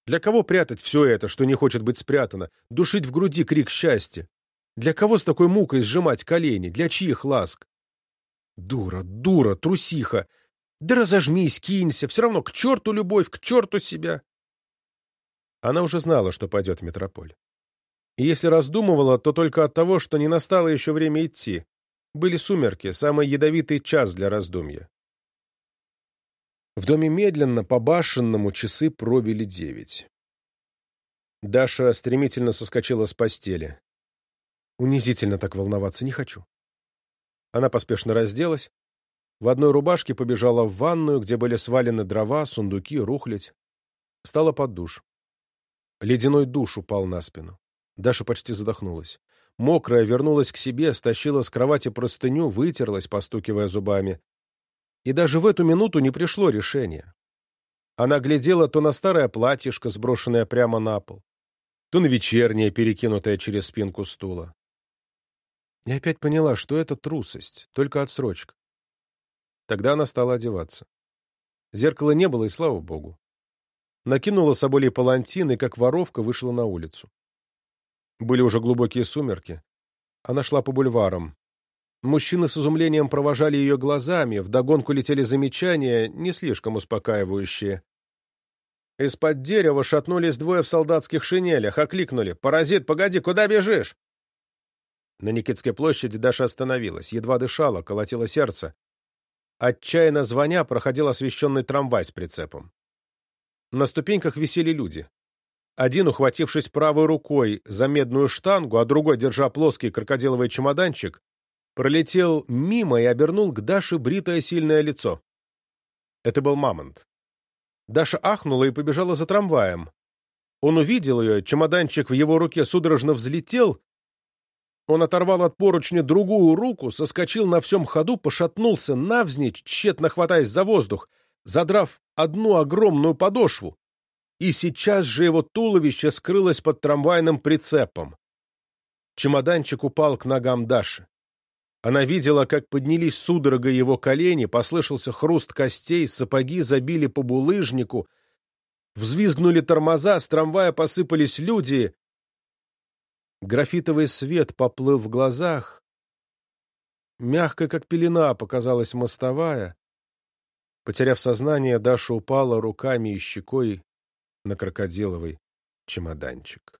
Для кого прятать все это, что не хочет быть спрятано, душить в груди крик счастья? Для кого с такой мукой сжимать колени? Для чьих ласк? Дура, дура, трусиха! Да разожмись, кинься, все равно к черту любовь, к черту себя. Она уже знала, что пойдет в метрополь. И если раздумывала, то только от того, что не настало еще время идти. Были сумерки, самый ядовитый час для раздумья. В доме медленно, по-башенному, часы пробили девять. Даша стремительно соскочила с постели. Унизительно так волноваться не хочу. Она поспешно разделась, в одной рубашке побежала в ванную, где были свалены дрова, сундуки, рухлядь. Стала под душ. Ледяной душ упал на спину. Даша почти задохнулась. Мокрая вернулась к себе, стащила с кровати простыню, вытерлась, постукивая зубами. И даже в эту минуту не пришло решение. Она глядела то на старое платьишко, сброшенное прямо на пол, то на вечернее, перекинутое через спинку стула. И опять поняла, что это трусость, только отсрочка. Тогда она стала одеваться. Зеркала не было, и слава богу. Накинула соболей палантин и, как воровка, вышла на улицу. Были уже глубокие сумерки. Она шла по бульварам. Мужчины с изумлением провожали ее глазами, вдогонку летели замечания, не слишком успокаивающие. Из-под дерева шатнулись двое в солдатских шинелях, окликнули. «Паразит, погоди, куда бежишь?» На Никитской площади Даша остановилась, едва дышала, колотило сердце. Отчаянно звоня проходил освещенный трамвай с прицепом. На ступеньках висели люди. Один, ухватившись правой рукой за медную штангу, а другой, держа плоский крокодиловый чемоданчик, пролетел мимо и обернул к Даше бритое сильное лицо. Это был Мамонт. Даша ахнула и побежала за трамваем. Он увидел ее, чемоданчик в его руке судорожно взлетел. Он оторвал от поручня другую руку, соскочил на всем ходу, пошатнулся навзничь, тщетно хватаясь за воздух, задрав одну огромную подошву и сейчас же его туловище скрылось под трамвайным прицепом. Чемоданчик упал к ногам Даши. Она видела, как поднялись судорогой его колени, послышался хруст костей, сапоги забили по булыжнику, взвизгнули тормоза, с трамвая посыпались люди. Графитовый свет поплыл в глазах. Мягко, как пелена, показалась мостовая. Потеряв сознание, Даша упала руками и щекой на крокодиловый чемоданчик.